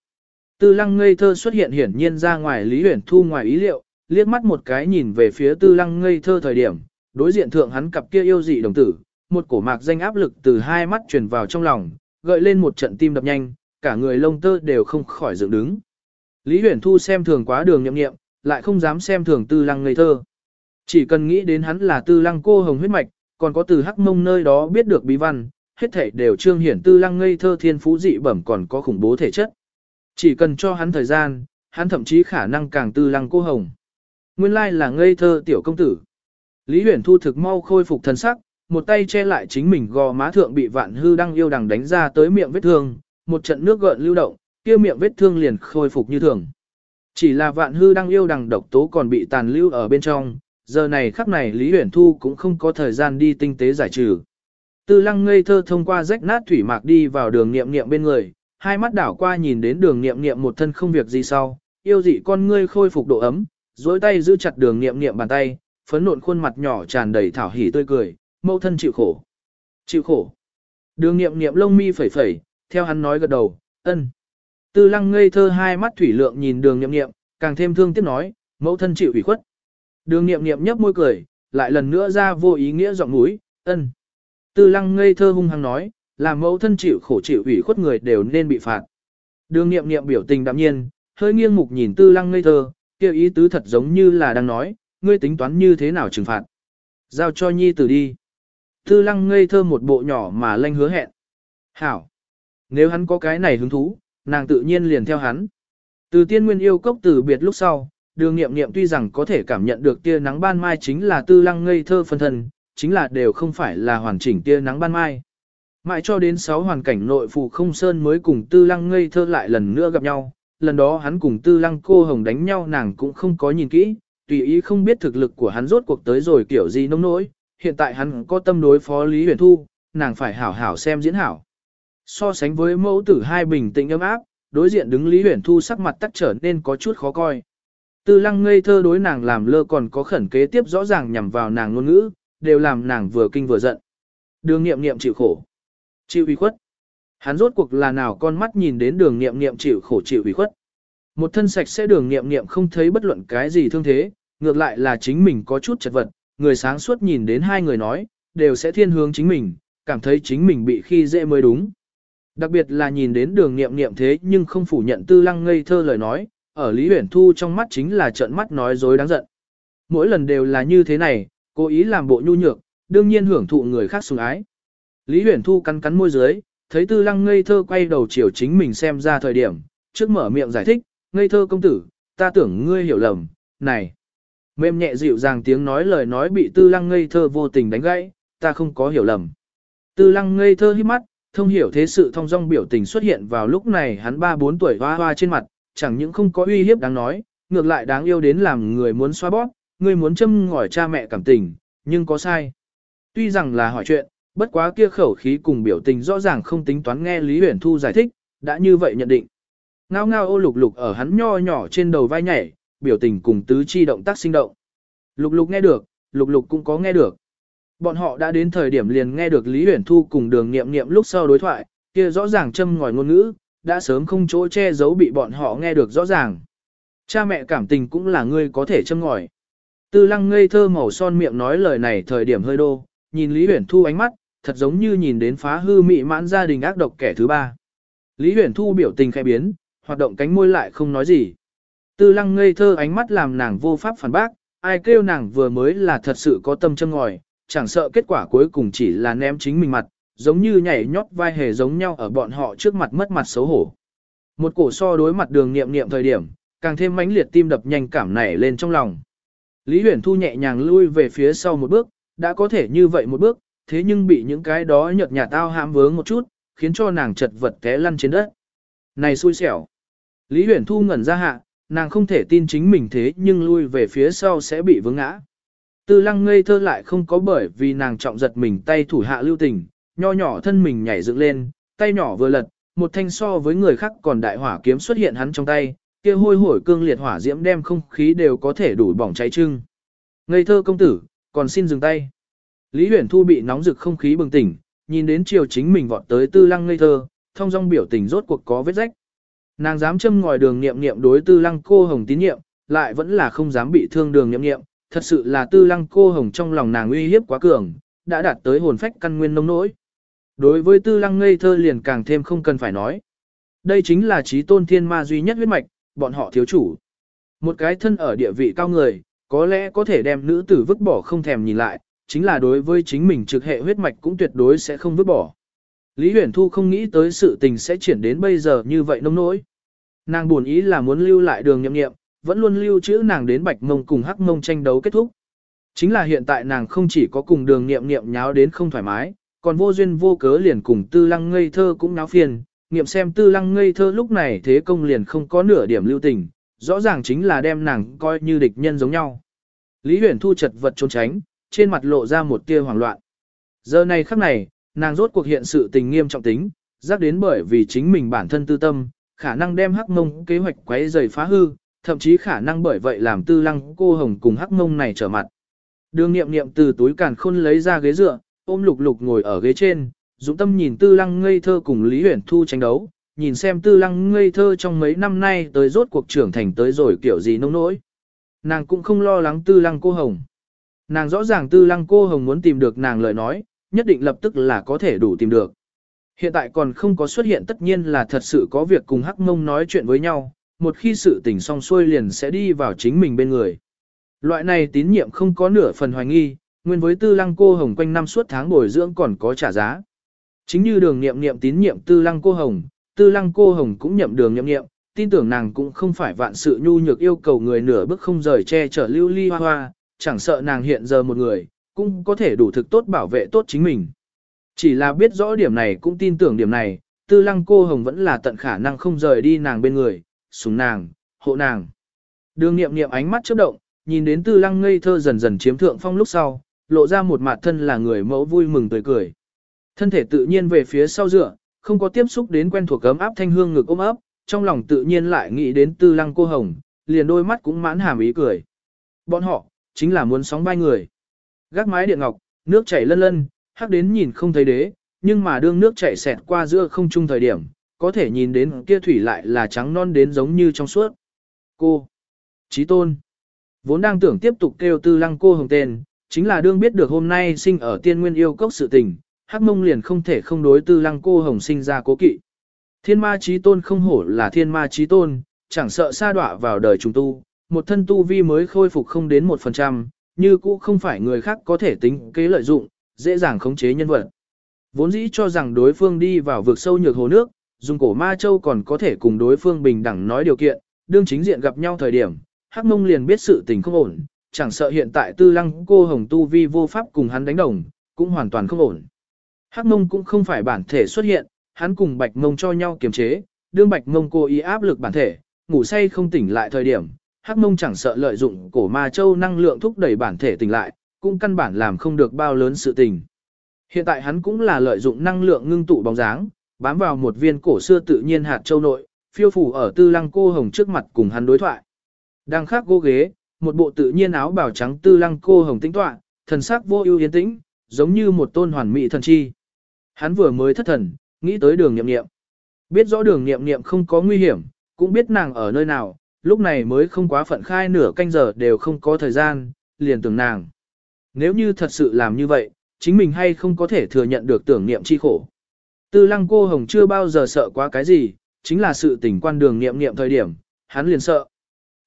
Tư lăng ngây thơ xuất hiện hiển nhiên ra ngoài Lý Huyền Thu ngoài ý liệu, liếc mắt một cái nhìn về phía tư lăng ngây thơ thời điểm, đối diện thượng hắn cặp kia yêu dị đồng tử, một cổ mạc danh áp lực từ hai mắt truyền vào trong lòng, gợi lên một trận tim đập nhanh, cả người lông tơ đều không khỏi dựng đứng. Lý Huyền Thu xem thường quá đường nhậm nghiệm, lại không dám xem thường tư lăng ngây thơ. Chỉ cần nghĩ đến hắn là tư lăng cô hồng huyết mạch, còn có từ hắc mông nơi đó biết được bí văn, hết thảy đều trương hiển tư lăng ngây thơ thiên phú dị bẩm còn có khủng bố thể chất. Chỉ cần cho hắn thời gian, hắn thậm chí khả năng càng tư lăng cô hồng. Nguyên lai là ngây thơ tiểu công tử. Lý huyền thu thực mau khôi phục thần sắc, một tay che lại chính mình gò má thượng bị vạn hư đăng yêu đằng đánh ra tới miệng vết thương, một trận nước gợn lưu động, kia miệng vết thương liền khôi phục như thường. Chỉ là vạn hư đăng yêu đằng độc tố còn bị tàn lưu ở bên trong, giờ này khắc này Lý Uyển Thu cũng không có thời gian đi tinh tế giải trừ. Tư lăng ngây thơ thông qua rách nát thủy mạc đi vào đường nghiệm nghiệm bên người, hai mắt đảo qua nhìn đến đường nghiệm nghiệm một thân không việc gì sau, yêu dị con ngươi khôi phục độ ấm, duỗi tay giữ chặt đường nghiệm nghiệm bàn tay, phấn nộn khuôn mặt nhỏ tràn đầy thảo hỉ tươi cười, mẫu thân chịu khổ. Chịu khổ. Đường nghiệm nghiệm lông mi phẩy phẩy, theo hắn nói gật đầu, ân. Tư lăng ngây thơ hai mắt thủy lượng nhìn đường nghiệm nghiệm, càng thêm thương tiếc nói, mẫu thân chịu ủy khuất. Đường nghiệm nghiệm nhấp môi cười, lại lần nữa ra vô ý nghĩa giọng mũi, ân. Tư lăng ngây thơ hung hăng nói, là mẫu thân chịu khổ chịu ủy khuất người đều nên bị phạt. Đường nghiệm nghiệm biểu tình đạm nhiên, hơi nghiêng mục nhìn tư lăng ngây thơ, kêu ý tứ thật giống như là đang nói, ngươi tính toán như thế nào trừng phạt. Giao cho nhi tử đi. Tư lăng ngây thơ một bộ nhỏ mà lanh hứa hẹn. Hảo. Nếu hắn có cái này hứng thú, nàng tự nhiên liền theo hắn. Từ tiên nguyên yêu cốc từ biệt lúc sau, đường nghiệm nghiệm tuy rằng có thể cảm nhận được tia nắng ban mai chính là tư lăng ngây thơ phân thân, chính là đều không phải là hoàn chỉnh tia nắng ban mai. Mãi cho đến 6 hoàn cảnh nội phụ không sơn mới cùng tư lăng ngây thơ lại lần nữa gặp nhau, lần đó hắn cùng tư lăng cô hồng đánh nhau nàng cũng không có nhìn kỹ, tùy ý không biết thực lực của hắn rốt cuộc tới rồi kiểu gì nông nỗi, hiện tại hắn có tâm đối phó Lý Huyền Thu, nàng phải hảo hảo xem diễn hảo. So sánh với mẫu tử hai bình tĩnh ấm áp, đối diện đứng Lý Huyền Thu sắc mặt tắc trở nên có chút khó coi. Tư lăng ngây thơ đối nàng làm lơ còn có khẩn kế tiếp rõ ràng nhằm vào nàng ngôn ngữ, đều làm nàng vừa kinh vừa giận. Đường nghiệm nghiệm chịu khổ, chịu ủy khuất. Hắn rốt cuộc là nào con mắt nhìn đến đường nghiệm nghiệm chịu khổ chịu ủy khuất. Một thân sạch sẽ đường nghiệm nghiệm không thấy bất luận cái gì thương thế, ngược lại là chính mình có chút chật vật, người sáng suốt nhìn đến hai người nói, đều sẽ thiên hướng chính mình, cảm thấy chính mình bị khi dễ mới đúng. Đặc biệt là nhìn đến đường nghiệm nghiệm thế nhưng không phủ nhận tư lăng ngây thơ lời nói, ở Lý Huyển Thu trong mắt chính là trợn mắt nói dối đáng giận. Mỗi lần đều là như thế này, cố ý làm bộ nhu nhược, đương nhiên hưởng thụ người khác sủng ái. Lý Huyển Thu cắn cắn môi dưới, thấy tư lăng ngây thơ quay đầu chiều chính mình xem ra thời điểm, trước mở miệng giải thích, ngây thơ công tử, ta tưởng ngươi hiểu lầm, này. Mềm nhẹ dịu dàng tiếng nói lời nói bị tư lăng ngây thơ vô tình đánh gãy, ta không có hiểu lầm. Tư lăng ngây thơ hít mắt, thông hiểu thế sự thông dong biểu tình xuất hiện vào lúc này hắn ba bốn tuổi hoa hoa trên mặt, chẳng những không có uy hiếp đáng nói, ngược lại đáng yêu đến làm người muốn xoa bóp, người muốn châm ngỏi cha mẹ cảm tình, nhưng có sai. Tuy rằng là hỏi chuyện, bất quá kia khẩu khí cùng biểu tình rõ ràng không tính toán nghe Lý Huyền Thu giải thích, đã như vậy nhận định. Ngao ngao ô lục lục ở hắn nho nhỏ trên đầu vai nhảy, biểu tình cùng tứ chi động tác sinh động. Lục lục nghe được, lục lục cũng có nghe được. Bọn họ đã đến thời điểm liền nghe được Lý Huyền Thu cùng đường nghiệm nghiệm lúc sau đối thoại, kia rõ ràng châm ngòi ngôn ngữ, đã sớm không chỗ che giấu bị bọn họ nghe được rõ ràng. Cha mẹ cảm tình cũng là người có thể châm ngòi. Tư lăng ngây thơ màu son miệng nói lời này thời điểm hơi đô, nhìn Lý Huyền Thu ánh mắt, thật giống như nhìn đến phá hư mị mãn gia đình ác độc kẻ thứ ba. Lý Huyền Thu biểu tình khai biến, hoạt động cánh môi lại không nói gì. Tư lăng ngây thơ ánh mắt làm nàng vô pháp phản bác, ai kêu nàng vừa mới là thật sự có tâm châm ngòi, chẳng sợ kết quả cuối cùng chỉ là ném chính mình mặt, giống như nhảy nhót vai hề giống nhau ở bọn họ trước mặt mất mặt xấu hổ. Một cổ so đối mặt đường nghiệm nghiệm thời điểm, càng thêm mãnh liệt tim đập nhanh cảm nảy lên trong lòng. Lý Huyền Thu nhẹ nhàng lui về phía sau một bước, đã có thể như vậy một bước, thế nhưng bị những cái đó nhợt nhạt tao hãm vướng một chút, khiến cho nàng chật vật té lăn trên đất. Này xui xẻo. Lý Huyền Thu ngẩn ra hạ, nàng không thể tin chính mình thế nhưng lui về phía sau sẽ bị vướng ngã. Tư lăng ngây thơ lại không có bởi vì nàng trọng giật mình tay thủ hạ lưu tình, nho nhỏ thân mình nhảy dựng lên, tay nhỏ vừa lật, một thanh so với người khác còn đại hỏa kiếm xuất hiện hắn trong tay, kia hôi hổi cương liệt hỏa diễm đem không khí đều có thể đủ bỏng cháy trưng. Ngây thơ công tử, còn xin dừng tay. Lý Huyền Thu bị nóng rực không khí bừng tỉnh, nhìn đến chiều chính mình vọt tới tư lăng ngây thơ, thông dong biểu tình rốt cuộc có vết rách. Nàng dám châm ngòi đường nghiệm nghiệm đối tư lăng cô hồng tín nhiệm, lại vẫn là không dám bị thương đường nghiệm nghiệm, thật sự là tư lăng cô hồng trong lòng nàng uy hiếp quá cường, đã đạt tới hồn phách căn nguyên nông nỗi. Đối với tư lăng ngây thơ liền càng thêm không cần phải nói. Đây chính là trí tôn thiên ma duy nhất huyết mạch, bọn họ thiếu chủ. Một cái thân ở địa vị cao người, có lẽ có thể đem nữ tử vứt bỏ không thèm nhìn lại, chính là đối với chính mình trực hệ huyết mạch cũng tuyệt đối sẽ không vứt bỏ. Lý Huyền Thu không nghĩ tới sự tình sẽ chuyển đến bây giờ như vậy nông nỗi. Nàng buồn ý là muốn lưu lại đường nhậm nghiệm, vẫn luôn lưu trữ nàng đến bạch mông cùng hắc mông tranh đấu kết thúc. Chính là hiện tại nàng không chỉ có cùng đường nghiệm nghiệm nháo đến không thoải mái, còn vô duyên vô cớ liền cùng tư lăng ngây thơ cũng náo phiền, nghiệm xem tư lăng ngây thơ lúc này thế công liền không có nửa điểm lưu tình, rõ ràng chính là đem nàng coi như địch nhân giống nhau. Lý huyền thu chật vật trốn tránh, trên mặt lộ ra một tia hoảng loạn. Giờ này khắc này, nàng rốt cuộc hiện sự tình nghiêm trọng tính, giác đến bởi vì chính mình bản thân tư tâm, khả năng đem hắc mông kế hoạch quấy rầy phá hư, thậm chí khả năng bởi vậy làm tư lăng cô hồng cùng hắc mông này trở mặt. Đường nghiệm nghiệm từ túi càn khôn lấy ra ghế dựa, ôm lục lục ngồi ở ghế trên, dũng tâm nhìn tư lăng ngây thơ cùng Lý Huyển Thu tranh đấu, nhìn xem tư lăng ngây thơ trong mấy năm nay tới rốt cuộc trưởng thành tới rồi kiểu gì nông nỗi. Nàng cũng không lo lắng tư lăng cô hồng. Nàng rõ ràng tư lăng cô hồng muốn tìm được nàng lời nói, nhất định lập tức là có thể đủ tìm được. Hiện tại còn không có xuất hiện tất nhiên là thật sự có việc cùng hắc mông nói chuyện với nhau, một khi sự tình xong xuôi liền sẽ đi vào chính mình bên người. Loại này tín nhiệm không có nửa phần hoài nghi, nguyên với tư lăng cô hồng quanh năm suốt tháng bồi dưỡng còn có trả giá. Chính như đường nghiệm nghiệm tín nhiệm tư lăng cô hồng, tư lăng cô hồng cũng nhậm đường nghiệm nghiệm, tin tưởng nàng cũng không phải vạn sự nhu nhược yêu cầu người nửa bước không rời che chở lưu ly hoa hoa, chẳng sợ nàng hiện giờ một người, cũng có thể đủ thực tốt bảo vệ tốt chính mình. Chỉ là biết rõ điểm này cũng tin tưởng điểm này, tư lăng cô hồng vẫn là tận khả năng không rời đi nàng bên người, súng nàng, hộ nàng. Đường nghiệm nghiệm ánh mắt chớp động, nhìn đến tư lăng ngây thơ dần dần chiếm thượng phong lúc sau, lộ ra một mặt thân là người mẫu vui mừng tươi cười. Thân thể tự nhiên về phía sau dựa, không có tiếp xúc đến quen thuộc cấm áp thanh hương ngực ôm ấp, trong lòng tự nhiên lại nghĩ đến tư lăng cô hồng, liền đôi mắt cũng mãn hàm ý cười. Bọn họ, chính là muốn sóng vai người. Gác mái điện ngọc, nước chảy lân lân, hắc đến nhìn không thấy đế, nhưng mà đương nước chảy xẹt qua giữa không trung thời điểm, có thể nhìn đến kia thủy lại là trắng non đến giống như trong suốt. Cô, chí tôn, vốn đang tưởng tiếp tục kêu tư lăng cô hồng tên, chính là đương biết được hôm nay sinh ở tiên nguyên yêu cốc sự tình, hắc mông liền không thể không đối tư lăng cô hồng sinh ra cố kỵ. Thiên ma chí tôn không hổ là thiên ma chí tôn, chẳng sợ sa đọa vào đời trùng tu, một thân tu vi mới khôi phục không đến một phần trăm, như cũ không phải người khác có thể tính kế lợi dụng, dễ dàng khống chế nhân vật. Vốn dĩ cho rằng đối phương đi vào vực sâu nhược hồ nước, dùng cổ ma châu còn có thể cùng đối phương bình đẳng nói điều kiện, đương chính diện gặp nhau thời điểm, Hắc Mông liền biết sự tình không ổn, chẳng sợ hiện tại Tư Lăng cô hồng tu vi vô pháp cùng hắn đánh đồng, cũng hoàn toàn không ổn. Hắc Mông cũng không phải bản thể xuất hiện, hắn cùng Bạch Mông cho nhau kiềm chế, đương Bạch Mông cô ý áp lực bản thể, ngủ say không tỉnh lại thời điểm, Hắc Mông chẳng sợ lợi dụng cổ ma châu năng lượng thúc đẩy bản thể tỉnh lại, cũng căn bản làm không được bao lớn sự tình. Hiện tại hắn cũng là lợi dụng năng lượng ngưng tụ bóng dáng, bám vào một viên cổ xưa tự nhiên hạt châu nội, phiêu phủ ở tư lăng cô hồng trước mặt cùng hắn đối thoại. Đang khác cô ghế, một bộ tự nhiên áo bào trắng tư lăng cô hồng tĩnh tọa, thần sắc vô ưu yên tĩnh, giống như một tôn hoàn mỹ thần chi. Hắn vừa mới thất thần, nghĩ tới đường nghiệm nghiệm. Biết rõ đường nghiệm nghiệm không có nguy hiểm, cũng biết nàng ở nơi nào, lúc này mới không quá phận khai nửa canh giờ đều không có thời gian, liền tưởng nàng. Nếu như thật sự làm như vậy, chính mình hay không có thể thừa nhận được tưởng niệm chi khổ. Tư lăng cô hồng chưa bao giờ sợ quá cái gì, chính là sự tình quan đường niệm niệm thời điểm, hắn liền sợ.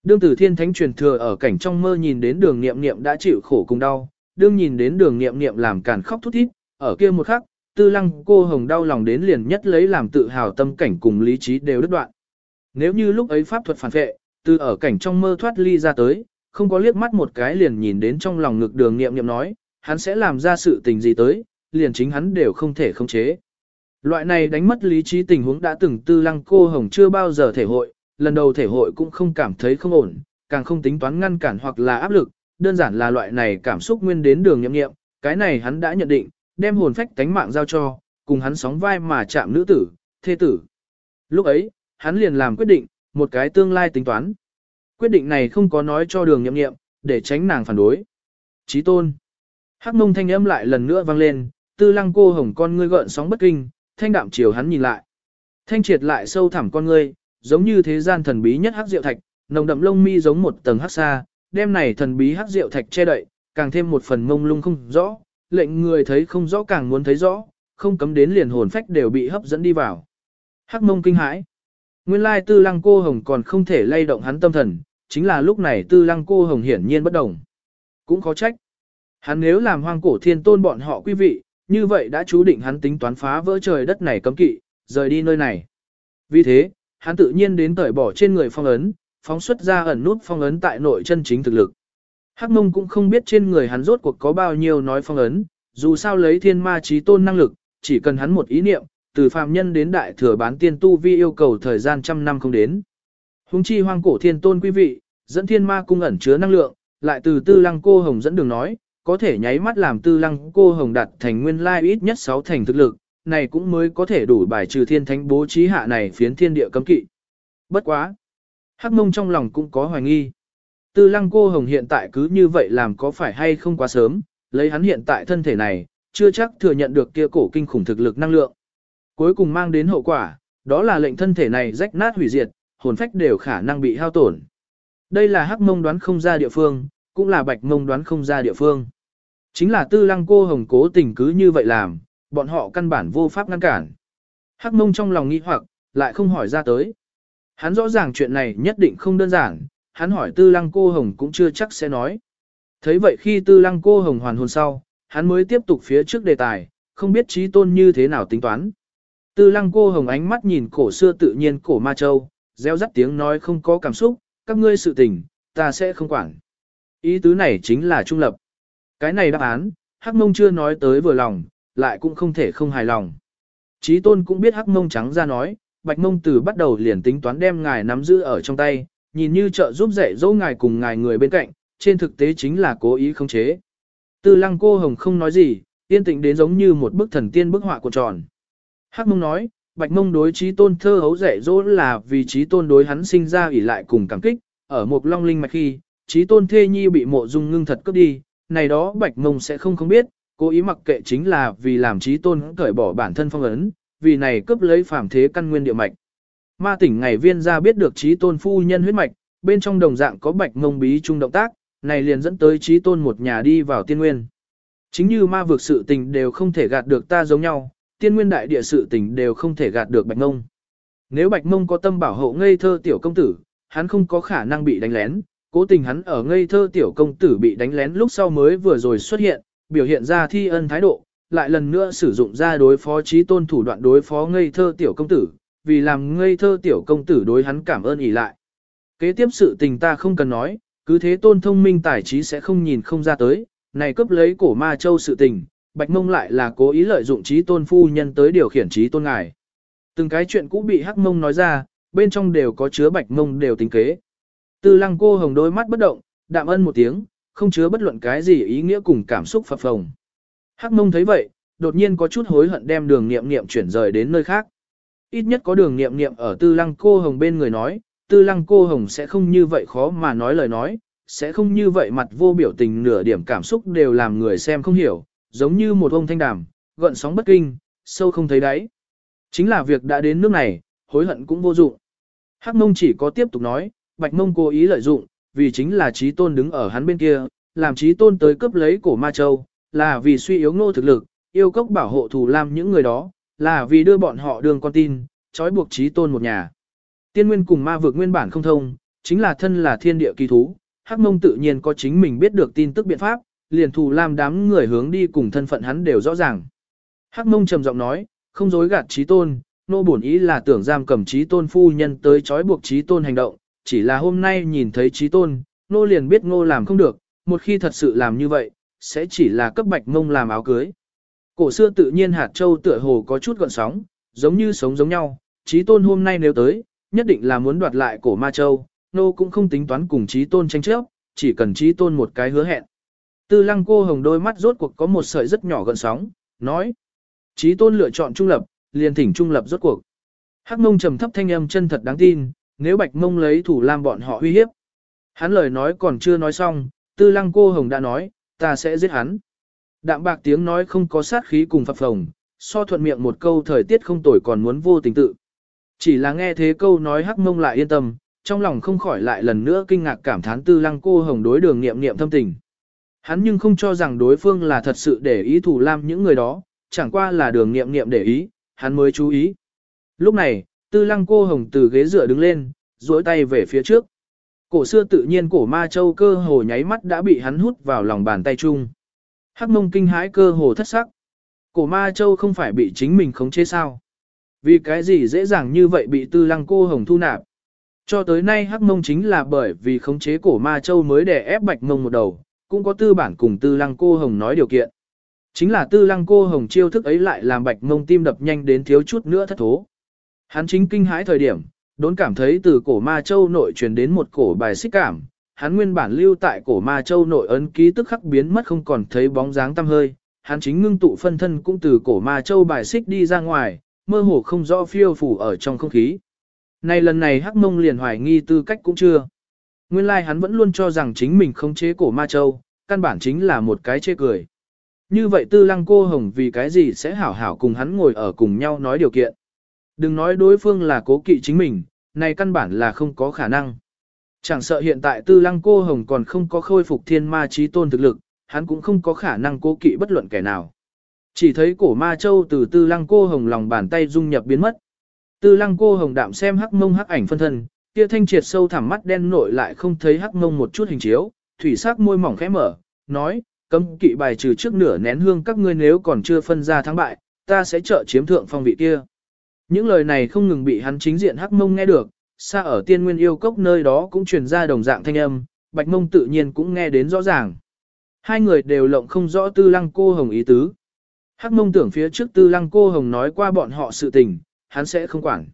Đương tử thiên thánh truyền thừa ở cảnh trong mơ nhìn đến đường niệm niệm đã chịu khổ cùng đau, đương nhìn đến đường niệm niệm làm càn khóc thút thít, ở kia một khắc, tư lăng cô hồng đau lòng đến liền nhất lấy làm tự hào tâm cảnh cùng lý trí đều đứt đoạn. Nếu như lúc ấy pháp thuật phản vệ, từ ở cảnh trong mơ thoát ly ra tới, không có liếc mắt một cái liền nhìn đến trong lòng ngực đường niệm niệm nói, hắn sẽ làm ra sự tình gì tới, liền chính hắn đều không thể khống chế. Loại này đánh mất lý trí tình huống đã từng tư lăng cô hồng chưa bao giờ thể hội, lần đầu thể hội cũng không cảm thấy không ổn, càng không tính toán ngăn cản hoặc là áp lực, đơn giản là loại này cảm xúc nguyên đến đường nhậm nghiệm, cái này hắn đã nhận định, đem hồn phách tánh mạng giao cho, cùng hắn sóng vai mà chạm nữ tử, thê tử. Lúc ấy, hắn liền làm quyết định, một cái tương lai tính toán. Quyết định này không có nói cho đường nhậm nghiệm, để tránh nàng phản đối. Chí tôn. Hắc mông thanh âm lại lần nữa vang lên, tư lăng cô hồng con ngươi gợn sóng bất kinh, thanh đạm chiều hắn nhìn lại. Thanh triệt lại sâu thẳm con ngươi, giống như thế gian thần bí nhất hắc diệu thạch, nồng đậm lông mi giống một tầng hắc sa, đêm này thần bí hắc diệu thạch che đậy, càng thêm một phần mông lung không rõ, lệnh người thấy không rõ càng muốn thấy rõ, không cấm đến liền hồn phách đều bị hấp dẫn đi vào. Hắc mông kinh hãi. Nguyên lai tư lăng cô hồng còn không thể lay động hắn tâm thần, chính là lúc này tư lăng cô hồng hiển nhiên bất đồng. Cũng khó trách. Hắn nếu làm hoang cổ thiên tôn bọn họ quý vị, như vậy đã chú định hắn tính toán phá vỡ trời đất này cấm kỵ, rời đi nơi này. Vì thế, hắn tự nhiên đến tởi bỏ trên người phong ấn, phóng xuất ra ẩn nút phong ấn tại nội chân chính thực lực. Hắc mông cũng không biết trên người hắn rốt cuộc có bao nhiêu nói phong ấn, dù sao lấy thiên ma trí tôn năng lực, chỉ cần hắn một ý niệm, từ phàm nhân đến đại thừa bán tiên tu vi yêu cầu thời gian trăm năm không đến. Hùng chi hoang cổ thiên tôn quý vị, dẫn thiên ma cung ẩn chứa năng lượng, lại từ tư lăng cô hồng dẫn đường nói, có thể nháy mắt làm tư lăng cô hồng đạt thành nguyên lai ít nhất 6 thành thực lực, này cũng mới có thể đủ bài trừ thiên thánh bố trí hạ này phiến thiên địa cấm kỵ. Bất quá. Hắc mông trong lòng cũng có hoài nghi. Tư lăng cô hồng hiện tại cứ như vậy làm có phải hay không quá sớm, lấy hắn hiện tại thân thể này, chưa chắc thừa nhận được kia cổ kinh khủng thực lực năng lượng. Cuối cùng mang đến hậu quả, đó là lệnh thân thể này rách nát hủy diệt, hồn phách đều khả năng bị hao tổn. Đây là hắc mông đoán không ra địa phương, cũng là bạch mông đoán không ra địa phương. Chính là tư lăng cô hồng cố tình cứ như vậy làm, bọn họ căn bản vô pháp ngăn cản. Hắc mông trong lòng nghi hoặc, lại không hỏi ra tới. Hắn rõ ràng chuyện này nhất định không đơn giản, hắn hỏi tư lăng cô hồng cũng chưa chắc sẽ nói. Thấy vậy khi tư lăng cô hồng hoàn hồn sau, hắn mới tiếp tục phía trước đề tài, không biết trí tôn như thế nào tính toán. Tư lăng cô hồng ánh mắt nhìn cổ xưa tự nhiên cổ ma châu, gieo rắt tiếng nói không có cảm xúc, các ngươi sự tình, ta sẽ không quản. Ý tứ này chính là trung lập. Cái này đáp án, Hắc Mông chưa nói tới vừa lòng, lại cũng không thể không hài lòng. Chí tôn cũng biết Hắc Mông trắng ra nói, Bạch Mông từ bắt đầu liền tính toán đem ngài nắm giữ ở trong tay, nhìn như trợ giúp dạy dỗ ngài cùng ngài người bên cạnh, trên thực tế chính là cố ý không chế. Tư lăng cô hồng không nói gì, yên tĩnh đến giống như một bức thần tiên bức họa của tròn. Hắc Mông nói, Bạch Mông đối trí tôn thơ hấu dạy dỗ là vì trí tôn đối hắn sinh ra ủy lại cùng cảm kích, ở một long linh mạch khi, trí tôn thê nhi bị mộ dung ngưng thật cướp đi, này đó Bạch Mông sẽ không không biết, cố ý mặc kệ chính là vì làm trí tôn cởi bỏ bản thân phong ấn, vì này cướp lấy phàm thế căn nguyên địa mạch. Ma tỉnh ngày viên ra biết được trí tôn phu nhân huyết mạch, bên trong đồng dạng có Bạch Mông bí trung động tác, này liền dẫn tới trí tôn một nhà đi vào tiên nguyên. Chính như ma vực sự tình đều không thể gạt được ta giống nhau, tiên nguyên đại địa sự tình đều không thể gạt được Bạch ngông. Nếu Bạch ngông có tâm bảo hộ ngây thơ tiểu công tử, hắn không có khả năng bị đánh lén, cố tình hắn ở ngây thơ tiểu công tử bị đánh lén lúc sau mới vừa rồi xuất hiện, biểu hiện ra thi ân thái độ, lại lần nữa sử dụng ra đối phó trí tôn thủ đoạn đối phó ngây thơ tiểu công tử, vì làm ngây thơ tiểu công tử đối hắn cảm ơn ỉ lại. Kế tiếp sự tình ta không cần nói, cứ thế tôn thông minh tài trí sẽ không nhìn không ra tới, này cấp lấy cổ ma châu sự tình, bạch mông lại là cố ý lợi dụng trí tôn phu nhân tới điều khiển trí tôn ngài. Từng cái chuyện cũ bị hắc mông nói ra, bên trong đều có chứa bạch mông đều tính kế. Tư lăng cô hồng đôi mắt bất động, đạm ân một tiếng, không chứa bất luận cái gì ý nghĩa cùng cảm xúc phập phồng. Hắc mông thấy vậy, đột nhiên có chút hối hận đem đường nghiệm nghiệm chuyển rời đến nơi khác. Ít nhất có đường nghiệm nghiệm ở tư lăng cô hồng bên người nói, tư lăng cô hồng sẽ không như vậy khó mà nói lời nói, sẽ không như vậy mặt vô biểu tình nửa điểm cảm xúc đều làm người xem không hiểu, giống như một ông thanh đàm, gợn sóng bất kinh, sâu không thấy đáy. Chính là việc đã đến nước này, hối hận cũng vô dụng. Hắc mông chỉ có tiếp tục nói, bạch mông cố ý lợi dụng, vì chính là trí tôn đứng ở hắn bên kia, làm trí tôn tới cướp lấy cổ ma châu, là vì suy yếu ngô thực lực, yêu cốc bảo hộ thủ lam những người đó, là vì đưa bọn họ đường con tin, trói buộc trí tôn một nhà. Tiên nguyên cùng ma vực nguyên bản không thông, chính là thân là thiên địa kỳ thú, hắc mông tự nhiên có chính mình biết được tin tức biện pháp, liền thù lam đám người hướng đi cùng thân phận hắn đều rõ ràng. Hắc mông trầm giọng nói, không dối gạt trí tôn, nô bổn ý là tưởng giam cầm trí tôn phu nhân tới trói buộc trí tôn hành động, chỉ là hôm nay nhìn thấy trí tôn, nô liền biết ngô làm không được, một khi thật sự làm như vậy, sẽ chỉ là cấp bạch mông làm áo cưới. Cổ xưa tự nhiên hạt châu tựa hồ có chút gọn sóng, giống như sống giống nhau, trí tôn hôm nay nếu tới, nhất định là muốn đoạt lại cổ ma châu, nô cũng không tính toán cùng trí tôn tranh chấp, chỉ cần trí tôn một cái hứa hẹn. Tư lăng cô hồng đôi mắt rốt cuộc có một sợi rất nhỏ gần sóng, nói. Trí tôn lựa chọn trung lập, liền thỉnh trung lập rốt cuộc. Hắc mông trầm thấp thanh âm chân thật đáng tin, nếu bạch mông lấy thủ lam bọn họ uy hiếp. Hắn lời nói còn chưa nói xong, tư lăng cô hồng đã nói, ta sẽ giết hắn. Đạm bạc tiếng nói không có sát khí cùng phập phồng, so thuận miệng một câu thời tiết không tồi còn muốn vô tình tự. Chỉ là nghe thế câu nói hắc mông lại yên tâm, trong lòng không khỏi lại lần nữa kinh ngạc cảm thán tư lăng cô hồng đối đường nghiệm nghiệm thâm tình. Hắn nhưng không cho rằng đối phương là thật sự để ý thủ lam những người đó, chẳng qua là đường nghiệm nghiệm để ý, hắn mới chú ý. Lúc này, tư lăng cô hồng từ ghế dựa đứng lên, duỗi tay về phía trước. Cổ xưa tự nhiên cổ ma châu cơ hồ nháy mắt đã bị hắn hút vào lòng bàn tay chung. Hắc mông kinh hãi cơ hồ thất sắc. Cổ ma châu không phải bị chính mình khống chế sao. Vì cái gì dễ dàng như vậy bị tư lăng cô hồng thu nạp. Cho tới nay hắc mông chính là bởi vì khống chế cổ ma châu mới để ép bạch mông một đầu, cũng có tư bản cùng tư lăng cô hồng nói điều kiện. Chính là tư lăng cô hồng chiêu thức ấy lại làm bạch mông tim đập nhanh đến thiếu chút nữa thất thố. Hắn chính kinh hãi thời điểm, đốn cảm thấy từ cổ ma châu nội truyền đến một cổ bài xích cảm, hắn nguyên bản lưu tại cổ ma châu nội ấn ký tức khắc biến mất không còn thấy bóng dáng tăm hơi, hắn chính ngưng tụ phân thân cũng từ cổ ma châu bài xích đi ra ngoài, mơ hồ không rõ phiêu phủ ở trong không khí. Này lần này hắc mông liền hoài nghi tư cách cũng chưa. Nguyên lai like hắn vẫn luôn cho rằng chính mình không chế cổ ma châu, căn bản chính là một cái chê cười. Như vậy tư lăng cô hồng vì cái gì sẽ hảo hảo cùng hắn ngồi ở cùng nhau nói điều kiện. Đừng nói đối phương là cố kỵ chính mình, này căn bản là không có khả năng. Chẳng sợ hiện tại tư lăng cô hồng còn không có khôi phục thiên ma trí tôn thực lực, hắn cũng không có khả năng cố kỵ bất luận kẻ nào. Chỉ thấy cổ ma châu từ tư lăng cô hồng lòng bàn tay dung nhập biến mất. Tư lăng cô hồng đạm xem hắc mông hắc ảnh phân thân, kia thanh triệt sâu thẳm mắt đen nội lại không thấy hắc mông một chút hình chiếu, thủy sắc môi mỏng khẽ mở, nói, cấm kỵ bài trừ trước nửa nén hương các ngươi nếu còn chưa phân ra thắng bại, ta sẽ trợ chiếm thượng phong vị kia. Những lời này không ngừng bị hắn chính diện hắc mông nghe được, xa ở tiên nguyên yêu cốc nơi đó cũng truyền ra đồng dạng thanh âm, bạch mông tự nhiên cũng nghe đến rõ ràng. Hai người đều lộng không rõ tư lăng cô hồng ý tứ. Hắc mông tưởng phía trước tư lăng cô hồng nói qua bọn họ sự tình, hắn sẽ không quản.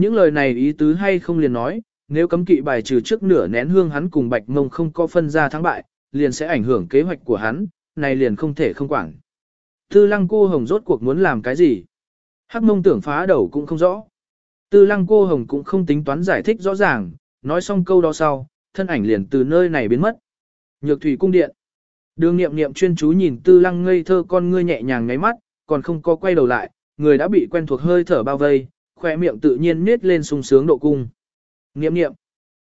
Những lời này ý tứ hay không liền nói, nếu cấm kỵ bài trừ trước nửa nén hương hắn cùng bạch mông không có phân ra thắng bại, liền sẽ ảnh hưởng kế hoạch của hắn, này liền không thể không quản. Tư lăng cô hồng rốt cuộc muốn làm cái gì? Hắc mông tưởng phá đầu cũng không rõ. Tư lăng cô hồng cũng không tính toán giải thích rõ ràng, nói xong câu đó sau, thân ảnh liền từ nơi này biến mất. Nhược thủy cung điện. Đường nghiệm nghiệm chuyên chú nhìn tư lăng ngây thơ con ngươi nhẹ nhàng ngáy mắt, còn không có quay đầu lại, người đã bị quen thuộc hơi thở bao vây, khỏe miệng tự nhiên nết lên sung sướng độ cung. Nghiệm nghiệm.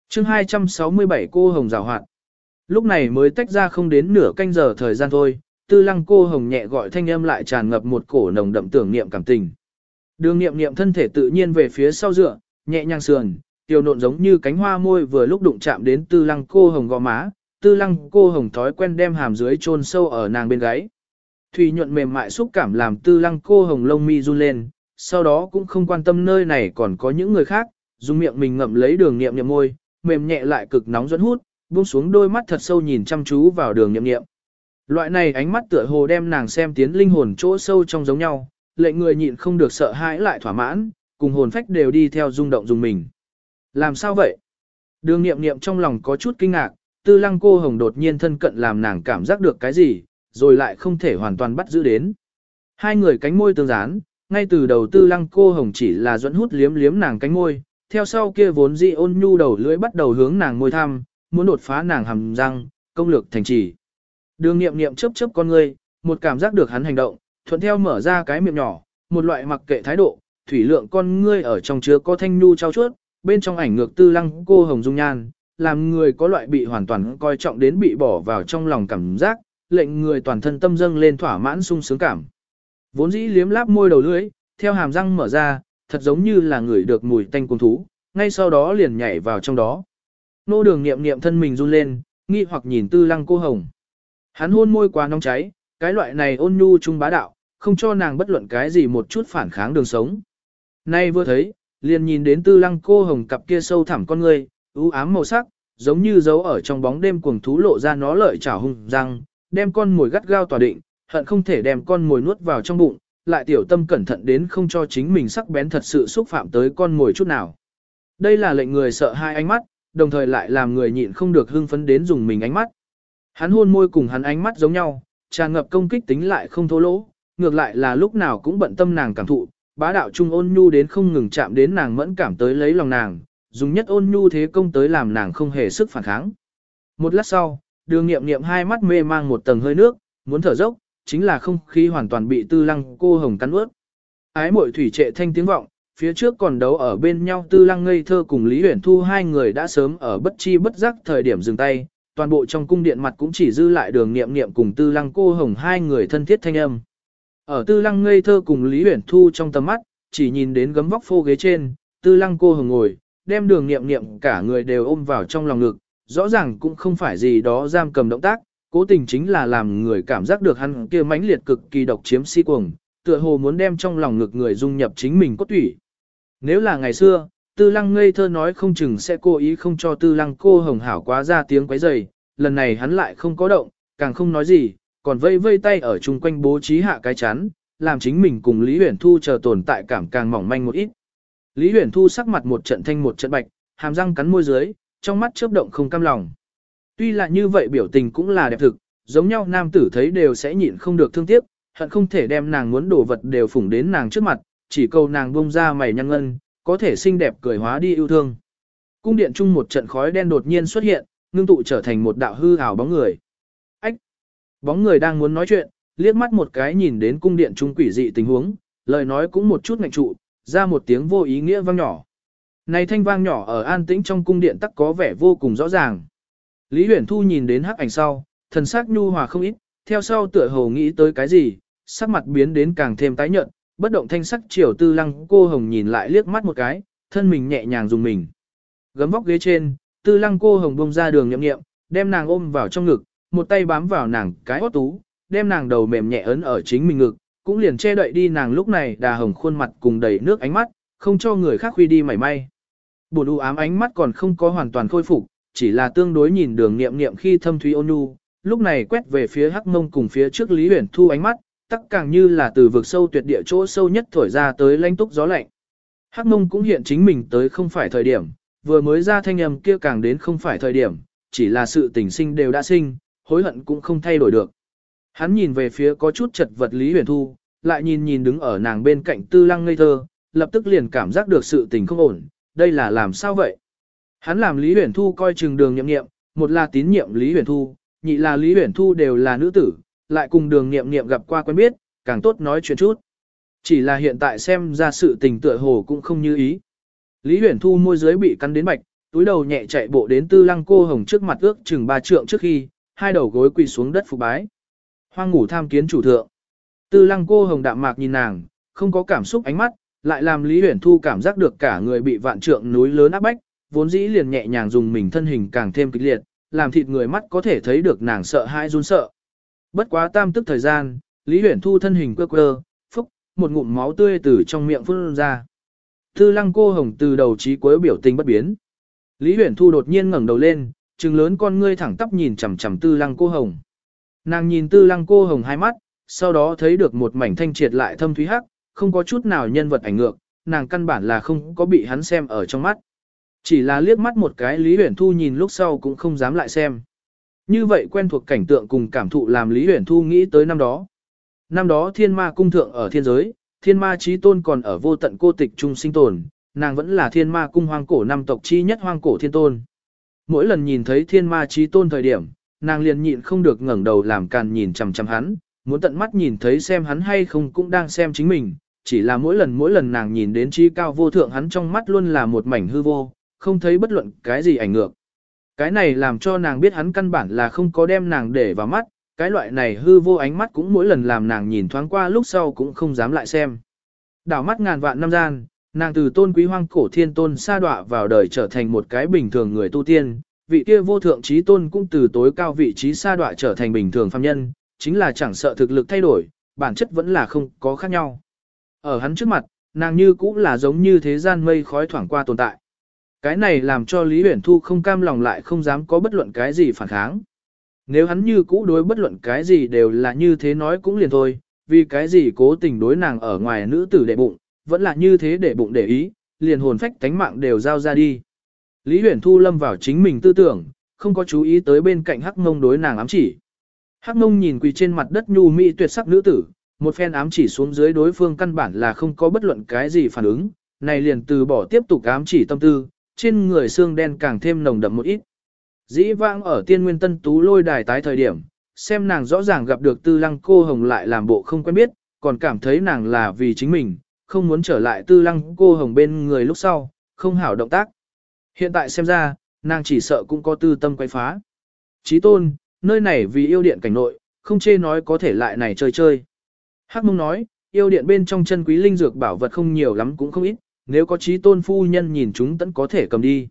chương 267 cô hồng rào hoạt. Lúc này mới tách ra không đến nửa canh giờ thời gian thôi, tư lăng cô hồng nhẹ gọi thanh âm lại tràn ngập một cổ nồng đậm tưởng niệm cảm tình. Đường nghiệm nghiệm thân thể tự nhiên về phía sau dựa, nhẹ nhàng sườn, tiểu nộn giống như cánh hoa môi vừa lúc đụng chạm đến tư lăng cô hồng gò má, tư lăng cô hồng thói quen đem hàm dưới chôn sâu ở nàng bên gáy. Thủy nhuận mềm mại xúc cảm làm tư lăng cô hồng lông mi run lên, sau đó cũng không quan tâm nơi này còn có những người khác, dùng miệng mình ngậm lấy đường nghiệm nghiệm môi, mềm nhẹ lại cực nóng dẫn hút, buông xuống đôi mắt thật sâu nhìn chăm chú vào đường nghiệm nghiệm. Loại này ánh mắt tựa hồ đem nàng xem tiến linh hồn chỗ sâu trong giống nhau, lệ người nhịn không được sợ hãi lại thỏa mãn, cùng hồn phách đều đi theo rung động dùng mình. Làm sao vậy? Đường nghiệm nghiệm trong lòng có chút kinh ngạc, tư lăng cô hồng đột nhiên thân cận làm nàng cảm giác được cái gì, rồi lại không thể hoàn toàn bắt giữ đến. Hai người cánh môi tương dán, ngay từ đầu tư lăng cô hồng chỉ là dẫn hút liếm liếm nàng cánh môi, theo sau kia vốn dị ôn nhu đầu lưỡi bắt đầu hướng nàng môi thăm, muốn đột phá nàng hầm răng, công lược thành chỉ. Đường nghiệm nghiệm chớp chớp con ngươi, một cảm giác được hắn hành động, thuận theo mở ra cái miệng nhỏ, một loại mặc kệ thái độ, thủy lượng con ngươi ở trong chứa có thanh nhu trao chuốt, bên trong ảnh ngược tư lăng cô hồng dung nhan, làm người có loại bị hoàn toàn coi trọng đến bị bỏ vào trong lòng cảm giác, lệnh người toàn thân tâm dâng lên thỏa mãn sung sướng cảm. Vốn dĩ liếm láp môi đầu lưỡi, theo hàm răng mở ra, thật giống như là người được mùi tanh cung thú, ngay sau đó liền nhảy vào trong đó. Nô đường niệm niệm thân mình run lên, nghi hoặc nhìn tư lăng cô hồng. Hắn hôn môi quá nóng cháy, cái loại này ôn nhu trung bá đạo, không cho nàng bất luận cái gì một chút phản kháng đường sống. Nay vừa thấy, liền nhìn đến tư lăng cô hồng cặp kia sâu thẳm con người, ưu ám màu sắc, giống như dấu ở trong bóng đêm cuồng thú lộ ra nó lợi chảo hung răng, đem con mồi gắt gao tỏa định, hận không thể đem con mồi nuốt vào trong bụng, lại tiểu tâm cẩn thận đến không cho chính mình sắc bén thật sự xúc phạm tới con mồi chút nào. Đây là lệnh người sợ hai ánh mắt, đồng thời lại làm người nhịn không được hưng phấn đến dùng mình ánh mắt. Hắn hôn môi cùng hắn ánh mắt giống nhau, tràn ngập công kích tính lại không thô lỗ, ngược lại là lúc nào cũng bận tâm nàng cảm thụ, bá đạo trung ôn nhu đến không ngừng chạm đến nàng mẫn cảm tới lấy lòng nàng, dùng nhất ôn nhu thế công tới làm nàng không hề sức phản kháng. Một lát sau, đường nghiệm nghiệm hai mắt mê mang một tầng hơi nước, muốn thở dốc, chính là không khí hoàn toàn bị tư lăng cô hồng cắn ướt. Ái mội thủy trệ thanh tiếng vọng, phía trước còn đấu ở bên nhau tư lăng ngây thơ cùng Lý Huyển Thu hai người đã sớm ở bất chi bất giác thời điểm dừng tay, toàn bộ trong cung điện mặt cũng chỉ dư lại đường nghiệm nghiệm cùng tư lăng cô hồng hai người thân thiết thanh âm. Ở tư lăng ngây thơ cùng Lý Huyển Thu trong tầm mắt, chỉ nhìn đến gấm vóc phô ghế trên, tư lăng cô hồng ngồi, đem đường nghiệm nghiệm cả người đều ôm vào trong lòng ngực, rõ ràng cũng không phải gì đó giam cầm động tác, cố tình chính là làm người cảm giác được hắn kia mãnh liệt cực kỳ độc chiếm si cuồng, tựa hồ muốn đem trong lòng ngực người dung nhập chính mình cốt tủy. Nếu là ngày xưa, tư lăng ngây thơ nói không chừng sẽ cố ý không cho tư lăng cô hồng hảo quá ra tiếng quấy rầy, lần này hắn lại không có động, càng không nói gì, còn vây vây tay ở chung quanh bố trí hạ cái chắn, làm chính mình cùng Lý Huyền Thu chờ tồn tại cảm càng mỏng manh một ít. Lý Huyền Thu sắc mặt một trận thanh một trận bạch, hàm răng cắn môi dưới, trong mắt chớp động không cam lòng. Tuy là như vậy biểu tình cũng là đẹp thực, giống nhau nam tử thấy đều sẽ nhịn không được thương tiếc, hận không thể đem nàng muốn đổ vật đều phủng đến nàng trước mặt, chỉ cầu nàng bông ra mày nhăn ngân, có thể xinh đẹp cười hóa đi yêu thương. Cung điện chung một trận khói đen đột nhiên xuất hiện, ngưng tụ trở thành một đạo hư ảo bóng người. Ách! Bóng người đang muốn nói chuyện, liếc mắt một cái nhìn đến cung điện trung quỷ dị tình huống, lời nói cũng một chút ngạnh trụ, ra một tiếng vô ý nghĩa vang nhỏ. Này thanh vang nhỏ ở an tĩnh trong cung điện tắc có vẻ vô cùng rõ ràng. Lý Huyền Thu nhìn đến hắc ảnh sau, thần sắc nhu hòa không ít, theo sau tựa hồ nghĩ tới cái gì, sắc mặt biến đến càng thêm tái nhợt, bất động thanh sắc chiều tư lăng cô hồng nhìn lại liếc mắt một cái, thân mình nhẹ nhàng dùng mình. Gấm vóc ghế trên, tư lăng cô hồng bông ra đường nhậm nghiệm, đem nàng ôm vào trong ngực, một tay bám vào nàng cái hót tú, đem nàng đầu mềm nhẹ ấn ở chính mình ngực, cũng liền che đậy đi nàng lúc này đà hồng khuôn mặt cùng đầy nước ánh mắt, không cho người khác khuy đi mảy may. Buồn u ám ánh mắt còn không có hoàn toàn khôi phục, chỉ là tương đối nhìn đường nghiệm nghiệm khi thâm thúy ôn nhu, lúc này quét về phía hắc mông cùng phía trước Lý Huyền Thu ánh mắt, tắc càng như là từ vực sâu tuyệt địa chỗ sâu nhất thổi ra tới lãnh túc gió lạnh. Hắc mông cũng hiện chính mình tới không phải thời điểm, vừa mới ra thanh âm kia càng đến không phải thời điểm, chỉ là sự tình sinh đều đã sinh, hối hận cũng không thay đổi được. Hắn nhìn về phía có chút chật vật Lý Huyền Thu, lại nhìn nhìn đứng ở nàng bên cạnh tư lăng ngây thơ, lập tức liền cảm giác được sự tình không ổn, đây là làm sao vậy? Hắn làm Lý Huyền Thu coi chừng đường nhậm nghiệm, một là tín nhiệm Lý Huyền Thu, nhị là Lý Huyền Thu đều là nữ tử, lại cùng đường nghiệm nghiệm gặp qua quen biết, càng tốt nói chuyện chút. Chỉ là hiện tại xem ra sự tình tựa hồ cũng không như ý. Lý Huyền Thu môi dưới bị cắn đến bạch, túi đầu nhẹ chạy bộ đến tư lăng cô hồng trước mặt ước chừng ba trượng trước khi, hai đầu gối quỳ xuống đất phục bái. Hoang ngủ tham kiến chủ thượng. Tư lăng cô hồng đạm mạc nhìn nàng, không có cảm xúc ánh mắt, lại làm Lý Huyền Thu cảm giác được cả người bị vạn trượng núi lớn áp bách, vốn dĩ liền nhẹ nhàng dùng mình thân hình càng thêm kịch liệt, làm thịt người mắt có thể thấy được nàng sợ hãi run sợ. Bất quá tam tức thời gian, Lý Huyền Thu thân hình quơ quơ, phúc, một ngụm máu tươi từ trong miệng phun ra. Tư lăng cô hồng từ đầu chí cuối biểu tình bất biến. Lý Huyền Thu đột nhiên ngẩng đầu lên, trừng lớn con ngươi thẳng tắp nhìn chằm chằm tư lăng cô hồng. Nàng nhìn tư lăng cô hồng hai mắt, sau đó thấy được một mảnh thanh triệt lại thâm thúy hắc, không có chút nào nhân vật ảnh ngược, nàng căn bản là không có bị hắn xem ở trong mắt. Chỉ là liếc mắt một cái Lý Huyển Thu nhìn lúc sau cũng không dám lại xem. Như vậy quen thuộc cảnh tượng cùng cảm thụ làm Lý Huyển Thu nghĩ tới năm đó. Năm đó thiên ma cung thượng ở thiên giới, thiên ma trí tôn còn ở vô tận cô tịch trung sinh tồn, nàng vẫn là thiên ma cung hoang cổ năm tộc chi nhất hoang cổ thiên tôn. Mỗi lần nhìn thấy thiên ma trí tôn thời điểm, nàng liền nhịn không được ngẩng đầu làm càn nhìn chằm chằm hắn, muốn tận mắt nhìn thấy xem hắn hay không cũng đang xem chính mình, chỉ là mỗi lần mỗi lần nàng nhìn đến trí cao vô thượng hắn trong mắt luôn là một mảnh hư vô, không thấy bất luận cái gì ảnh ngược. Cái này làm cho nàng biết hắn căn bản là không có đem nàng để vào mắt, cái loại này hư vô ánh mắt cũng mỗi lần làm nàng nhìn thoáng qua lúc sau cũng không dám lại xem. Đảo mắt ngàn vạn năm gian, nàng từ tôn quý hoang cổ thiên tôn sa đọa vào đời trở thành một cái bình thường người tu tiên, vị kia vô thượng trí tôn cũng từ tối cao vị trí sa đọa trở thành bình thường phàm nhân, chính là chẳng sợ thực lực thay đổi, bản chất vẫn là không có khác nhau. Ở hắn trước mặt, nàng như cũng là giống như thế gian mây khói thoảng qua tồn tại. Cái này làm cho Lý Uyển Thu không cam lòng lại không dám có bất luận cái gì phản kháng. Nếu hắn như cũ đối bất luận cái gì đều là như thế nói cũng liền thôi, vì cái gì cố tình đối nàng ở ngoài nữ tử đệ bụng, vẫn là như thế để bụng để ý, liền hồn phách tánh mạng đều giao ra đi. Lý Huyền Thu lâm vào chính mình tư tưởng, không có chú ý tới bên cạnh Hắc Ngông đối nàng ám chỉ. Hắc Ngông nhìn quỳ trên mặt đất nhu mỹ tuyệt sắc nữ tử, một phen ám chỉ xuống dưới đối phương căn bản là không có bất luận cái gì phản ứng, này liền từ bỏ tiếp tục ám chỉ tâm tư, trên người xương đen càng thêm nồng đậm một ít. Dĩ vãng ở tiên nguyên tân tú lôi đài tái thời điểm, xem nàng rõ ràng gặp được tư lăng cô hồng lại làm bộ không quen biết, còn cảm thấy nàng là vì chính mình, không muốn trở lại tư lăng cô hồng bên người lúc sau, không hảo động tác. Hiện tại xem ra, nàng chỉ sợ cũng có tư tâm quay phá. Chí tôn, nơi này vì yêu điện cảnh nội, không chê nói có thể lại này chơi chơi. Hắc mông nói, yêu điện bên trong chân quý linh dược bảo vật không nhiều lắm cũng không ít, nếu có trí tôn phu nhân nhìn chúng tẫn có thể cầm đi.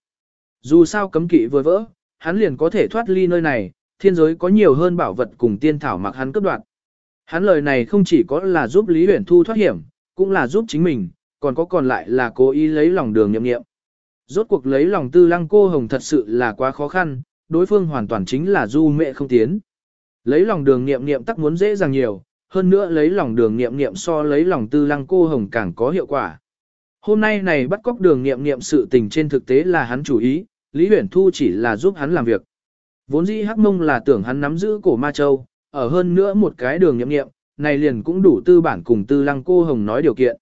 Dù sao cấm kỵ vừa vỡ, hắn liền có thể thoát ly nơi này, thiên giới có nhiều hơn bảo vật cùng tiên thảo mặc hắn cấp đoạt. Hắn lời này không chỉ có là giúp Lý uyển Thu thoát hiểm, cũng là giúp chính mình, còn có còn lại là cố ý lấy lòng đường nhậm nghiệm. Rốt cuộc lấy lòng tư lăng cô hồng thật sự là quá khó khăn, đối phương hoàn toàn chính là du mẹ không tiến. Lấy lòng đường nghiệm nghiệm tắc muốn dễ dàng nhiều, hơn nữa lấy lòng đường nghiệm nghiệm so lấy lòng tư lăng cô hồng càng có hiệu quả. Hôm nay này bắt cóc đường nghiệm nghiệm sự tình trên thực tế là hắn chủ ý, Lý Huyển Thu chỉ là giúp hắn làm việc. Vốn dĩ hắc mông là tưởng hắn nắm giữ cổ ma châu, ở hơn nữa một cái đường nghiệm nghiệm, này liền cũng đủ tư bản cùng tư lăng cô hồng nói điều kiện.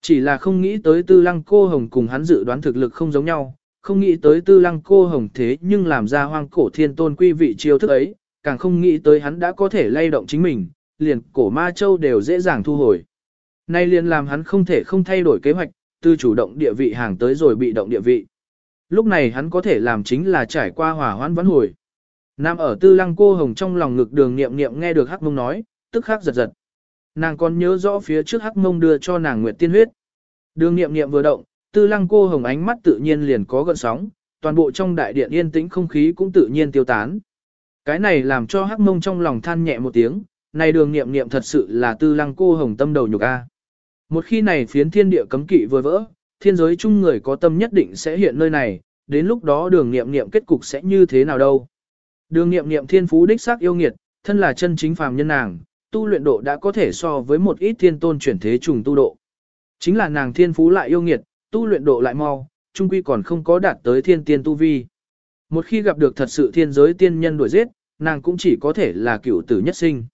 Chỉ là không nghĩ tới tư lăng cô hồng cùng hắn dự đoán thực lực không giống nhau, không nghĩ tới tư lăng cô hồng thế nhưng làm ra hoang cổ thiên tôn quy vị chiêu thức ấy, càng không nghĩ tới hắn đã có thể lay động chính mình, liền cổ ma châu đều dễ dàng thu hồi. Nay liền làm hắn không thể không thay đổi kế hoạch, từ chủ động địa vị hàng tới rồi bị động địa vị. Lúc này hắn có thể làm chính là trải qua hỏa hoãn vãn hồi. Nam ở tư lăng cô hồng trong lòng ngực đường nghiệm nghiệm nghe được hắc mông nói, tức khắc giật giật. Nàng còn nhớ rõ phía trước hắc mông đưa cho nàng nguyệt tiên huyết. Đường nghiệm nghiệm vừa động, tư lăng cô hồng ánh mắt tự nhiên liền có gợn sóng, toàn bộ trong đại điện yên tĩnh không khí cũng tự nhiên tiêu tán. Cái này làm cho hắc mông trong lòng than nhẹ một tiếng, này đường nghiệm nghiệm thật sự là tư lăng cô hồng tâm đầu nhục a. Một khi này phiến thiên địa cấm kỵ vừa vỡ, thiên giới chung người có tâm nhất định sẽ hiện nơi này, đến lúc đó đường nghiệm nghiệm kết cục sẽ như thế nào đâu. Đường nghiệm nghiệm thiên phú đích xác yêu nghiệt, thân là chân chính phàm nhân nàng, tu luyện độ đã có thể so với một ít thiên tôn chuyển thế trùng tu độ. Chính là nàng thiên phú lại yêu nghiệt, tu luyện độ lại mau, trung quy còn không có đạt tới thiên tiên tu vi. Một khi gặp được thật sự thiên giới tiên nhân đuổi giết, nàng cũng chỉ có thể là cựu tử nhất sinh.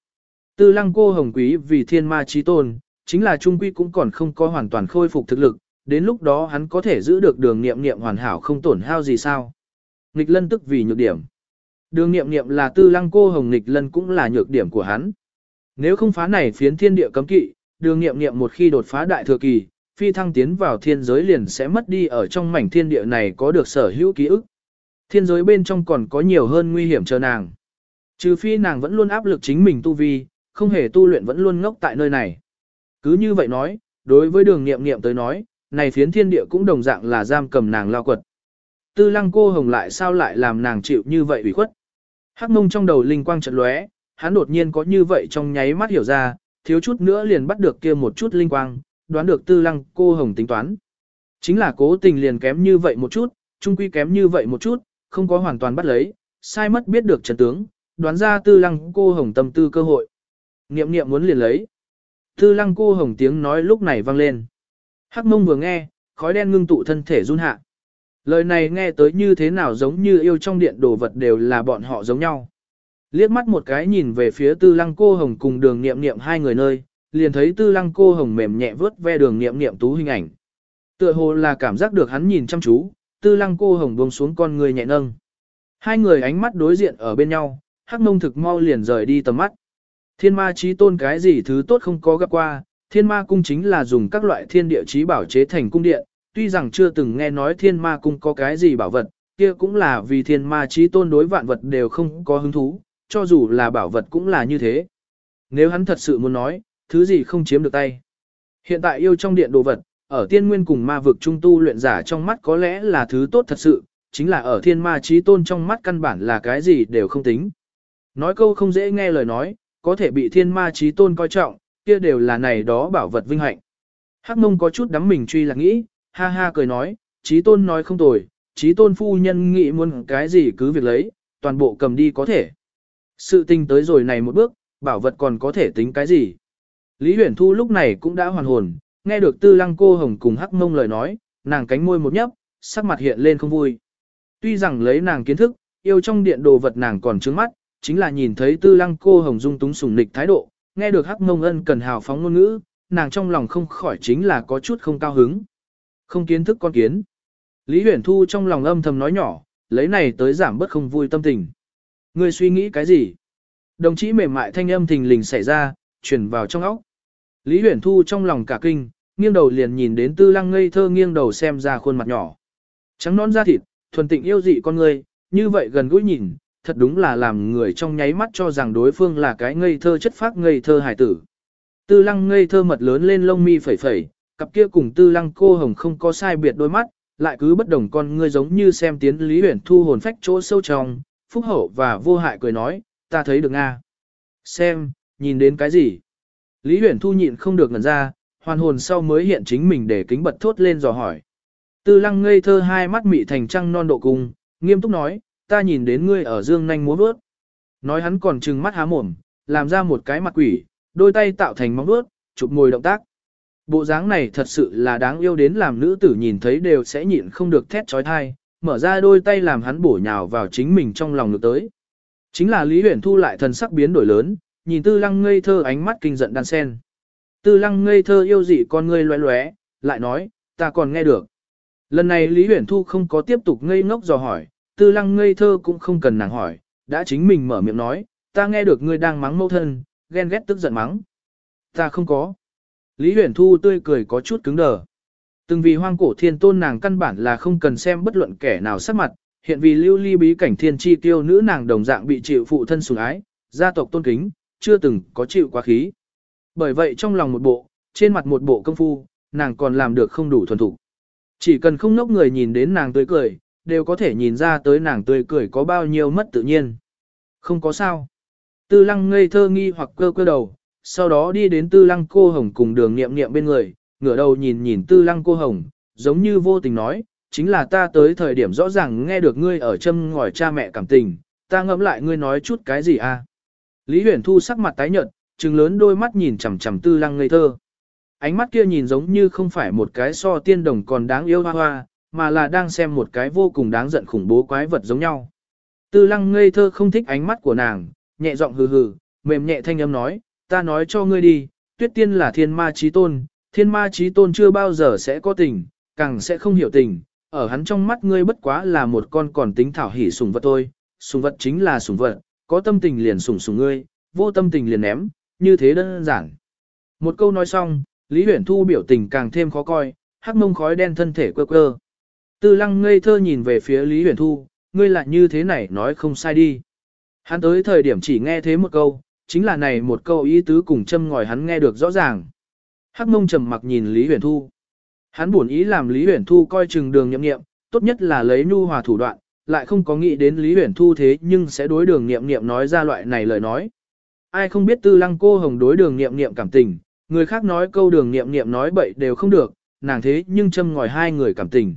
Tư lăng cô hồng quý vì thiên ma trí tôn, chính là trung quy cũng còn không có hoàn toàn khôi phục thực lực, đến lúc đó hắn có thể giữ được đường nghiệm nghiệm hoàn hảo không tổn hao gì sao. Nghịch lân tức vì nhược điểm. Đường nghiệm nghiệm là tư lăng cô hồng nghịch lân cũng là nhược điểm của hắn. Nếu không phá này phiến thiên địa cấm kỵ, đường nghiệm nghiệm một khi đột phá đại thừa kỳ, phi thăng tiến vào thiên giới liền sẽ mất đi ở trong mảnh thiên địa này có được sở hữu ký ức. Thiên giới bên trong còn có nhiều hơn nguy hiểm chờ nàng. Trừ phi nàng vẫn luôn áp lực chính mình tu vi, không hề tu luyện vẫn luôn ngốc tại nơi này. Cứ như vậy nói, đối với đường nghiệm nghiệm tới nói, này phiến thiên địa cũng đồng dạng là giam cầm nàng lao quật. Tư lăng cô hồng lại sao lại làm nàng chịu như vậy ủy khuất. Hắc mông trong đầu linh quang chợt lóe, hắn đột nhiên có như vậy trong nháy mắt hiểu ra, thiếu chút nữa liền bắt được kia một chút linh quang, đoán được tư lăng cô hồng tính toán. Chính là cố tình liền kém như vậy một chút, trung quy kém như vậy một chút, không có hoàn toàn bắt lấy, sai mất biết được trận tướng, đoán ra tư lăng cô hồng tâm tư cơ hội. Niệm niệm muốn liền lấy. Tư lăng cô hồng tiếng nói lúc này vang lên. Hắc mông vừa nghe, khói đen ngưng tụ thân thể run hạ. Lời này nghe tới như thế nào giống như yêu trong điện đồ vật đều là bọn họ giống nhau. Liếc mắt một cái nhìn về phía tư lăng cô hồng cùng đường niệm niệm hai người nơi, liền thấy tư lăng cô hồng mềm nhẹ vớt ve đường niệm niệm tú hình ảnh. Tựa hồ là cảm giác được hắn nhìn chăm chú, tư lăng cô hồng buông xuống con người nhẹ nâng. Hai người ánh mắt đối diện ở bên nhau, hắc mông thực mau liền rời đi tầm mắt. Thiên ma trí tôn cái gì thứ tốt không có gặp qua, thiên ma cung chính là dùng các loại thiên địa trí bảo chế thành cung điện, tuy rằng chưa từng nghe nói thiên ma cung có cái gì bảo vật, kia cũng là vì thiên ma trí tôn đối vạn vật đều không có hứng thú, cho dù là bảo vật cũng là như thế. Nếu hắn thật sự muốn nói, thứ gì không chiếm được tay. Hiện tại yêu trong điện đồ vật, ở tiên nguyên cùng ma vực trung tu luyện giả trong mắt có lẽ là thứ tốt thật sự, chính là ở thiên ma trí tôn trong mắt căn bản là cái gì đều không tính. Nói câu không dễ nghe lời nói, có thể bị thiên ma trí tôn coi trọng, kia đều là này đó bảo vật vinh hạnh. Hắc mông có chút đắm mình truy là nghĩ, ha ha cười nói, trí tôn nói không tồi, trí tôn phu nhân nghĩ muốn cái gì cứ việc lấy, toàn bộ cầm đi có thể. Sự tình tới rồi này một bước, bảo vật còn có thể tính cái gì. Lý Huyền Thu lúc này cũng đã hoàn hồn, nghe được tư lăng cô hồng cùng hắc mông lời nói, nàng cánh môi một nhấp, sắc mặt hiện lên không vui. Tuy rằng lấy nàng kiến thức, yêu trong điện đồ vật nàng còn trướng mắt, chính là nhìn thấy tư lăng cô hồng dung túng sủng nịch thái độ, nghe được hắc mông ân cần hào phóng ngôn ngữ, nàng trong lòng không khỏi chính là có chút không cao hứng. Không kiến thức con kiến. Lý Huyền Thu trong lòng âm thầm nói nhỏ, lấy này tới giảm bớt không vui tâm tình. Ngươi suy nghĩ cái gì? Đồng chí mềm mại thanh âm thình lình xảy ra, truyền vào trong óc. Lý Huyền Thu trong lòng cả kinh, nghiêng đầu liền nhìn đến tư lăng ngây thơ nghiêng đầu xem ra khuôn mặt nhỏ. Trắng non da thịt, thuần tịnh yêu dị con người, như vậy gần gũi nhìn, thật đúng là làm người trong nháy mắt cho rằng đối phương là cái ngây thơ chất phác ngây thơ hài tử. Tư lăng ngây thơ mật lớn lên lông mi phẩy phẩy, cặp kia cùng tư lăng cô hồng không có sai biệt đôi mắt, lại cứ bất đồng con ngươi giống như xem tiến Lý huyển Thu hồn phách chỗ sâu trong, phúc hậu và vô hại cười nói, ta thấy được Nga. Xem, nhìn đến cái gì? Lý huyển Thu nhịn không được ngần ra, hoàn hồn sau mới hiện chính mình để kính bật thốt lên dò hỏi. Tư lăng ngây thơ hai mắt mị thành trăng non độ cung, nghiêm túc nói, ta nhìn đến ngươi ở dương nanh múa vớt. Nói hắn còn trừng mắt há mồm, làm ra một cái mặt quỷ, đôi tay tạo thành móng vuốt, chụp ngồi động tác. Bộ dáng này thật sự là đáng yêu đến làm nữ tử nhìn thấy đều sẽ nhịn không được thét trói thai, mở ra đôi tay làm hắn bổ nhào vào chính mình trong lòng ngược tới. Chính là Lý Huyền Thu lại thần sắc biến đổi lớn, nhìn Tư Lăng ngây thơ ánh mắt kinh giận đan sen. Tư Lăng ngây thơ yêu dị con ngươi loé loé, lại nói, ta còn nghe được. Lần này Lý Huyền Thu không có tiếp tục ngây ngốc dò hỏi, Tư Lăng ngây thơ cũng không cần nàng hỏi, đã chính mình mở miệng nói, ta nghe được ngươi đang mắng mâu thân, ghen ghét tức giận mắng. Ta không có. Lý Huyền Thu tươi cười có chút cứng đờ. Từng vì hoang cổ thiên tôn nàng căn bản là không cần xem bất luận kẻ nào sắc mặt, hiện vì lưu ly bí cảnh thiên chi tiêu nữ nàng đồng dạng bị chịu phụ thân sủng ái, gia tộc tôn kính, chưa từng có chịu quá khí. Bởi vậy trong lòng một bộ, trên mặt một bộ công phu, nàng còn làm được không đủ thuần thủ. Chỉ cần không nốc người nhìn đến nàng tươi cười, đều có thể nhìn ra tới nàng tươi cười có bao nhiêu mất tự nhiên. Không có sao. Tư lăng ngây thơ nghi hoặc cơ cơ đầu, sau đó đi đến tư lăng cô hồng cùng đường nghiệm nghiệm bên người, ngửa đầu nhìn nhìn tư lăng cô hồng, giống như vô tình nói, chính là ta tới thời điểm rõ ràng nghe được ngươi ở châm ngòi cha mẹ cảm tình, ta ngẫm lại ngươi nói chút cái gì à. Lý huyền thu sắc mặt tái nhợt, trừng lớn đôi mắt nhìn chằm chằm tư lăng ngây thơ. Ánh mắt kia nhìn giống như không phải một cái so tiên đồng còn đáng yêu hoa hoa, mà là đang xem một cái vô cùng đáng giận khủng bố quái vật giống nhau. Tư lăng ngây thơ không thích ánh mắt của nàng, nhẹ giọng hừ hừ, mềm nhẹ thanh âm nói, ta nói cho ngươi đi, tuyết tiên là thiên ma trí tôn, thiên ma trí tôn chưa bao giờ sẽ có tình, càng sẽ không hiểu tình, ở hắn trong mắt ngươi bất quá là một con còn tính thảo hỉ sùng vật thôi, sùng vật chính là sùng vật, có tâm tình liền sùng sùng ngươi, vô tâm tình liền ném, như thế đơn giản. Một câu nói xong, Lý Huyển Thu biểu tình càng thêm khó coi, hắc mông khói đen thân thể quơ quơ. Tư lăng ngây thơ nhìn về phía Lý Huyền Thu, ngươi lại như thế này nói không sai đi. Hắn tới thời điểm chỉ nghe thế một câu, chính là này một câu ý tứ cùng châm ngòi hắn nghe được rõ ràng. Hắc mông trầm mặc nhìn Lý Huyền Thu. Hắn buồn ý làm Lý Huyền Thu coi chừng đường nhậm nghiệm, tốt nhất là lấy nhu hòa thủ đoạn, lại không có nghĩ đến Lý Huyền Thu thế nhưng sẽ đối đường nghiệm nghiệm nói ra loại này lời nói. Ai không biết tư lăng cô hồng đối đường nghiệm nghiệm cảm tình, người khác nói câu đường nghiệm nghiệm nói bậy đều không được, nàng thế nhưng châm ngòi hai người cảm tình.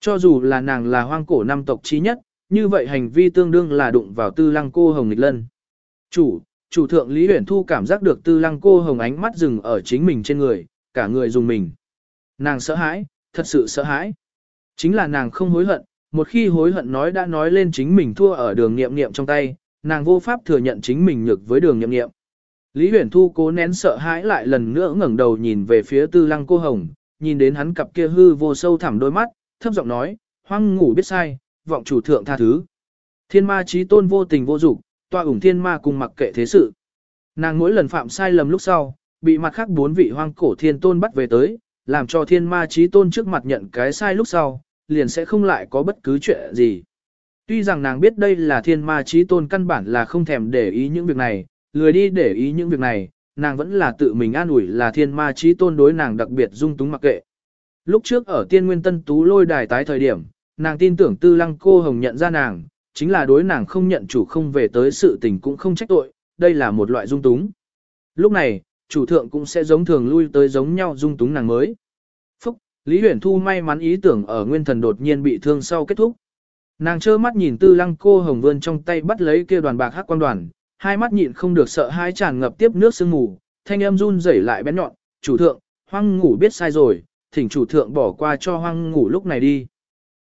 Cho dù là nàng là hoang cổ năm tộc trí nhất, như vậy hành vi tương đương là đụng vào tư lăng cô hồng nghịch lân. Chủ, chủ thượng Lý Uyển Thu cảm giác được tư lăng cô hồng ánh mắt dừng ở chính mình trên người, cả người dùng mình. Nàng sợ hãi, thật sự sợ hãi. Chính là nàng không hối hận, một khi hối hận nói đã nói lên chính mình thua ở đường nghiệm nghiệm trong tay, nàng vô pháp thừa nhận chính mình nhược với đường nghiệm nghiệm. Lý Uyển Thu cố nén sợ hãi lại lần nữa ngẩng đầu nhìn về phía tư lăng cô hồng, nhìn đến hắn cặp kia hư vô sâu thẳm đôi mắt, thấp giọng nói, hoang ngủ biết sai, vọng chủ thượng tha thứ. Thiên ma trí tôn vô tình vô dục, toa ủng thiên ma cùng mặc kệ thế sự. Nàng mỗi lần phạm sai lầm lúc sau, bị mặt khác bốn vị hoang cổ thiên tôn bắt về tới, làm cho thiên ma trí tôn trước mặt nhận cái sai lúc sau, liền sẽ không lại có bất cứ chuyện gì. Tuy rằng nàng biết đây là thiên ma trí tôn căn bản là không thèm để ý những việc này, lười đi để ý những việc này, nàng vẫn là tự mình an ủi là thiên ma trí tôn đối nàng đặc biệt dung túng mặc kệ. Lúc trước ở tiên nguyên tân tú lôi đài tái thời điểm, nàng tin tưởng tư lăng cô hồng nhận ra nàng, chính là đối nàng không nhận chủ không về tới sự tình cũng không trách tội, đây là một loại dung túng. Lúc này, chủ thượng cũng sẽ giống thường lui tới giống nhau dung túng nàng mới. Phúc, Lý Huyền Thu may mắn ý tưởng ở nguyên thần đột nhiên bị thương sau kết thúc. Nàng trơ mắt nhìn tư lăng cô hồng vươn trong tay bắt lấy kia đoàn bạc hắc quan đoàn, hai mắt nhịn không được sợ hai tràn ngập tiếp nước sương mù, thanh âm run rẩy lại bén nhọn, chủ thượng, hoang ngủ biết sai rồi, thỉnh chủ thượng bỏ qua cho hoang ngủ lúc này đi.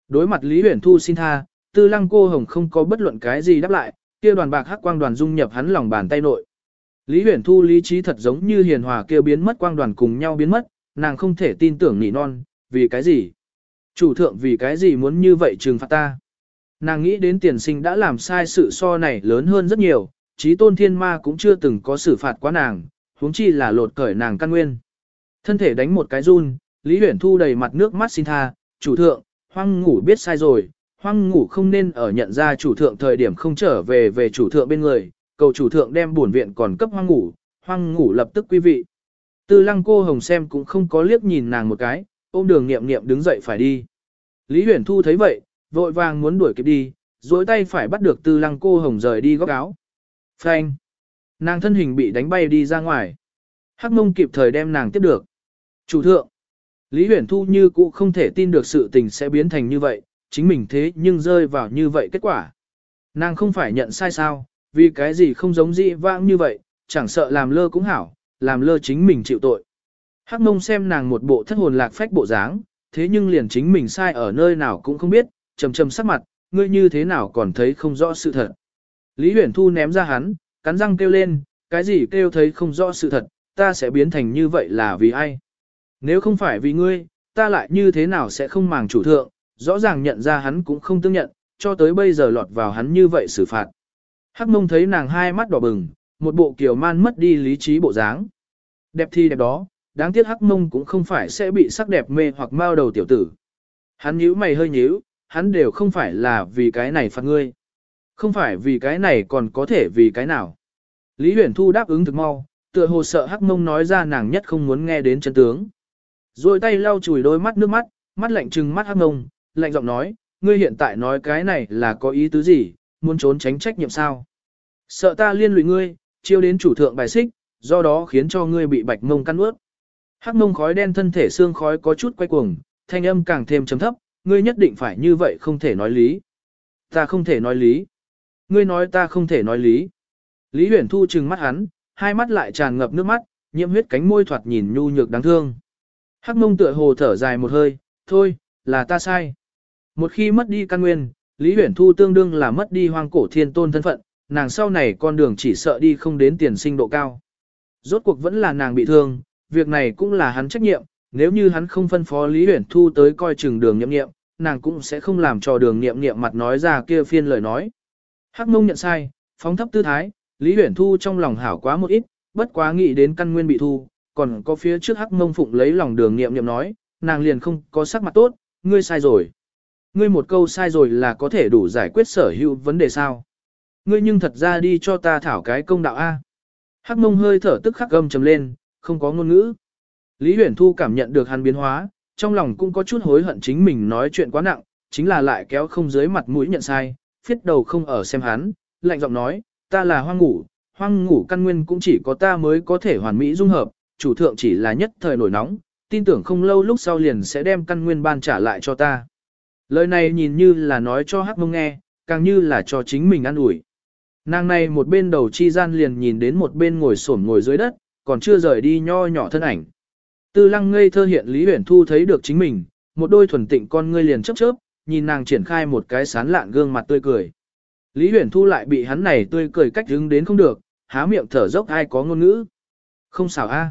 Đối mặt Lý Huyền Thu xin tha, tư lăng cô hồng không có bất luận cái gì đáp lại, kia đoàn bạc hắc quang đoàn dung nhập hắn lòng bàn tay nội. Lý Huyền Thu lý trí thật giống như hiền hòa kia biến mất quang đoàn cùng nhau biến mất, nàng không thể tin tưởng nỉ non, vì cái gì? Chủ thượng vì cái gì muốn như vậy trừng phạt ta? Nàng nghĩ đến tiền sinh đã làm sai sự so này lớn hơn rất nhiều, trí tôn thiên ma cũng chưa từng có xử phạt quá nàng, huống chi là lột cởi nàng căn nguyên. Thân thể đánh một cái run, Lý Huyển Thu đầy mặt nước mắt xin tha, chủ thượng, hoang ngủ biết sai rồi, hoang ngủ không nên ở nhận ra chủ thượng thời điểm không trở về về chủ thượng bên người, cầu chủ thượng đem bổn viện còn cấp hoang ngủ, hoang ngủ lập tức quý vị. Tư lăng cô hồng xem cũng không có liếc nhìn nàng một cái, ôm đường nghiệm nghiệm đứng dậy phải đi. Lý huyền thu thấy vậy, vội vàng muốn đuổi kịp đi, dối tay phải bắt được tư lăng cô hồng rời đi góc áo. Phanh! Nàng thân hình bị đánh bay đi ra ngoài. Hắc mông kịp thời đem nàng tiếp được. Chủ thượng! Lý huyền thu như cũ không thể tin được sự tình sẽ biến thành như vậy, chính mình thế nhưng rơi vào như vậy kết quả. Nàng không phải nhận sai sao, vì cái gì không giống dị vãng như vậy, chẳng sợ làm lơ cũng hảo, làm lơ chính mình chịu tội. Hắc mông xem nàng một bộ thất hồn lạc phách bộ dáng, thế nhưng liền chính mình sai ở nơi nào cũng không biết, trầm trầm sắc mặt, ngươi như thế nào còn thấy không rõ sự thật. Lý huyền thu ném ra hắn, cắn răng kêu lên, cái gì kêu thấy không rõ sự thật, ta sẽ biến thành như vậy là vì ai? Nếu không phải vì ngươi, ta lại như thế nào sẽ không màng chủ thượng, rõ ràng nhận ra hắn cũng không tương nhận, cho tới bây giờ lọt vào hắn như vậy xử phạt. Hắc mông thấy nàng hai mắt đỏ bừng, một bộ kiểu man mất đi lý trí bộ dáng. Đẹp thì đẹp đó, đáng tiếc hắc mông cũng không phải sẽ bị sắc đẹp mê hoặc mao đầu tiểu tử. Hắn nhíu mày hơi nhíu, hắn đều không phải là vì cái này phạt ngươi. Không phải vì cái này còn có thể vì cái nào. Lý huyền thu đáp ứng thực mau, tựa hồ sợ hắc mông nói ra nàng nhất không muốn nghe đến chân tướng. Rồi tay lau chùi đôi mắt nước mắt, mắt lạnh trừng mắt hắc ngông, lạnh giọng nói, ngươi hiện tại nói cái này là có ý tứ gì, muốn trốn tránh trách nhiệm sao. Sợ ta liên lụy ngươi, chiêu đến chủ thượng bài xích, do đó khiến cho ngươi bị bạch mông căn ướt. Hắc mông khói đen thân thể xương khói có chút quay cuồng, thanh âm càng thêm trầm thấp, ngươi nhất định phải như vậy không thể nói lý. Ta không thể nói lý. Ngươi nói ta không thể nói lý. Lý huyền thu trừng mắt hắn, hai mắt lại tràn ngập nước mắt, nhiễm huyết cánh môi thoạt nhìn nhu nhược đáng thương. Hắc mông tựa hồ thở dài một hơi, thôi, là ta sai. Một khi mất đi căn nguyên, Lý huyền thu tương đương là mất đi hoang cổ thiên tôn thân phận, nàng sau này con đường chỉ sợ đi không đến tiền sinh độ cao. Rốt cuộc vẫn là nàng bị thương, việc này cũng là hắn trách nhiệm, nếu như hắn không phân phó Lý Huyền Thu tới coi chừng đường nhậm nghiệm, nàng cũng sẽ không làm cho đường nghiệm nghiệm mặt nói ra kia phiên lời nói. Hắc mông nhận sai, phóng thấp tư thái, Lý Huyền Thu trong lòng hảo quá một ít, bất quá nghĩ đến căn nguyên bị thu, còn có phía trước hắc mông phụng lấy lòng đường nghiệm nghiệm nói, nàng liền không có sắc mặt tốt, ngươi sai rồi. Ngươi một câu sai rồi là có thể đủ giải quyết sở hữu vấn đề sao. Ngươi nhưng thật ra đi cho ta thảo cái công đạo A. Hắc mông hơi thở tức khắc gầm trầm lên, không có ngôn ngữ. Lý Huyền Thu cảm nhận được hắn biến hóa, trong lòng cũng có chút hối hận chính mình nói chuyện quá nặng, chính là lại kéo không dưới mặt mũi nhận sai, phiết đầu không ở xem hắn, lạnh giọng nói, ta là hoang ngủ, hoang ngủ căn nguyên cũng chỉ có ta mới có thể hoàn mỹ dung hợp, chủ thượng chỉ là nhất thời nổi nóng, tin tưởng không lâu lúc sau liền sẽ đem căn nguyên ban trả lại cho ta. Lời này nhìn như là nói cho Hắc Mông nghe, càng như là cho chính mình ăn ủi. Nàng này một bên đầu chi gian liền nhìn đến một bên ngồi xổm ngồi dưới đất, còn chưa rời đi nho nhỏ thân ảnh. Tư lăng ngây thơ hiện Lý Huyển Thu thấy được chính mình, một đôi thuần tịnh con ngươi liền chớp chớp, nhìn nàng triển khai một cái sán lạn gương mặt tươi cười. Lý Huyển Thu lại bị hắn này tươi cười cách đứng đến không được, há miệng thở dốc ai có ngôn ngữ. Không xảo a.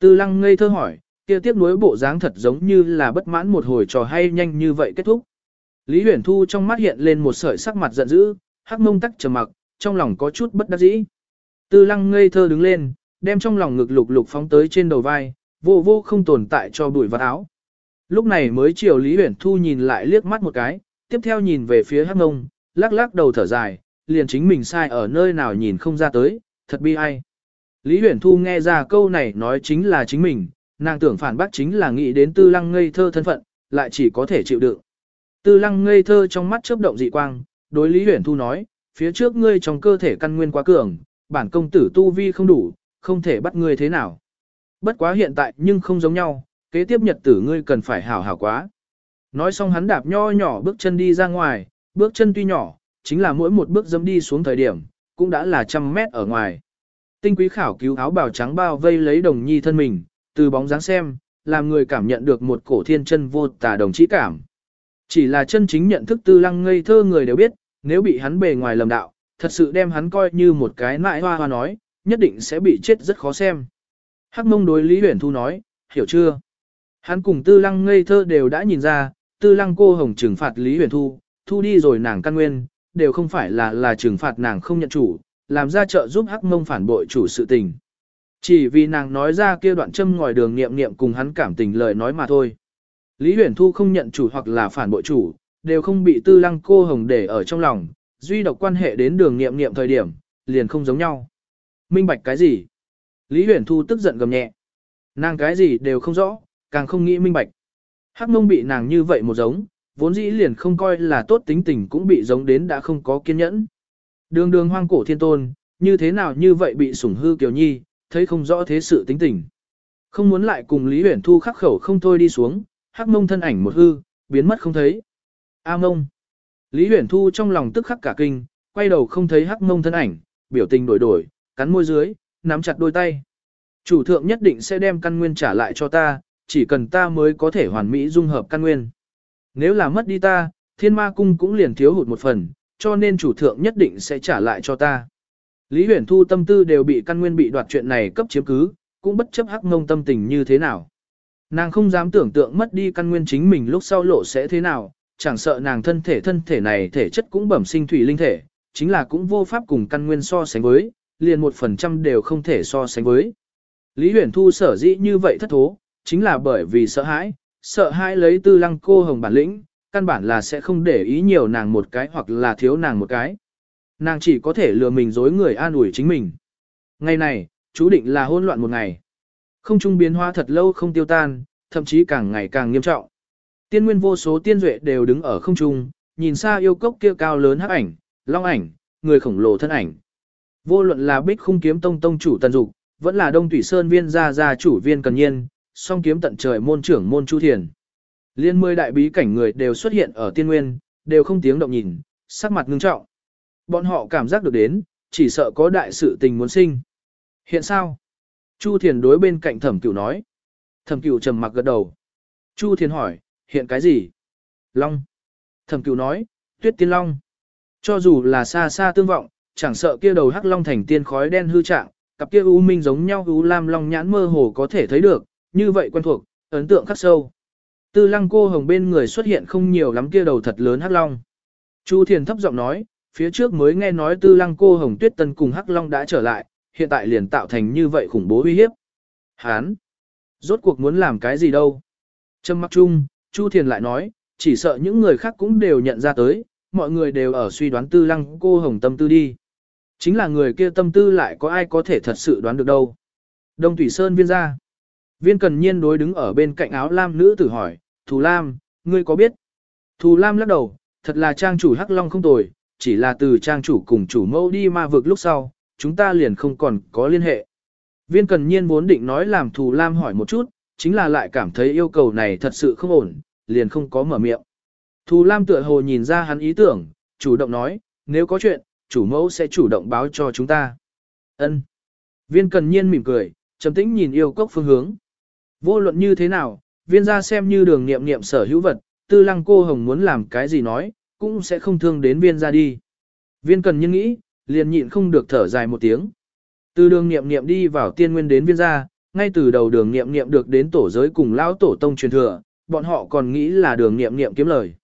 Tư lăng ngây thơ hỏi, kia tiếc nuối bộ dáng thật giống như là bất mãn một hồi trò hay nhanh như vậy kết thúc. Lý Huyền Thu trong mắt hiện lên một sợi sắc mặt giận dữ, hắc mông tắc trầm mặc, trong lòng có chút bất đắc dĩ. Tư lăng ngây thơ đứng lên, đem trong lòng ngực lục lục phóng tới trên đầu vai, vô vô không tồn tại cho bụi vật áo. Lúc này mới chiều Lý Huyền Thu nhìn lại liếc mắt một cái, tiếp theo nhìn về phía hắc mông, lắc lắc đầu thở dài, liền chính mình sai ở nơi nào nhìn không ra tới, thật bi ai. Lý Huyền Thu nghe ra câu này nói chính là chính mình, nàng tưởng phản bác chính là nghĩ đến tư lăng ngây thơ thân phận, lại chỉ có thể chịu đựng. Tư lăng ngây thơ trong mắt chớp động dị quang, đối Lý Huyền Thu nói, phía trước ngươi trong cơ thể căn nguyên quá cường, bản công tử tu vi không đủ, không thể bắt ngươi thế nào. Bất quá hiện tại nhưng không giống nhau, kế tiếp nhật tử ngươi cần phải hảo hảo quá. Nói xong hắn đạp nho nhỏ bước chân đi ra ngoài, bước chân tuy nhỏ, chính là mỗi một bước dẫm đi xuống thời điểm, cũng đã là trăm mét ở ngoài. Tinh quý khảo cứu áo bào trắng bao vây lấy đồng nhi thân mình, từ bóng dáng xem, làm người cảm nhận được một cổ thiên chân vô tà đồng chí cảm. Chỉ là chân chính nhận thức tư lăng ngây thơ người đều biết, nếu bị hắn bề ngoài lầm đạo, thật sự đem hắn coi như một cái nại hoa hoa nói, nhất định sẽ bị chết rất khó xem. Hắc mông đối Lý Huyển Thu nói, hiểu chưa? Hắn cùng tư lăng ngây thơ đều đã nhìn ra, tư lăng cô hồng trừng phạt Lý Huyền Thu, thu đi rồi nàng căn nguyên, đều không phải là là trừng phạt nàng không nhận chủ, làm ra trợ giúp hắc mông phản bội chủ sự tình. Chỉ vì nàng nói ra kia đoạn châm ngòi đường nghiệm nghiệm cùng hắn cảm tình lời nói mà thôi. Lý Huyền Thu không nhận chủ hoặc là phản bội chủ, đều không bị tư lăng cô hồng để ở trong lòng, duy độc quan hệ đến đường nghiệm nghiệm thời điểm, liền không giống nhau. Minh bạch cái gì? Lý Huyền Thu tức giận gầm nhẹ. Nàng cái gì đều không rõ, càng không nghĩ minh bạch. Hắc mông bị nàng như vậy một giống, vốn dĩ liền không coi là tốt tính tình cũng bị giống đến đã không có kiên nhẫn. Đường đường hoang cổ thiên tôn, như thế nào như vậy bị sủng hư kiều nhi, thấy không rõ thế sự tính tình. Không muốn lại cùng Lý Huyển Thu khắc khẩu không thôi đi xuống, hắc mông thân ảnh một hư, biến mất không thấy. A mông. Lý Huyển Thu trong lòng tức khắc cả kinh, quay đầu không thấy hắc mông thân ảnh, biểu tình đổi đổi, cắn môi dưới, nắm chặt đôi tay. Chủ thượng nhất định sẽ đem căn nguyên trả lại cho ta, chỉ cần ta mới có thể hoàn mỹ dung hợp căn nguyên. Nếu là mất đi ta, thiên ma cung cũng liền thiếu hụt một phần, cho nên chủ thượng nhất định sẽ trả lại cho ta. Lý huyền thu tâm tư đều bị căn nguyên bị đoạt chuyện này cấp chiếm cứ, cũng bất chấp hắc ngông tâm tình như thế nào. Nàng không dám tưởng tượng mất đi căn nguyên chính mình lúc sau lộ sẽ thế nào, chẳng sợ nàng thân thể thân thể này thể chất cũng bẩm sinh thủy linh thể, chính là cũng vô pháp cùng căn nguyên so sánh với, liền một phần trăm đều không thể so sánh với. Lý huyền thu sở dĩ như vậy thất thố, chính là bởi vì sợ hãi, sợ hãi lấy tư lăng cô hồng bản lĩnh, căn bản là sẽ không để ý nhiều nàng một cái hoặc là thiếu nàng một cái. Nàng chỉ có thể lừa mình dối người an ủi chính mình. Ngày này, chú định là hôn loạn một ngày. Không trung biến hóa thật lâu không tiêu tan, thậm chí càng ngày càng nghiêm trọng. Tiên nguyên vô số tiên duệ đều đứng ở không trung, nhìn xa yêu cốc kia cao lớn hắc ảnh, long ảnh, người khổng lồ thân ảnh. Vô luận là bích khung kiếm tông tông chủ tần dục, vẫn là đông thủy sơn viên gia gia chủ viên cần nhiên, song kiếm tận trời môn trưởng môn chu thiền. Liên mười đại bí cảnh người đều xuất hiện ở tiên nguyên, đều không tiếng động nhìn, sắc mặt ngưng trọng. Bọn họ cảm giác được đến, chỉ sợ có đại sự tình muốn sinh. Hiện sao? Chu thiền đối bên cạnh thẩm cửu nói. Thẩm cửu trầm mặc gật đầu. Chu thiền hỏi, hiện cái gì? Long. Thẩm cửu nói, tuyết tiên long. Cho dù là xa xa tương vọng, chẳng sợ kia đầu hắc long thành tiên khói đen hư trạng, cặp kia u minh giống nhau u lam long nhãn mơ hồ có thể thấy được, như vậy quen thuộc, ấn tượng khắc sâu. Tư lăng cô hồng bên người xuất hiện không nhiều lắm kia đầu thật lớn hắc long. Chu Thiền thấp giọng nói, phía trước mới nghe nói tư lăng cô hồng tuyết tân cùng hắc long đã trở lại, hiện tại liền tạo thành như vậy khủng bố uy hiếp. Hán! Rốt cuộc muốn làm cái gì đâu? Trâm mắc chung, Chu Thiền lại nói, chỉ sợ những người khác cũng đều nhận ra tới, mọi người đều ở suy đoán tư lăng cô hồng tâm tư đi. Chính là người kia tâm tư lại có ai có thể thật sự đoán được đâu. Đông Thủy Sơn viên ra. Viên cần nhiên đối đứng ở bên cạnh áo lam nữ tử hỏi, Thù Lam, ngươi có biết? Thù Lam lắc đầu, thật là trang chủ Hắc Long không tồi, chỉ là từ trang chủ cùng chủ mẫu đi ma vực lúc sau, chúng ta liền không còn có liên hệ. Viên cần nhiên vốn định nói làm Thù Lam hỏi một chút, chính là lại cảm thấy yêu cầu này thật sự không ổn, liền không có mở miệng. Thù Lam tựa hồ nhìn ra hắn ý tưởng, chủ động nói, nếu có chuyện, chủ mẫu sẽ chủ động báo cho chúng ta. Ân. Viên cần nhiên mỉm cười, trầm tĩnh nhìn yêu cốc phương hướng. Vô luận như thế nào, viên gia xem như đường nghiệm nghiệm sở hữu vật, tư lăng cô hồng muốn làm cái gì nói, cũng sẽ không thương đến viên gia đi. Viên cần nhưng nghĩ, liền nhịn không được thở dài một tiếng. Từ đường nghiệm nghiệm đi vào tiên nguyên đến viên gia, ngay từ đầu đường nghiệm nghiệm được đến tổ giới cùng lão tổ tông truyền thừa, bọn họ còn nghĩ là đường nghiệm nghiệm kiếm lời.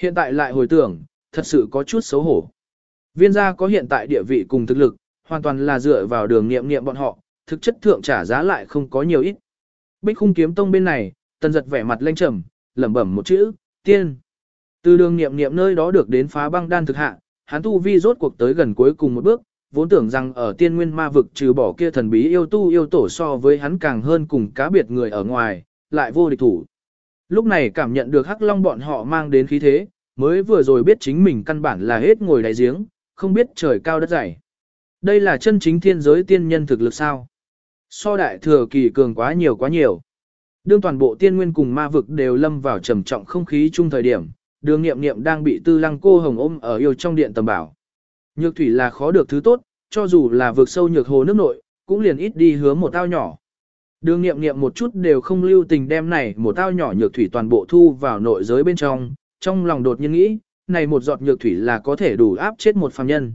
Hiện tại lại hồi tưởng, thật sự có chút xấu hổ. Viên gia có hiện tại địa vị cùng thực lực, hoàn toàn là dựa vào đường nghiệm nghiệm bọn họ, thực chất thượng trả giá lại không có nhiều ít. Bích khung kiếm tông bên này, tần giật vẻ mặt lênh trầm, lẩm bẩm một chữ, tiên. Từ đường nghiệm nghiệm nơi đó được đến phá băng đan thực hạ, hắn tu vi rốt cuộc tới gần cuối cùng một bước, vốn tưởng rằng ở tiên nguyên ma vực trừ bỏ kia thần bí yêu tu yêu tổ so với hắn càng hơn cùng cá biệt người ở ngoài, lại vô địch thủ. Lúc này cảm nhận được hắc long bọn họ mang đến khí thế, mới vừa rồi biết chính mình căn bản là hết ngồi đáy giếng, không biết trời cao đất dày. Đây là chân chính thiên giới tiên nhân thực lực sao? So đại thừa kỳ cường quá nhiều quá nhiều. Đương toàn bộ tiên nguyên cùng ma vực đều lâm vào trầm trọng không khí chung thời điểm, đường nghiệm nghiệm đang bị tư lăng cô hồng ôm ở yêu trong điện tầm bảo. Nhược thủy là khó được thứ tốt, cho dù là vực sâu nhược hồ nước nội, cũng liền ít đi hứa một tao nhỏ. Đường nghiệm nghiệm một chút đều không lưu tình đem này một tao nhỏ nhược thủy toàn bộ thu vào nội giới bên trong, trong lòng đột nhiên nghĩ, này một giọt nhược thủy là có thể đủ áp chết một phàm nhân.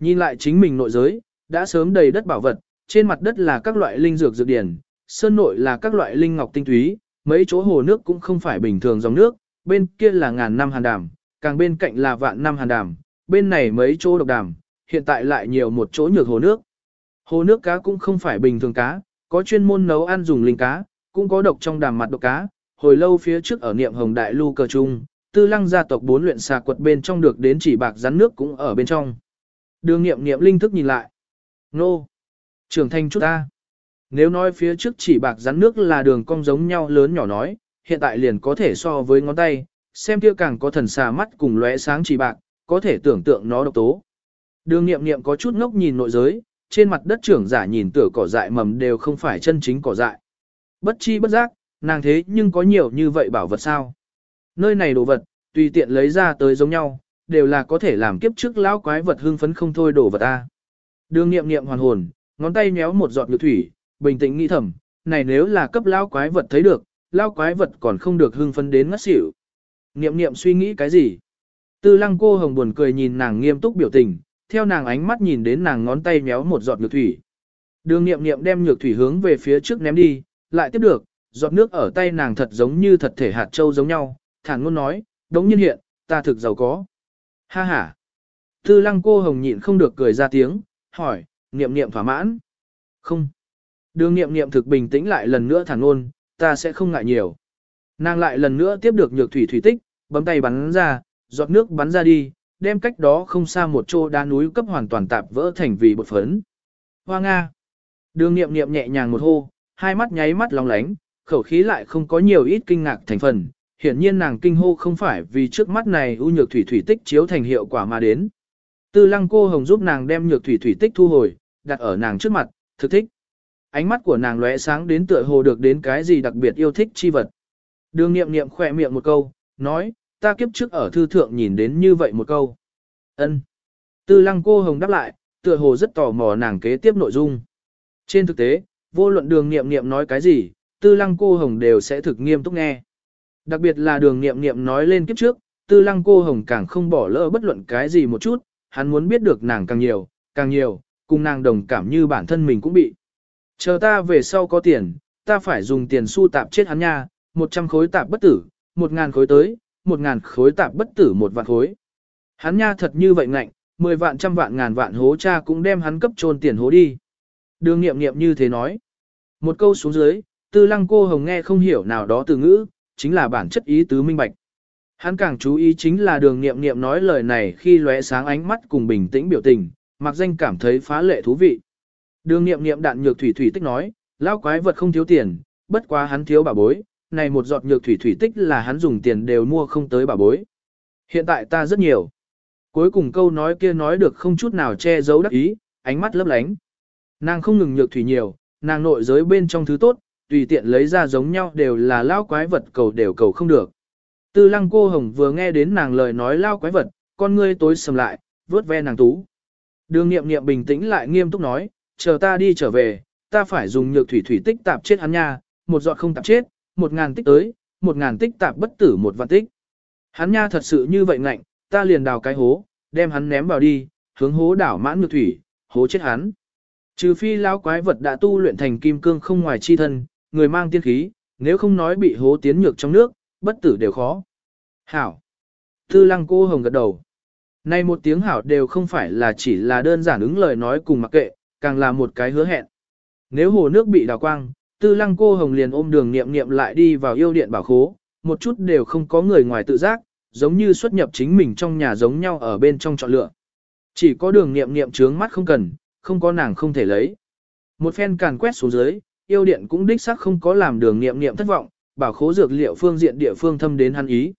Nhìn lại chính mình nội giới, đã sớm đầy đất bảo vật, trên mặt đất là các loại linh dược dược điển, sơn nội là các loại linh ngọc tinh túy, mấy chỗ hồ nước cũng không phải bình thường dòng nước, bên kia là ngàn năm hàn đàm, càng bên cạnh là vạn năm hàn đàm, bên này mấy chỗ độc đàm, hiện tại lại nhiều một chỗ nhược hồ nước. Hồ nước cá cũng không phải bình thường cá, có chuyên môn nấu ăn dùng linh cá, cũng có độc trong đàm mặt độc cá, hồi lâu phía trước ở niệm hồng đại lưu cờ trung, tư lăng gia tộc bốn luyện xà quật bên trong được đến chỉ bạc rắn nước cũng ở bên trong. Đường niệm niệm linh thức nhìn lại. Nô! Trưởng thành chút ta. Nếu nói phía trước chỉ bạc rắn nước là đường cong giống nhau lớn nhỏ nói, hiện tại liền có thể so với ngón tay, xem kia càng có thần xà mắt cùng lóe sáng chỉ bạc, có thể tưởng tượng nó độc tố. Đường nghiệm nghiệm có chút ngốc nhìn nội giới, trên mặt đất trưởng giả nhìn tựa cỏ dại mầm đều không phải chân chính cỏ dại. Bất chi bất giác, nàng thế nhưng có nhiều như vậy bảo vật sao. Nơi này đồ vật, tùy tiện lấy ra tới giống nhau, đều là có thể làm kiếp trước lão quái vật hưng phấn không thôi đổ vật ta. Đường nghiệm nghiệm hoàn hồn, ngón tay nhéo một giọt nhược thủy, bình tĩnh nghĩ thầm, này nếu là cấp lao quái vật thấy được, lao quái vật còn không được hưng phấn đến ngất xỉu. niệm niệm suy nghĩ cái gì? Tư lăng cô hồng buồn cười nhìn nàng nghiêm túc biểu tình, theo nàng ánh mắt nhìn đến nàng ngón tay méo một giọt nhược thủy. Đường niệm niệm đem nhược thủy hướng về phía trước ném đi, lại tiếp được, giọt nước ở tay nàng thật giống như thật thể hạt châu giống nhau, thản ngôn nói, đống nhiên hiện, ta thực giàu có. Ha ha. Tư lăng cô hồng nhịn không được cười ra tiếng, hỏi, niệm niệm thỏa mãn. Không. Đường niệm niệm thực bình tĩnh lại lần nữa thản ngôn, ta sẽ không ngại nhiều. Nàng lại lần nữa tiếp được nhược thủy thủy tích, bấm tay bắn ra, giọt nước bắn ra đi, đem cách đó không xa một chỗ đá núi cấp hoàn toàn tạp vỡ thành vì bột phấn. Hoa Nga. Đường niệm niệm nhẹ nhàng một hô, hai mắt nháy mắt long lánh, khẩu khí lại không có nhiều ít kinh ngạc thành phần, hiển nhiên nàng kinh hô không phải vì trước mắt này u nhược thủy thủy tích chiếu thành hiệu quả mà đến. Tư lăng cô hồng giúp nàng đem nhược thủy thủy tích thu hồi, đặt ở nàng trước mặt, thực thích. Ánh mắt của nàng lóe sáng đến tựa hồ được đến cái gì đặc biệt yêu thích chi vật. Đường nghiệm nghiệm khỏe miệng một câu, nói, ta kiếp trước ở thư thượng nhìn đến như vậy một câu. ân Tư lăng cô hồng đáp lại, tựa hồ rất tò mò nàng kế tiếp nội dung. Trên thực tế, vô luận đường nghiệm nghiệm nói cái gì, tư lăng cô hồng đều sẽ thực nghiêm túc nghe. Đặc biệt là đường nghiệm nghiệm nói lên kiếp trước, tư lăng cô hồng càng không bỏ lỡ bất luận cái gì một chút, hắn muốn biết được nàng càng nhiều, càng nhiều, cùng nàng đồng cảm như bản thân mình cũng bị. Chờ ta về sau có tiền, ta phải dùng tiền su tạp chết hắn nha, 100 khối tạp bất tử, 1.000 khối tới, 1.000 khối tạp bất tử một vạn khối. Hắn nha thật như vậy ngạnh, 10 vạn trăm vạn ngàn vạn hố cha cũng đem hắn cấp trôn tiền hố đi. Đường nghiệm nghiệm như thế nói. Một câu xuống dưới, tư lăng cô hồng nghe không hiểu nào đó từ ngữ, chính là bản chất ý tứ minh bạch. Hắn càng chú ý chính là đường nghiệm nghiệm nói lời này khi lóe sáng ánh mắt cùng bình tĩnh biểu tình, mặc danh cảm thấy phá lệ thú vị. Đường nghiệm nghiệm đạn nhược thủy thủy tích nói, lao quái vật không thiếu tiền, bất quá hắn thiếu bà bối, này một giọt nhược thủy thủy tích là hắn dùng tiền đều mua không tới bà bối. Hiện tại ta rất nhiều. Cuối cùng câu nói kia nói được không chút nào che giấu đắc ý, ánh mắt lấp lánh. Nàng không ngừng nhược thủy nhiều, nàng nội giới bên trong thứ tốt, tùy tiện lấy ra giống nhau đều là lao quái vật cầu đều cầu không được. Tư lăng cô hồng vừa nghe đến nàng lời nói lao quái vật, con ngươi tối sầm lại, vớt ve nàng tú. Đường nghiệm nghiệm bình tĩnh lại nghiêm túc nói, chờ ta đi trở về, ta phải dùng nhược thủy thủy tích tạp chết hắn nha, một giọt không tạp chết, một ngàn tích tới, một ngàn tích tạp bất tử một vạn tích. Hắn nha thật sự như vậy ngạnh, ta liền đào cái hố, đem hắn ném vào đi, hướng hố đảo mãn nhược thủy, hố chết hắn. Trừ phi lão quái vật đã tu luyện thành kim cương không ngoài chi thân, người mang tiên khí, nếu không nói bị hố tiến nhược trong nước, bất tử đều khó. Hảo. Tư lăng cô hồng gật đầu. Này một tiếng hảo đều không phải là chỉ là đơn giản ứng lời nói cùng mặc kệ, càng là một cái hứa hẹn. Nếu hồ nước bị đào quang, tư lăng cô hồng liền ôm đường niệm niệm lại đi vào yêu điện bảo khố, một chút đều không có người ngoài tự giác, giống như xuất nhập chính mình trong nhà giống nhau ở bên trong chọn lựa. Chỉ có đường niệm niệm trướng mắt không cần, không có nàng không thể lấy. Một phen càn quét xuống dưới, yêu điện cũng đích xác không có làm đường Niệm Niệm thất vọng, bảo khố dược liệu phương diện địa phương thâm đến hắn ý.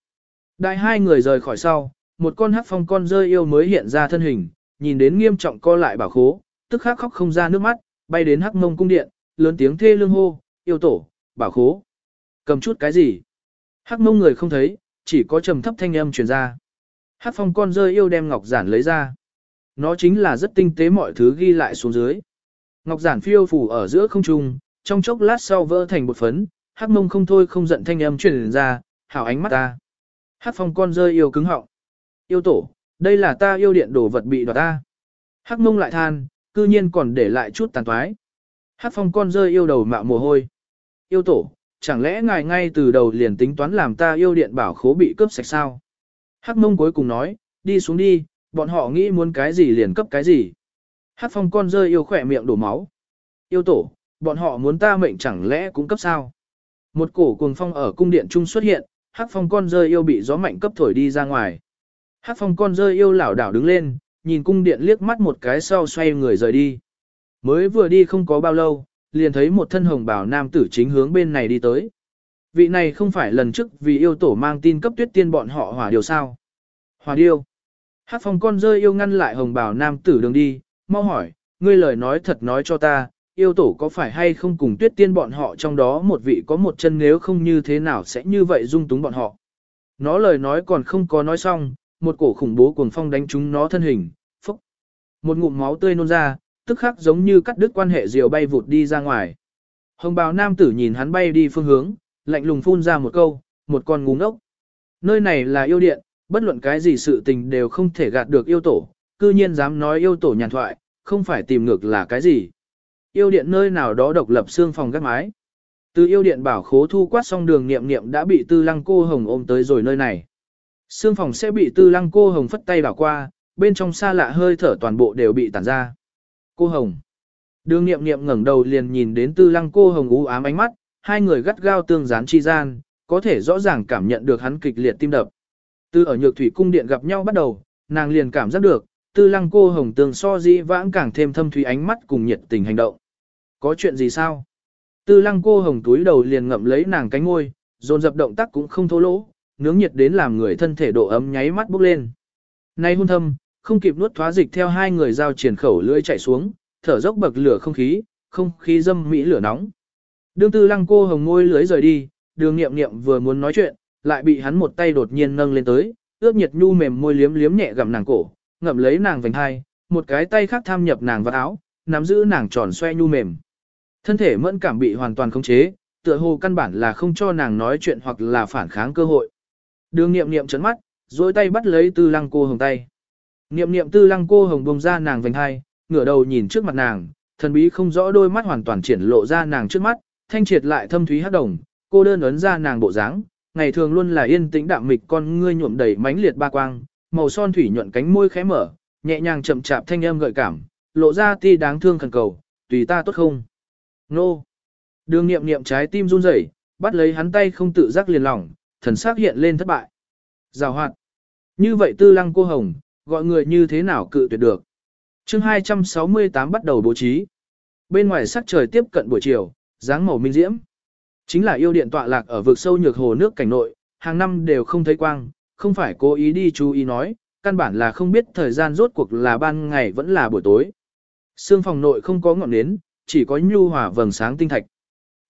Đại hai người rời khỏi sau, một con hắc phong con rơi yêu mới hiện ra thân hình, nhìn đến nghiêm trọng co lại bảo khố, tức khắc khóc không ra nước mắt, bay đến hắc mông cung điện, lớn tiếng thê lương hô, yêu tổ, bảo khố. Cầm chút cái gì? Hắc mông người không thấy, chỉ có trầm thấp thanh âm truyền ra. Hắc phong con rơi yêu đem ngọc giản lấy ra. Nó chính là rất tinh tế mọi thứ ghi lại xuống dưới. Ngọc giản phiêu phủ ở giữa không trung, trong chốc lát sau vỡ thành một phấn, hắc mông không thôi không giận thanh âm truyền ra, hảo ánh mắt ta. Hắc phong con rơi yêu cứng họng. Yêu tổ, đây là ta yêu điện đồ vật bị đoạt ta. Hắc mông lại than, cư nhiên còn để lại chút tàn toái. Hát phong con rơi yêu đầu mạo mồ hôi. Yêu tổ, chẳng lẽ ngài ngay từ đầu liền tính toán làm ta yêu điện bảo khố bị cướp sạch sao? Hát mông cuối cùng nói, đi xuống đi, bọn họ nghĩ muốn cái gì liền cấp cái gì. Hát phong con rơi yêu khỏe miệng đổ máu. Yêu tổ, bọn họ muốn ta mệnh chẳng lẽ cũng cấp sao. Một cổ cuồng phong ở cung điện trung xuất hiện, hát phong con rơi yêu bị gió mạnh cấp thổi đi ra ngoài. Hát phong con rơi yêu lảo đảo đứng lên, nhìn cung điện liếc mắt một cái sau xoay người rời đi. Mới vừa đi không có bao lâu, liền thấy một thân hồng bảo nam tử chính hướng bên này đi tới. Vị này không phải lần trước vì yêu tổ mang tin cấp tuyết tiên bọn họ hỏa điều sao. Hỏa điêu. Hát phong con rơi yêu ngăn lại hồng bảo nam tử đường đi, mau hỏi, ngươi lời nói thật nói cho ta, yêu tổ có phải hay không cùng tuyết tiên bọn họ trong đó một vị có một chân nếu không như thế nào sẽ như vậy dung túng bọn họ. Nó lời nói còn không có nói xong, một cổ khủng bố cuồng phong đánh trúng nó thân hình, phốc. Một ngụm máu tươi nôn ra, tức khắc giống như cắt đứt quan hệ diều bay vụt đi ra ngoài. Hồng bào nam tử nhìn hắn bay đi phương hướng, lạnh lùng phun ra một câu, một con ngu ngốc. Nơi này là yêu điện, bất luận cái gì sự tình đều không thể gạt được yêu tổ, cư nhiên dám nói yêu tổ nhàn thoại, không phải tìm ngược là cái gì. Yêu điện nơi nào đó độc lập xương phòng gác mái. Từ yêu điện bảo khố thu quát xong đường nghiệm nghiệm đã bị tư lăng cô hồng ôm tới rồi nơi này. Sương phòng sẽ bị tư lăng cô hồng phất tay bảo qua, bên trong xa lạ hơi thở toàn bộ đều bị tản ra. Cô hồng. Đường nghiệm nghiệm ngẩng đầu liền nhìn đến tư lăng cô hồng u ám ánh mắt, hai người gắt gao tương gián chi gian, có thể rõ ràng cảm nhận được hắn kịch liệt tim đập. Từ ở nhược thủy cung điện gặp nhau bắt đầu, nàng liền cảm giác được, tư lăng cô hồng tương so dĩ vãng càng thêm thâm thủy ánh mắt cùng nhiệt tình hành động. Có chuyện gì sao? Tư lăng cô hồng túi đầu liền ngậm lấy nàng cánh ngôi, dồn dập động tác cũng không thô lỗ, nướng nhiệt đến làm người thân thể độ ấm nháy mắt bốc lên. Nay hôn thâm, không kịp nuốt thoá dịch theo hai người giao triển khẩu lưỡi chạy xuống, thở dốc bậc lửa không khí, không khí dâm mỹ lửa nóng. Đương tư lăng cô hồng ngôi lưới rời đi, đường nghiệm nghiệm vừa muốn nói chuyện, lại bị hắn một tay đột nhiên nâng lên tới, ướt nhiệt nhu mềm môi liếm liếm nhẹ gặm nàng cổ, ngậm lấy nàng vành hai, một cái tay khác tham nhập nàng vào áo, nắm giữ nàng tròn xoe nhu mềm. Thân thể mẫn cảm bị hoàn toàn khống chế, tựa hồ căn bản là không cho nàng nói chuyện hoặc là phản kháng cơ hội. Đường nghiệm nghiệm chấn mắt, dối tay bắt lấy tư lăng cô hồng tay. Nghiệm nghiệm tư lăng cô hồng bông ra nàng vành hai, ngửa đầu nhìn trước mặt nàng, thần bí không rõ đôi mắt hoàn toàn triển lộ ra nàng trước mắt, thanh triệt lại thâm thúy hắc đồng, cô đơn ấn ra nàng bộ dáng, ngày thường luôn là yên tĩnh đạm mịch con ngươi nhuộm đầy mánh liệt ba quang, màu son thủy nhuận cánh môi khẽ mở, nhẹ nhàng chậm chạp thanh âm gợi cảm, lộ ra ti đáng thương khẩn cầu, tùy ta tốt không? Nô! Đường nghiệm nghiệm trái tim run rẩy, bắt lấy hắn tay không tự giác liền lỏng, thần sắc hiện lên thất bại. Rào hoạt! Như vậy tư lăng cô hồng, gọi người như thế nào cự tuyệt được? chương 268 bắt đầu bố trí. Bên ngoài sắc trời tiếp cận buổi chiều, dáng màu minh diễm. Chính là yêu điện tọa lạc ở vực sâu nhược hồ nước cảnh nội, hàng năm đều không thấy quang, không phải cố ý đi chú ý nói, căn bản là không biết thời gian rốt cuộc là ban ngày vẫn là buổi tối. Sương phòng nội không có ngọn nến, chỉ có nhu hòa vầng sáng tinh thạch.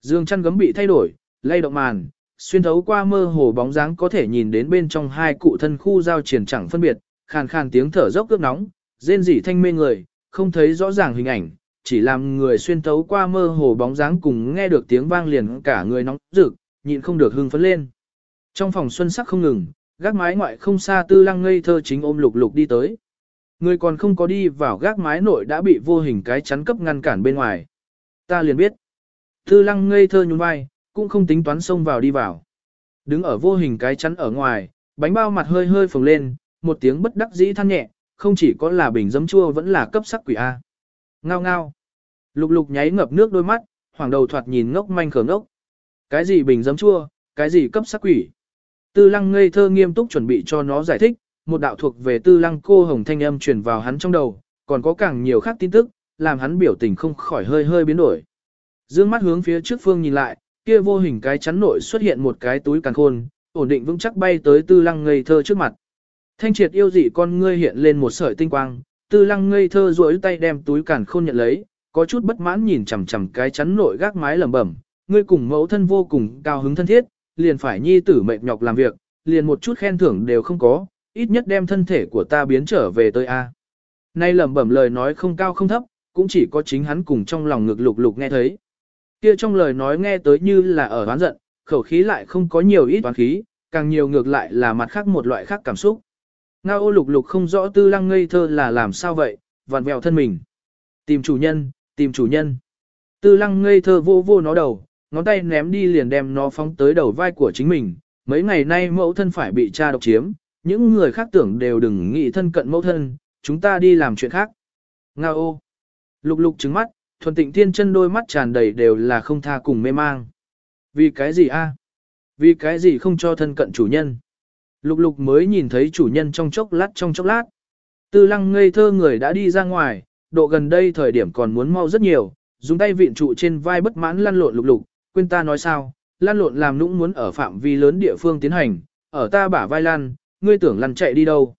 Dương chăn gấm bị thay đổi, lay động màn, xuyên thấu qua mơ hồ bóng dáng có thể nhìn đến bên trong hai cụ thân khu giao triển chẳng phân biệt, khàn khàn tiếng thở dốc cướp nóng, rên rỉ thanh mê người, không thấy rõ ràng hình ảnh, chỉ làm người xuyên thấu qua mơ hồ bóng dáng cùng nghe được tiếng vang liền cả người nóng rực, nhịn không được hưng phấn lên. Trong phòng xuân sắc không ngừng, gác mái ngoại không xa tư lăng ngây thơ chính ôm lục lục đi tới. Người còn không có đi vào gác mái nội đã bị vô hình cái chắn cấp ngăn cản bên ngoài. Ta liền biết. Tư lăng ngây thơ nhún vai, cũng không tính toán xông vào đi vào. Đứng ở vô hình cái chắn ở ngoài, bánh bao mặt hơi hơi phồng lên, một tiếng bất đắc dĩ than nhẹ, không chỉ có là bình dấm chua vẫn là cấp sắc quỷ A. Ngao ngao. Lục lục nháy ngập nước đôi mắt, hoàng đầu thoạt nhìn ngốc manh khờ ngốc. Cái gì bình dấm chua, cái gì cấp sắc quỷ. Tư lăng ngây thơ nghiêm túc chuẩn bị cho nó giải thích, một đạo thuộc về tư lăng cô hồng thanh âm truyền vào hắn trong đầu, còn có càng nhiều khác tin tức, làm hắn biểu tình không khỏi hơi hơi biến đổi. Dương mắt hướng phía trước phương nhìn lại, kia vô hình cái chắn nội xuất hiện một cái túi càn khôn, ổn định vững chắc bay tới tư lăng ngây thơ trước mặt. Thanh triệt yêu dị con ngươi hiện lên một sợi tinh quang, tư lăng ngây thơ duỗi tay đem túi càn khôn nhận lấy, có chút bất mãn nhìn chằm chằm cái chắn nội gác mái lẩm bẩm, ngươi cùng mẫu thân vô cùng cao hứng thân thiết, liền phải nhi tử mệt nhọc làm việc, liền một chút khen thưởng đều không có, ít nhất đem thân thể của ta biến trở về tới a. Nay lẩm bẩm lời nói không cao không thấp, cũng chỉ có chính hắn cùng trong lòng ngực lục lục nghe thấy. Kia trong lời nói nghe tới như là ở oán giận, khẩu khí lại không có nhiều ít toán khí, càng nhiều ngược lại là mặt khác một loại khác cảm xúc. Ngao ô lục lục không rõ tư lăng ngây thơ là làm sao vậy, vặn vẹo thân mình. Tìm chủ nhân, tìm chủ nhân. Tư lăng ngây thơ vô vô nó đầu, ngón tay ném đi liền đem nó phóng tới đầu vai của chính mình. Mấy ngày nay mẫu thân phải bị cha độc chiếm, những người khác tưởng đều đừng nghĩ thân cận mẫu thân, chúng ta đi làm chuyện khác. Ngao ô. Lục lục trứng mắt, thuần tịnh thiên chân đôi mắt tràn đầy đều là không tha cùng mê mang. Vì cái gì a? Vì cái gì không cho thân cận chủ nhân? Lục lục mới nhìn thấy chủ nhân trong chốc lát trong chốc lát. Tư lăng ngây thơ người đã đi ra ngoài, độ gần đây thời điểm còn muốn mau rất nhiều, dùng tay vịn trụ trên vai bất mãn lăn lộn lục lục, quên ta nói sao, lăn lộn làm nũng muốn ở phạm vi lớn địa phương tiến hành, ở ta bả vai lăn, ngươi tưởng lăn chạy đi đâu.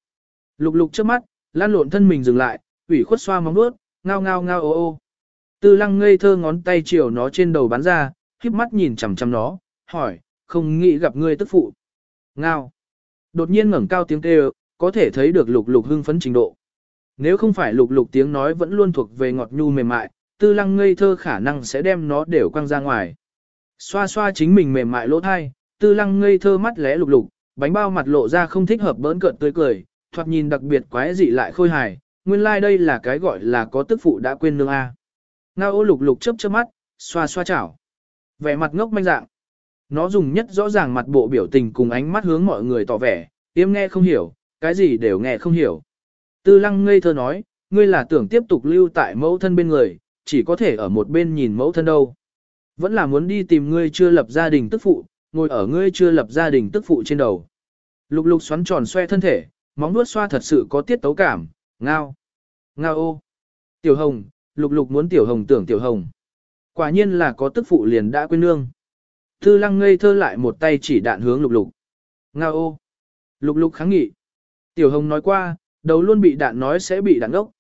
Lục lục trước mắt, lăn lộn thân mình dừng lại, ủy khuất xoa móng nuốt, ngao ngao ngao ô ô. Tư lăng ngây thơ ngón tay chiều nó trên đầu bắn ra, khiếp mắt nhìn chằm chằm nó, hỏi, không nghĩ gặp ngươi tức phụ. Ngao. Đột nhiên ngẩng cao tiếng kêu, có thể thấy được lục lục hưng phấn trình độ. Nếu không phải lục lục tiếng nói vẫn luôn thuộc về ngọt nhu mềm mại, tư lăng ngây thơ khả năng sẽ đem nó đều quăng ra ngoài. Xoa xoa chính mình mềm mại lỗ thai, tư lăng ngây thơ mắt lẽ lục lục, bánh bao mặt lộ ra không thích hợp bỡn cợt tươi cười, thoạt nhìn đặc biệt quái dị lại khôi hài, nguyên lai like đây là cái gọi là có tức phụ đã quên nương A. Ngao ô lục lục chớp chớp mắt, xoa xoa chảo. Vẻ mặt ngốc manh dạng. Nó dùng nhất rõ ràng mặt bộ biểu tình cùng ánh mắt hướng mọi người tỏ vẻ, im nghe không hiểu, cái gì đều nghe không hiểu. Tư lăng ngây thơ nói, ngươi là tưởng tiếp tục lưu tại mẫu thân bên người, chỉ có thể ở một bên nhìn mẫu thân đâu. Vẫn là muốn đi tìm ngươi chưa lập gia đình tức phụ, ngồi ở ngươi chưa lập gia đình tức phụ trên đầu. Lục lục xoắn tròn xoe thân thể, móng nuốt xoa thật sự có tiết tấu cảm, ngao. Ngao ô. Tiểu hồng, lục lục muốn tiểu hồng tưởng tiểu hồng. Quả nhiên là có tức phụ liền đã quên nương. Tư lăng ngây thơ lại một tay chỉ đạn hướng lục lục. Ngao ô. Lục lục kháng nghị. Tiểu hồng nói qua, đầu luôn bị đạn nói sẽ bị đạn ngốc.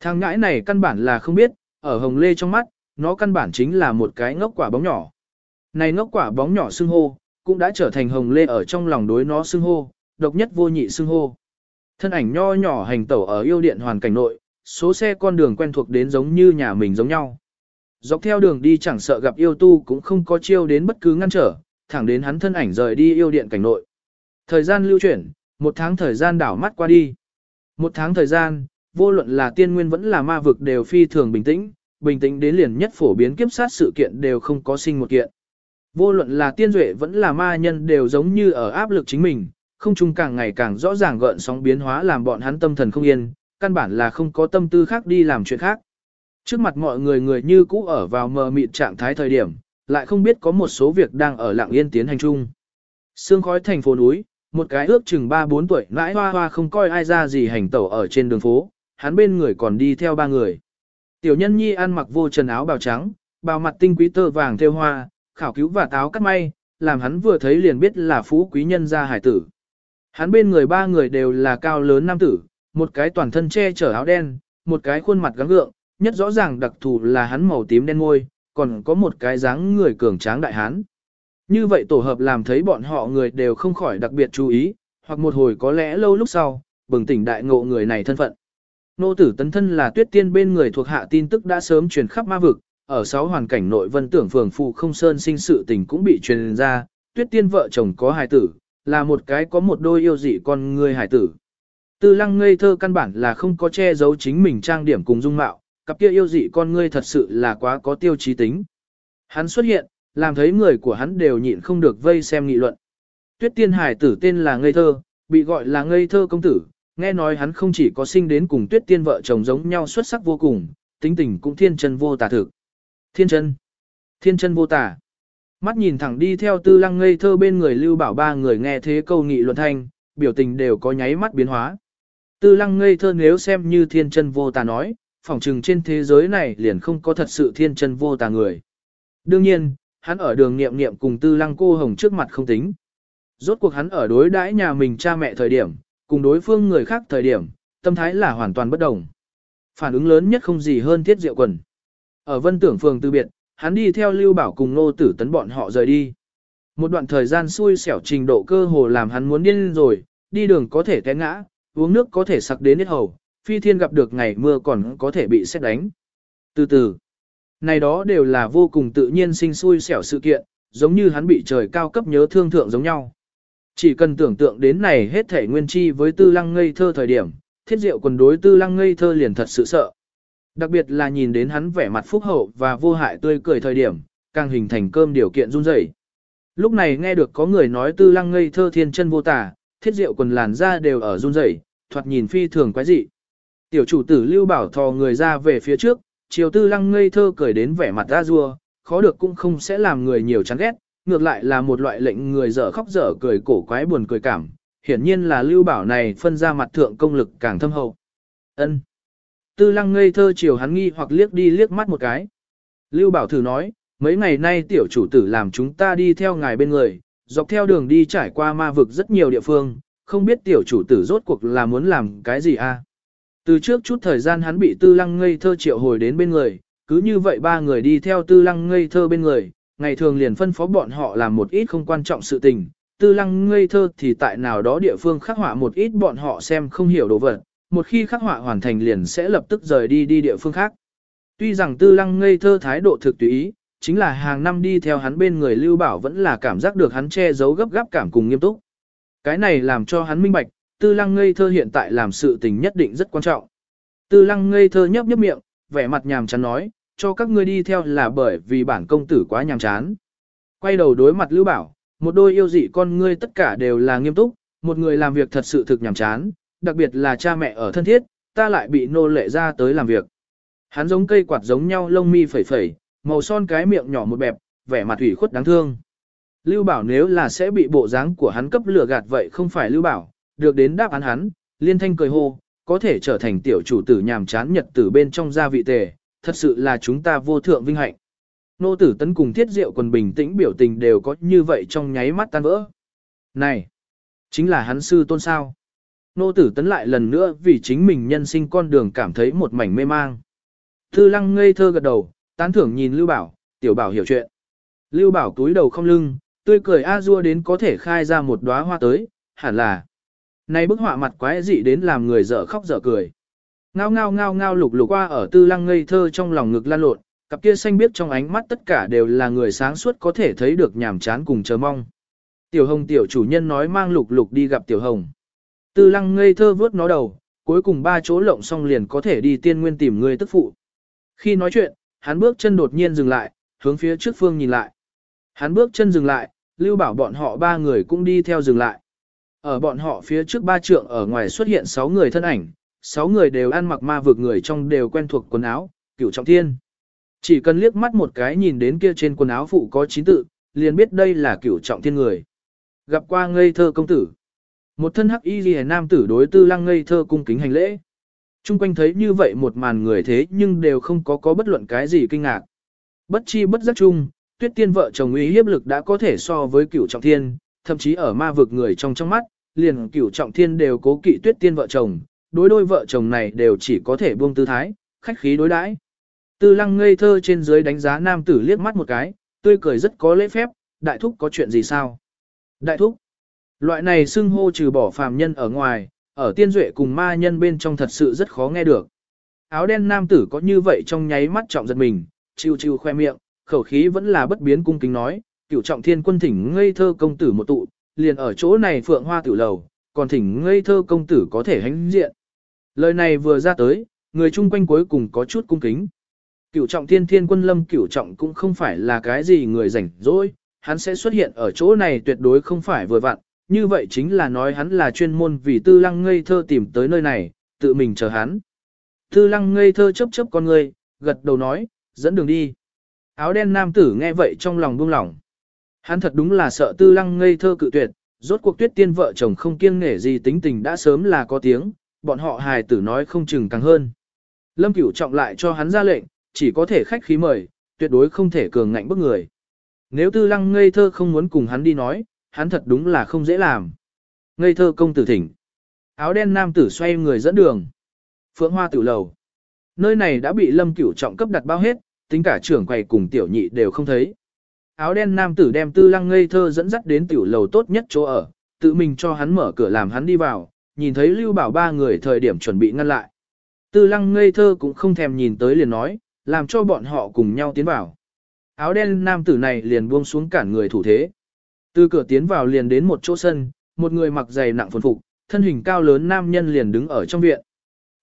Thằng ngãi này căn bản là không biết, ở hồng lê trong mắt, nó căn bản chính là một cái ngốc quả bóng nhỏ. Này ngốc quả bóng nhỏ xưng hô, cũng đã trở thành hồng lê ở trong lòng đối nó xưng hô, độc nhất vô nhị xưng hô. Thân ảnh nho nhỏ hành tẩu ở yêu điện hoàn cảnh nội, số xe con đường quen thuộc đến giống như nhà mình giống nhau. Dọc theo đường đi chẳng sợ gặp yêu tu cũng không có chiêu đến bất cứ ngăn trở, thẳng đến hắn thân ảnh rời đi yêu điện cảnh nội. Thời gian lưu chuyển, một tháng thời gian đảo mắt qua đi. Một tháng thời gian, vô luận là tiên nguyên vẫn là ma vực đều phi thường bình tĩnh, bình tĩnh đến liền nhất phổ biến kiếp sát sự kiện đều không có sinh một kiện. Vô luận là tiên duệ vẫn là ma nhân đều giống như ở áp lực chính mình, không chung càng ngày càng rõ ràng gợn sóng biến hóa làm bọn hắn tâm thần không yên, căn bản là không có tâm tư khác đi làm chuyện khác. Trước mặt mọi người người như cũ ở vào mờ mịt trạng thái thời điểm, lại không biết có một số việc đang ở lặng yên tiến hành chung. Sương khói thành phố núi, một cái ước chừng 3-4 tuổi nãi hoa hoa không coi ai ra gì hành tẩu ở trên đường phố, hắn bên người còn đi theo ba người. Tiểu nhân nhi ăn mặc vô trần áo bào trắng, bào mặt tinh quý tơ vàng theo hoa, khảo cứu và táo cắt may, làm hắn vừa thấy liền biết là phú quý nhân gia hải tử. Hắn bên người ba người đều là cao lớn nam tử, một cái toàn thân che chở áo đen, một cái khuôn mặt gắng gượng, nhất rõ ràng đặc thù là hắn màu tím đen ngôi, còn có một cái dáng người cường tráng đại hán. Như vậy tổ hợp làm thấy bọn họ người đều không khỏi đặc biệt chú ý, hoặc một hồi có lẽ lâu lúc sau, bừng tỉnh đại ngộ người này thân phận. Nô tử tấn thân là tuyết tiên bên người thuộc hạ tin tức đã sớm truyền khắp ma vực, ở sáu hoàn cảnh nội vân tưởng phường phụ không sơn sinh sự tình cũng bị truyền ra, tuyết tiên vợ chồng có hài tử, là một cái có một đôi yêu dị con người hài tử. Tư lăng ngây thơ căn bản là không có che giấu chính mình trang điểm cùng dung mạo, cặp kia yêu dị con ngươi thật sự là quá có tiêu chí tính. Hắn xuất hiện, làm thấy người của hắn đều nhịn không được vây xem nghị luận. Tuyết tiên hải tử tên là ngây thơ, bị gọi là ngây thơ công tử, nghe nói hắn không chỉ có sinh đến cùng tuyết tiên vợ chồng giống nhau xuất sắc vô cùng, tính tình cũng thiên chân vô tà thực. Thiên chân, thiên chân vô tà. Mắt nhìn thẳng đi theo tư lăng ngây thơ bên người lưu bảo ba người nghe thế câu nghị luận thanh, biểu tình đều có nháy mắt biến hóa. Tư lăng ngây thơ nếu xem như thiên chân vô tà nói, phỏng chừng trên thế giới này liền không có thật sự thiên chân vô tà người. Đương nhiên, hắn ở đường nghiệm nghiệm cùng tư lăng cô hồng trước mặt không tính. Rốt cuộc hắn ở đối đãi nhà mình cha mẹ thời điểm, cùng đối phương người khác thời điểm, tâm thái là hoàn toàn bất đồng. Phản ứng lớn nhất không gì hơn thiết diệu quần. Ở vân tưởng phường tư biệt, hắn đi theo lưu bảo cùng nô tử tấn bọn họ rời đi. Một đoạn thời gian xui xẻo trình độ cơ hồ làm hắn muốn điên rồi, đi đường có thể té ngã, uống nước có thể sặc đến hết hầu, phi thiên gặp được ngày mưa còn có thể bị xét đánh. Từ từ, này đó đều là vô cùng tự nhiên sinh xui xẻo sự kiện, giống như hắn bị trời cao cấp nhớ thương thượng giống nhau. Chỉ cần tưởng tượng đến này hết thể nguyên chi với tư lăng ngây thơ thời điểm, thiết diệu quần đối tư lăng ngây thơ liền thật sự sợ. Đặc biệt là nhìn đến hắn vẻ mặt phúc hậu và vô hại tươi cười thời điểm, càng hình thành cơm điều kiện run rẩy. Lúc này nghe được có người nói tư lăng ngây thơ thiên chân vô tả, thiết diệu quần làn da đều ở run rẩy, thoạt nhìn phi thường quái dị. Tiểu chủ tử lưu bảo thò người ra về phía trước, chiều tư lăng ngây thơ cười đến vẻ mặt ra rua, khó được cũng không sẽ làm người nhiều chán ghét, ngược lại là một loại lệnh người dở khóc dở cười cổ quái buồn cười cảm. Hiển nhiên là lưu bảo này phân ra mặt thượng công lực càng thâm hậu. ân Tư lăng ngây thơ chiều hắn nghi hoặc liếc đi liếc mắt một cái. Lưu Bảo thử nói, mấy ngày nay tiểu chủ tử làm chúng ta đi theo ngài bên người, dọc theo đường đi trải qua ma vực rất nhiều địa phương, không biết tiểu chủ tử rốt cuộc là muốn làm cái gì a? Từ trước chút thời gian hắn bị tư lăng ngây thơ triệu hồi đến bên người, cứ như vậy ba người đi theo tư lăng ngây thơ bên người, ngày thường liền phân phó bọn họ làm một ít không quan trọng sự tình, tư lăng ngây thơ thì tại nào đó địa phương khắc họa một ít bọn họ xem không hiểu đồ vật, một khi khắc họa hoàn thành liền sẽ lập tức rời đi đi địa phương khác. Tuy rằng tư lăng ngây thơ thái độ thực tùy ý, chính là hàng năm đi theo hắn bên người Lưu Bảo vẫn là cảm giác được hắn che giấu gấp gáp cảm cùng nghiêm túc. Cái này làm cho hắn minh bạch, tư lăng ngây thơ hiện tại làm sự tình nhất định rất quan trọng. Tư lăng ngây thơ nhấp nhấp miệng, vẻ mặt nhàm chán nói, cho các ngươi đi theo là bởi vì bản công tử quá nhàm chán. Quay đầu đối mặt Lưu Bảo, một đôi yêu dị con ngươi tất cả đều là nghiêm túc, một người làm việc thật sự thực nhàm chán, đặc biệt là cha mẹ ở thân thiết, ta lại bị nô lệ ra tới làm việc. Hắn giống cây quạt giống nhau lông mi phẩy phẩy, màu son cái miệng nhỏ một bẹp, vẻ mặt ủy khuất đáng thương. Lưu Bảo nếu là sẽ bị bộ dáng của hắn cấp lửa gạt vậy không phải Lưu Bảo, được đến đáp án hắn, liên thanh cười hô, có thể trở thành tiểu chủ tử nhàm chán nhật tử bên trong gia vị tề, thật sự là chúng ta vô thượng vinh hạnh. Nô tử tấn cùng thiết diệu quần bình tĩnh biểu tình đều có như vậy trong nháy mắt tan vỡ. Này, chính là hắn sư tôn sao. Nô tử tấn lại lần nữa vì chính mình nhân sinh con đường cảm thấy một mảnh mê mang. Thư lăng ngây thơ gật đầu, tán thưởng nhìn Lưu Bảo, tiểu bảo hiểu chuyện. Lưu Bảo túi đầu không lưng, tươi cười a dua đến có thể khai ra một đóa hoa tới, hẳn là. Này bức họa mặt quái dị đến làm người dở khóc dở cười. Ngao ngao ngao ngao lục lục qua ở tư lăng ngây thơ trong lòng ngực lan lộn, cặp kia xanh biết trong ánh mắt tất cả đều là người sáng suốt có thể thấy được nhàm chán cùng chờ mong. Tiểu hồng tiểu chủ nhân nói mang lục lục đi gặp tiểu hồng. Tư lăng ngây thơ vớt nó đầu, cuối cùng ba chỗ lộng xong liền có thể đi tiên nguyên tìm người tức phụ. Khi nói chuyện, hắn bước chân đột nhiên dừng lại, hướng phía trước phương nhìn lại. Hắn bước chân dừng lại, lưu bảo bọn họ ba người cũng đi theo dừng lại. Ở bọn họ phía trước ba trượng ở ngoài xuất hiện sáu người thân ảnh, sáu người đều ăn mặc ma vực người trong đều quen thuộc quần áo, cửu trọng thiên. Chỉ cần liếc mắt một cái nhìn đến kia trên quần áo phụ có chín tự, liền biết đây là cửu trọng thiên người. Gặp qua ngây thơ công tử. Một thân hắc y ghi nam tử đối tư lăng ngây thơ cung kính hành lễ. Trung quanh thấy như vậy một màn người thế nhưng đều không có có bất luận cái gì kinh ngạc. Bất chi bất giác chung, tuyết tiên vợ chồng uy hiếp lực đã có thể so với cửu trọng thiên, thậm chí ở ma vực người trong trong mắt, liền cửu trọng thiên đều cố kỵ tuyết tiên vợ chồng, đối đôi vợ chồng này đều chỉ có thể buông tư thái, khách khí đối đãi. Tư lăng ngây thơ trên dưới đánh giá nam tử liếc mắt một cái, tươi cười rất có lễ phép, đại thúc có chuyện gì sao? Đại thúc, loại này xưng hô trừ bỏ phàm nhân ở ngoài, ở tiên duệ cùng ma nhân bên trong thật sự rất khó nghe được. Áo đen nam tử có như vậy trong nháy mắt trọng giật mình, chiêu chiêu khoe miệng, khẩu khí vẫn là bất biến cung kính nói, cửu trọng thiên quân thỉnh ngây thơ công tử một tụ, liền ở chỗ này phượng hoa tử lầu, còn thỉnh ngây thơ công tử có thể hánh diện. Lời này vừa ra tới, người chung quanh cuối cùng có chút cung kính. Cửu trọng thiên thiên quân lâm cửu trọng cũng không phải là cái gì người rảnh rỗi, hắn sẽ xuất hiện ở chỗ này tuyệt đối không phải vừa vặn, như vậy chính là nói hắn là chuyên môn vì tư lăng ngây thơ tìm tới nơi này, tự mình chờ hắn. Tư lăng ngây thơ chấp chấp con người, gật đầu nói, dẫn đường đi. Áo đen nam tử nghe vậy trong lòng buông lỏng. Hắn thật đúng là sợ tư lăng ngây thơ cự tuyệt, rốt cuộc tuyết tiên vợ chồng không kiêng nể gì tính tình đã sớm là có tiếng, bọn họ hài tử nói không chừng càng hơn. Lâm cửu trọng lại cho hắn ra lệnh, chỉ có thể khách khí mời, tuyệt đối không thể cường ngạnh bức người. Nếu tư lăng ngây thơ không muốn cùng hắn đi nói, hắn thật đúng là không dễ làm. Ngây thơ công tử thỉnh. Áo đen nam tử xoay người dẫn đường. Phượng hoa tiểu lầu. Nơi này đã bị lâm cửu trọng cấp đặt bao hết, tính cả trưởng quầy cùng tiểu nhị đều không thấy. Áo đen nam tử đem tư lăng ngây thơ dẫn dắt đến tiểu lầu tốt nhất chỗ ở, tự mình cho hắn mở cửa làm hắn đi vào, nhìn thấy lưu bảo ba người thời điểm chuẩn bị ngăn lại. Tư lăng ngây thơ cũng không thèm nhìn tới liền nói, làm cho bọn họ cùng nhau tiến vào. Áo đen nam tử này liền buông xuống cản người thủ thế. Từ cửa tiến vào liền đến một chỗ sân, một người mặc giày nặng phồn phục, thân hình cao lớn nam nhân liền đứng ở trong viện.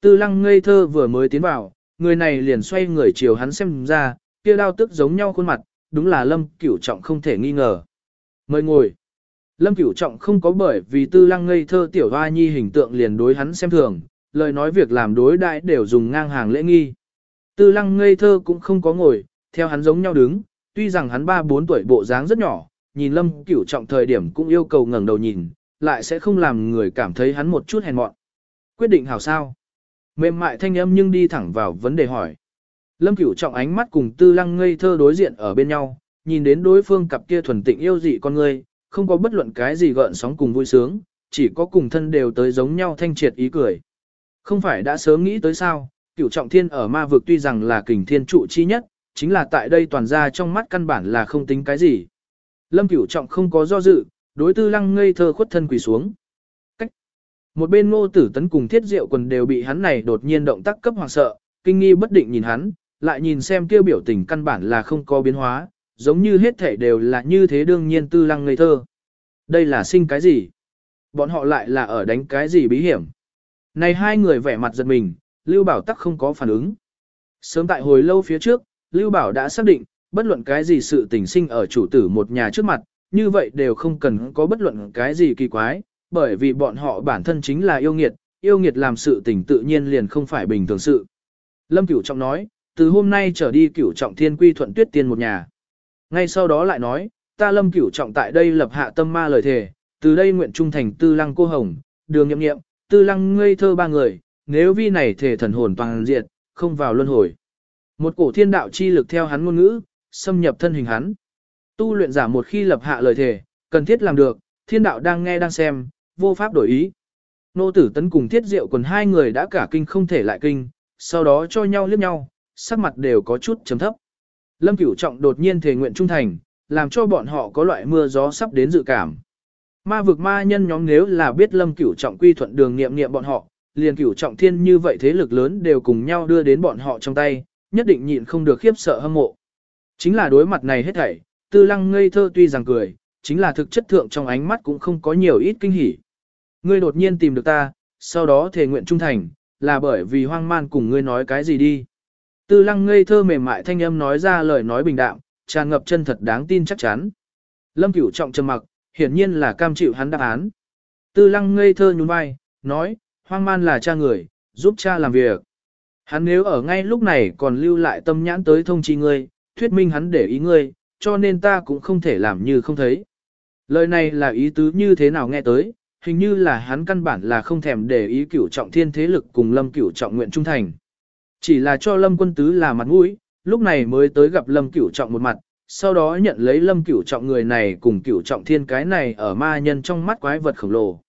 Tư lăng ngây thơ vừa mới tiến vào, người này liền xoay người chiều hắn xem ra, kia đao tức giống nhau khuôn mặt, đúng là Lâm Cửu Trọng không thể nghi ngờ. Mời ngồi. Lâm Cửu Trọng không có bởi vì tư lăng ngây thơ tiểu hoa nhi hình tượng liền đối hắn xem thường, lời nói việc làm đối đại đều dùng ngang hàng lễ nghi. Tư lăng ngây thơ cũng không có ngồi, theo hắn giống nhau đứng, tuy rằng hắn 3-4 tuổi bộ dáng rất nhỏ, nhìn Lâm Cửu Trọng thời điểm cũng yêu cầu ngẩng đầu nhìn, lại sẽ không làm người cảm thấy hắn một chút hèn mọn. Quyết định hảo sao? Mềm mại thanh âm nhưng đi thẳng vào vấn đề hỏi. Lâm Cửu trọng ánh mắt cùng Tư Lăng ngây thơ đối diện ở bên nhau, nhìn đến đối phương cặp kia thuần tịnh yêu dị con người, không có bất luận cái gì gợn sóng cùng vui sướng, chỉ có cùng thân đều tới giống nhau thanh triệt ý cười. Không phải đã sớm nghĩ tới sao, Cửu trọng thiên ở ma vực tuy rằng là kình thiên trụ chi nhất, chính là tại đây toàn ra trong mắt căn bản là không tính cái gì. Lâm Cửu trọng không có do dự, đối Tư Lăng ngây thơ khuất thân quỳ xuống. Cách. Một bên ngô tử tấn cùng thiết diệu quần đều bị hắn này đột nhiên động tác cấp hoàng sợ, kinh nghi bất định nhìn hắn, lại nhìn xem kêu biểu tình căn bản là không có biến hóa, giống như hết thể đều là như thế đương nhiên tư lăng ngây thơ. Đây là sinh cái gì? Bọn họ lại là ở đánh cái gì bí hiểm? Này hai người vẻ mặt giật mình, Lưu Bảo tắc không có phản ứng. Sớm tại hồi lâu phía trước, Lưu Bảo đã xác định, bất luận cái gì sự tình sinh ở chủ tử một nhà trước mặt, như vậy đều không cần có bất luận cái gì kỳ quái, bởi vì bọn họ bản thân chính là yêu nghiệt, yêu nghiệt làm sự tình tự nhiên liền không phải bình thường sự. Lâm Cửu Trọng nói, từ hôm nay trở đi Cửu Trọng Thiên quy thuận tuyết tiên một nhà. Ngay sau đó lại nói, ta Lâm Cửu Trọng tại đây lập hạ tâm ma lời thề, từ đây nguyện trung thành tư lăng cô hồng, đường Nghiệm nghiệm, tư lăng ngây thơ ba người, nếu vi này thể thần hồn toàn diệt, không vào luân hồi. Một cổ thiên đạo chi lực theo hắn ngôn ngữ, xâm nhập thân hình hắn. Tu luyện giả một khi lập hạ lời thề, cần thiết làm được, thiên đạo đang nghe đang xem, vô pháp đổi ý. Nô tử tấn cùng thiết diệu quần hai người đã cả kinh không thể lại kinh, sau đó cho nhau liếc nhau, sắc mặt đều có chút chấm thấp. Lâm Cửu Trọng đột nhiên thề nguyện trung thành, làm cho bọn họ có loại mưa gió sắp đến dự cảm. Ma vực ma nhân nhóm nếu là biết Lâm Cửu Trọng quy thuận đường nghiệm nghiệm bọn họ, liền Cửu Trọng thiên như vậy thế lực lớn đều cùng nhau đưa đến bọn họ trong tay, nhất định nhịn không được khiếp sợ hâm mộ. Chính là đối mặt này hết thảy, Tư Lăng ngây thơ tuy rằng cười, chính là thực chất thượng trong ánh mắt cũng không có nhiều ít kinh hỉ. Ngươi đột nhiên tìm được ta, sau đó thề nguyện trung thành, là bởi vì hoang man cùng ngươi nói cái gì đi. Tư lăng ngây thơ mềm mại thanh âm nói ra lời nói bình đạm, tràn ngập chân thật đáng tin chắc chắn. Lâm cửu trọng trầm mặc, hiển nhiên là cam chịu hắn đáp án. Tư lăng ngây thơ nhún vai, nói, hoang man là cha người, giúp cha làm việc. Hắn nếu ở ngay lúc này còn lưu lại tâm nhãn tới thông chi ngươi, thuyết minh hắn để ý ngươi, cho nên ta cũng không thể làm như không thấy. Lời này là ý tứ như thế nào nghe tới, hình như là hắn căn bản là không thèm để ý cửu trọng thiên thế lực cùng lâm cửu trọng nguyện trung thành. Chỉ là cho lâm quân tứ là mặt mũi, lúc này mới tới gặp lâm cửu trọng một mặt, sau đó nhận lấy lâm cửu trọng người này cùng cửu trọng thiên cái này ở ma nhân trong mắt quái vật khổng lồ.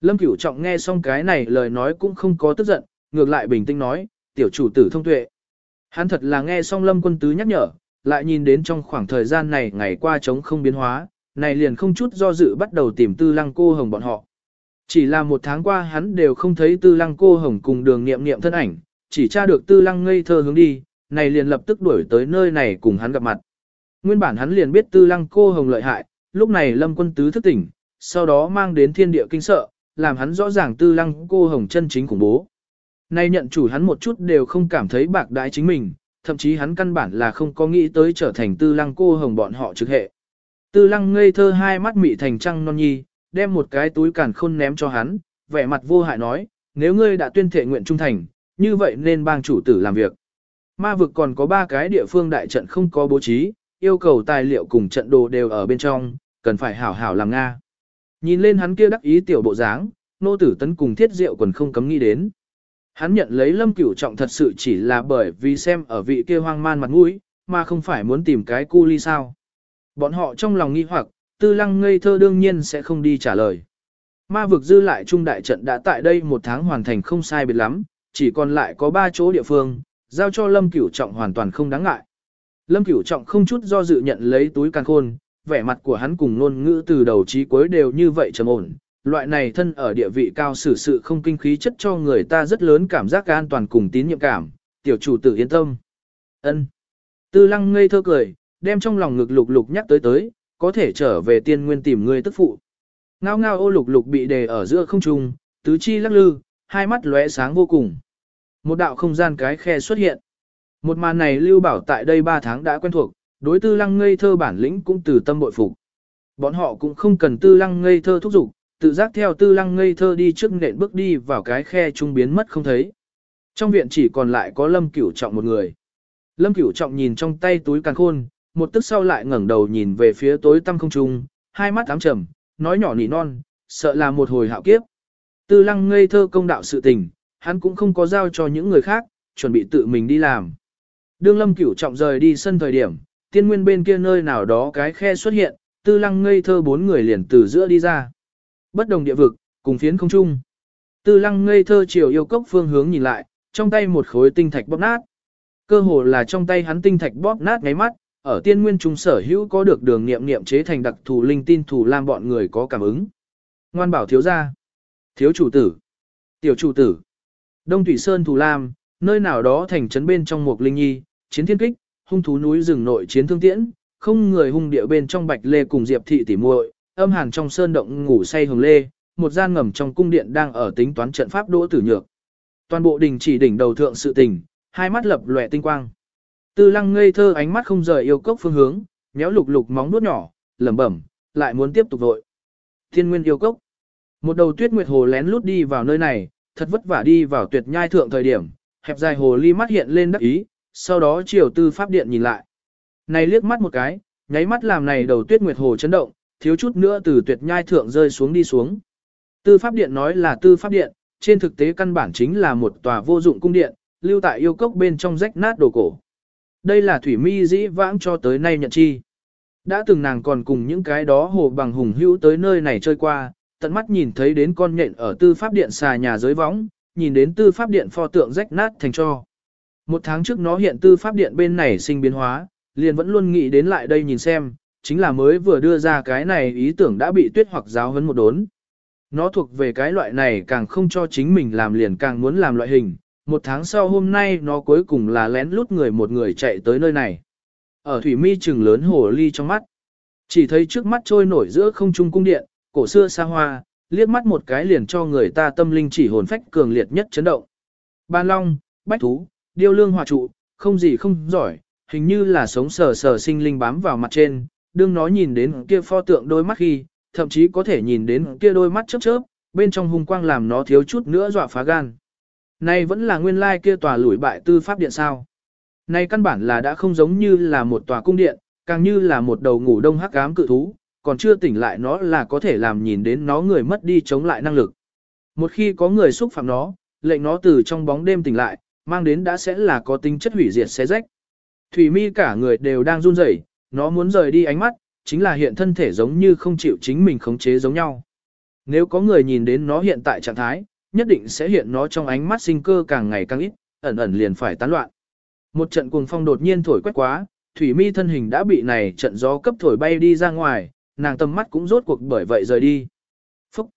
Lâm cửu trọng nghe xong cái này lời nói cũng không có tức giận, ngược lại bình tĩnh nói, tiểu chủ tử thông tuệ. Hắn thật là nghe xong lâm quân tứ nhắc nhở, lại nhìn đến trong khoảng thời gian này ngày qua trống không biến hóa, này liền không chút do dự bắt đầu tìm tư lăng cô hồng bọn họ. Chỉ là một tháng qua hắn đều không thấy tư lăng cô hồng cùng đường nghiệm nghiệm thân ảnh, chỉ tra được tư lăng ngây thơ hướng đi, này liền lập tức đuổi tới nơi này cùng hắn gặp mặt. Nguyên bản hắn liền biết tư lăng cô hồng lợi hại, lúc này lâm quân tứ thức tỉnh, sau đó mang đến thiên địa kinh sợ, làm hắn rõ ràng tư lăng cô hồng chân chính khủng bố. Này nhận chủ hắn một chút đều không cảm thấy bạc đãi chính mình, thậm chí hắn căn bản là không có nghĩ tới trở thành tư lăng cô hồng bọn họ trực hệ. Tư lăng ngây thơ hai mắt mị thành trăng non nhi, đem một cái túi càn khôn ném cho hắn, vẻ mặt vô hại nói, nếu ngươi đã tuyên thệ nguyện trung thành, như vậy nên bang chủ tử làm việc. Ma vực còn có ba cái địa phương đại trận không có bố trí, yêu cầu tài liệu cùng trận đồ đều ở bên trong, cần phải hảo hảo làm Nga. Nhìn lên hắn kia đắc ý tiểu bộ dáng, nô tử tấn cùng thiết diệu còn không cấm nghĩ đến. Hắn nhận lấy lâm cửu trọng thật sự chỉ là bởi vì xem ở vị kia hoang man mặt mũi, mà không phải muốn tìm cái cu ly sao. Bọn họ trong lòng nghi hoặc, tư lăng ngây thơ đương nhiên sẽ không đi trả lời. Ma vực dư lại trung đại trận đã tại đây một tháng hoàn thành không sai biệt lắm, chỉ còn lại có ba chỗ địa phương, giao cho Lâm Cửu Trọng hoàn toàn không đáng ngại. Lâm Cửu Trọng không chút do dự nhận lấy túi càn khôn, vẻ mặt của hắn cùng ngôn ngữ từ đầu chí cuối đều như vậy trầm ổn. Loại này thân ở địa vị cao xử sự không kinh khí chất cho người ta rất lớn cảm giác an toàn cùng tín nhiệm cảm, tiểu chủ tử yên tâm. Ân. Tư lăng ngây thơ cười, đem trong lòng ngực lục lục nhắc tới tới, có thể trở về tiên nguyên tìm người tức phụ. Ngao ngao ô lục lục bị đề ở giữa không trung, tứ chi lắc lư, hai mắt lóe sáng vô cùng. Một đạo không gian cái khe xuất hiện. Một màn này lưu bảo tại đây 3 tháng đã quen thuộc, đối tư lăng ngây thơ bản lĩnh cũng từ tâm bội phục. Bọn họ cũng không cần tư lăng ngây thơ thúc giục, tự giác theo tư lăng ngây thơ đi trước nện bước đi vào cái khe trung biến mất không thấy. Trong viện chỉ còn lại có lâm cửu trọng một người. Lâm cửu trọng nhìn trong tay túi càng khôn, một tức sau lại ngẩng đầu nhìn về phía tối tăm không trung, hai mắt ám trầm, nói nhỏ nỉ non, sợ là một hồi hạo kiếp. Tư lăng ngây thơ công đạo sự tình, hắn cũng không có giao cho những người khác, chuẩn bị tự mình đi làm. Đương lâm cửu trọng rời đi sân thời điểm, tiên nguyên bên kia nơi nào đó cái khe xuất hiện, tư lăng ngây thơ bốn người liền từ giữa đi ra. Bất đồng địa vực, cùng phiến không chung. Tư lăng ngây thơ chiều yêu cốc phương hướng nhìn lại, trong tay một khối tinh thạch bóp nát. Cơ hồ là trong tay hắn tinh thạch bóp nát ngáy mắt, ở tiên nguyên trung sở hữu có được đường nghiệm nghiệm chế thành đặc thù linh tin thủ lam bọn người có cảm ứng. Ngoan bảo thiếu gia, thiếu chủ tử, tiểu chủ tử, Đông Thủy Sơn Thù Lam, nơi nào đó thành trấn bên trong một linh nhi, chiến thiên kích, hung thú núi rừng nội chiến thương tiễn, không người hung địa bên trong bạch lê cùng diệp thị tỉ muội, âm hàn trong sơn động ngủ say hồng lê, một gian ngầm trong cung điện đang ở tính toán trận pháp đỗ tử nhược. Toàn bộ đình chỉ đỉnh đầu thượng sự tình, hai mắt lập lòe tinh quang. Tư lăng ngây thơ ánh mắt không rời yêu cốc phương hướng, méo lục lục móng nuốt nhỏ, lẩm bẩm, lại muốn tiếp tục vội. Thiên nguyên yêu cốc. Một đầu tuyết nguyệt hồ lén lút đi vào nơi này, thật vất vả đi vào tuyệt nhai thượng thời điểm, hẹp dài hồ ly mắt hiện lên đắc ý, sau đó chiều tư pháp điện nhìn lại. Này liếc mắt một cái, nháy mắt làm này đầu tuyết nguyệt hồ chấn động, thiếu chút nữa từ tuyệt nhai thượng rơi xuống đi xuống. Tư pháp điện nói là tư pháp điện, trên thực tế căn bản chính là một tòa vô dụng cung điện, lưu tại yêu cốc bên trong rách nát đồ cổ. Đây là thủy mi dĩ vãng cho tới nay nhận chi. Đã từng nàng còn cùng những cái đó hồ bằng hùng hữu tới nơi này chơi qua, tận mắt nhìn thấy đến con nhện ở tư pháp điện xà nhà dưới võng, nhìn đến tư pháp điện pho tượng rách nát thành cho. Một tháng trước nó hiện tư pháp điện bên này sinh biến hóa, liền vẫn luôn nghĩ đến lại đây nhìn xem, chính là mới vừa đưa ra cái này ý tưởng đã bị tuyết hoặc giáo hấn một đốn. Nó thuộc về cái loại này càng không cho chính mình làm liền càng muốn làm loại hình. Một tháng sau hôm nay nó cuối cùng là lén lút người một người chạy tới nơi này. Ở thủy mi trừng lớn hồ ly trong mắt. Chỉ thấy trước mắt trôi nổi giữa không trung cung điện, cổ xưa xa hoa, liếc mắt một cái liền cho người ta tâm linh chỉ hồn phách cường liệt nhất chấn động. Ban long, bách thú, điêu lương hòa trụ, không gì không giỏi, hình như là sống sờ sờ sinh linh bám vào mặt trên, đương nó nhìn đến kia pho tượng đôi mắt khi, thậm chí có thể nhìn đến kia đôi mắt chớp chớp, bên trong hung quang làm nó thiếu chút nữa dọa phá gan. Này vẫn là nguyên lai kia tòa lủi bại tư pháp điện sao. Này căn bản là đã không giống như là một tòa cung điện, càng như là một đầu ngủ đông hắc ám cự thú, còn chưa tỉnh lại nó là có thể làm nhìn đến nó người mất đi chống lại năng lực. Một khi có người xúc phạm nó, lệnh nó từ trong bóng đêm tỉnh lại, mang đến đã sẽ là có tính chất hủy diệt xé rách. Thủy mi cả người đều đang run rẩy, nó muốn rời đi ánh mắt, chính là hiện thân thể giống như không chịu chính mình khống chế giống nhau. Nếu có người nhìn đến nó hiện tại trạng thái, nhất định sẽ hiện nó trong ánh mắt sinh cơ càng ngày càng ít, ẩn ẩn liền phải tán loạn. Một trận cuồng phong đột nhiên thổi quét quá, Thủy Mi thân hình đã bị này trận gió cấp thổi bay đi ra ngoài, nàng tầm mắt cũng rốt cuộc bởi vậy rời đi. Phúc!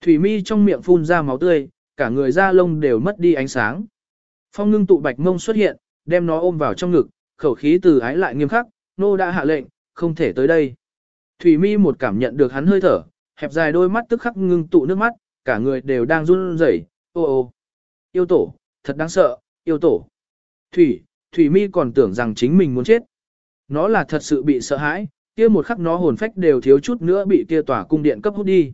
Thủy mi trong miệng phun ra máu tươi, cả người da lông đều mất đi ánh sáng. Phong ngưng tụ bạch mông xuất hiện, đem nó ôm vào trong ngực, khẩu khí từ ái lại nghiêm khắc, nô đã hạ lệnh, không thể tới đây. Thủy mi một cảm nhận được hắn hơi thở, hẹp dài đôi mắt tức khắc ngưng tụ nước mắt, cả người đều đang run rẩy. ô ô. Yêu tổ, thật đáng sợ, yêu tổ. Thủy, Thủy mi còn tưởng rằng chính mình muốn chết. Nó là thật sự bị sợ hãi, kia một khắc nó hồn phách đều thiếu chút nữa bị kia tỏa cung điện cấp hút đi.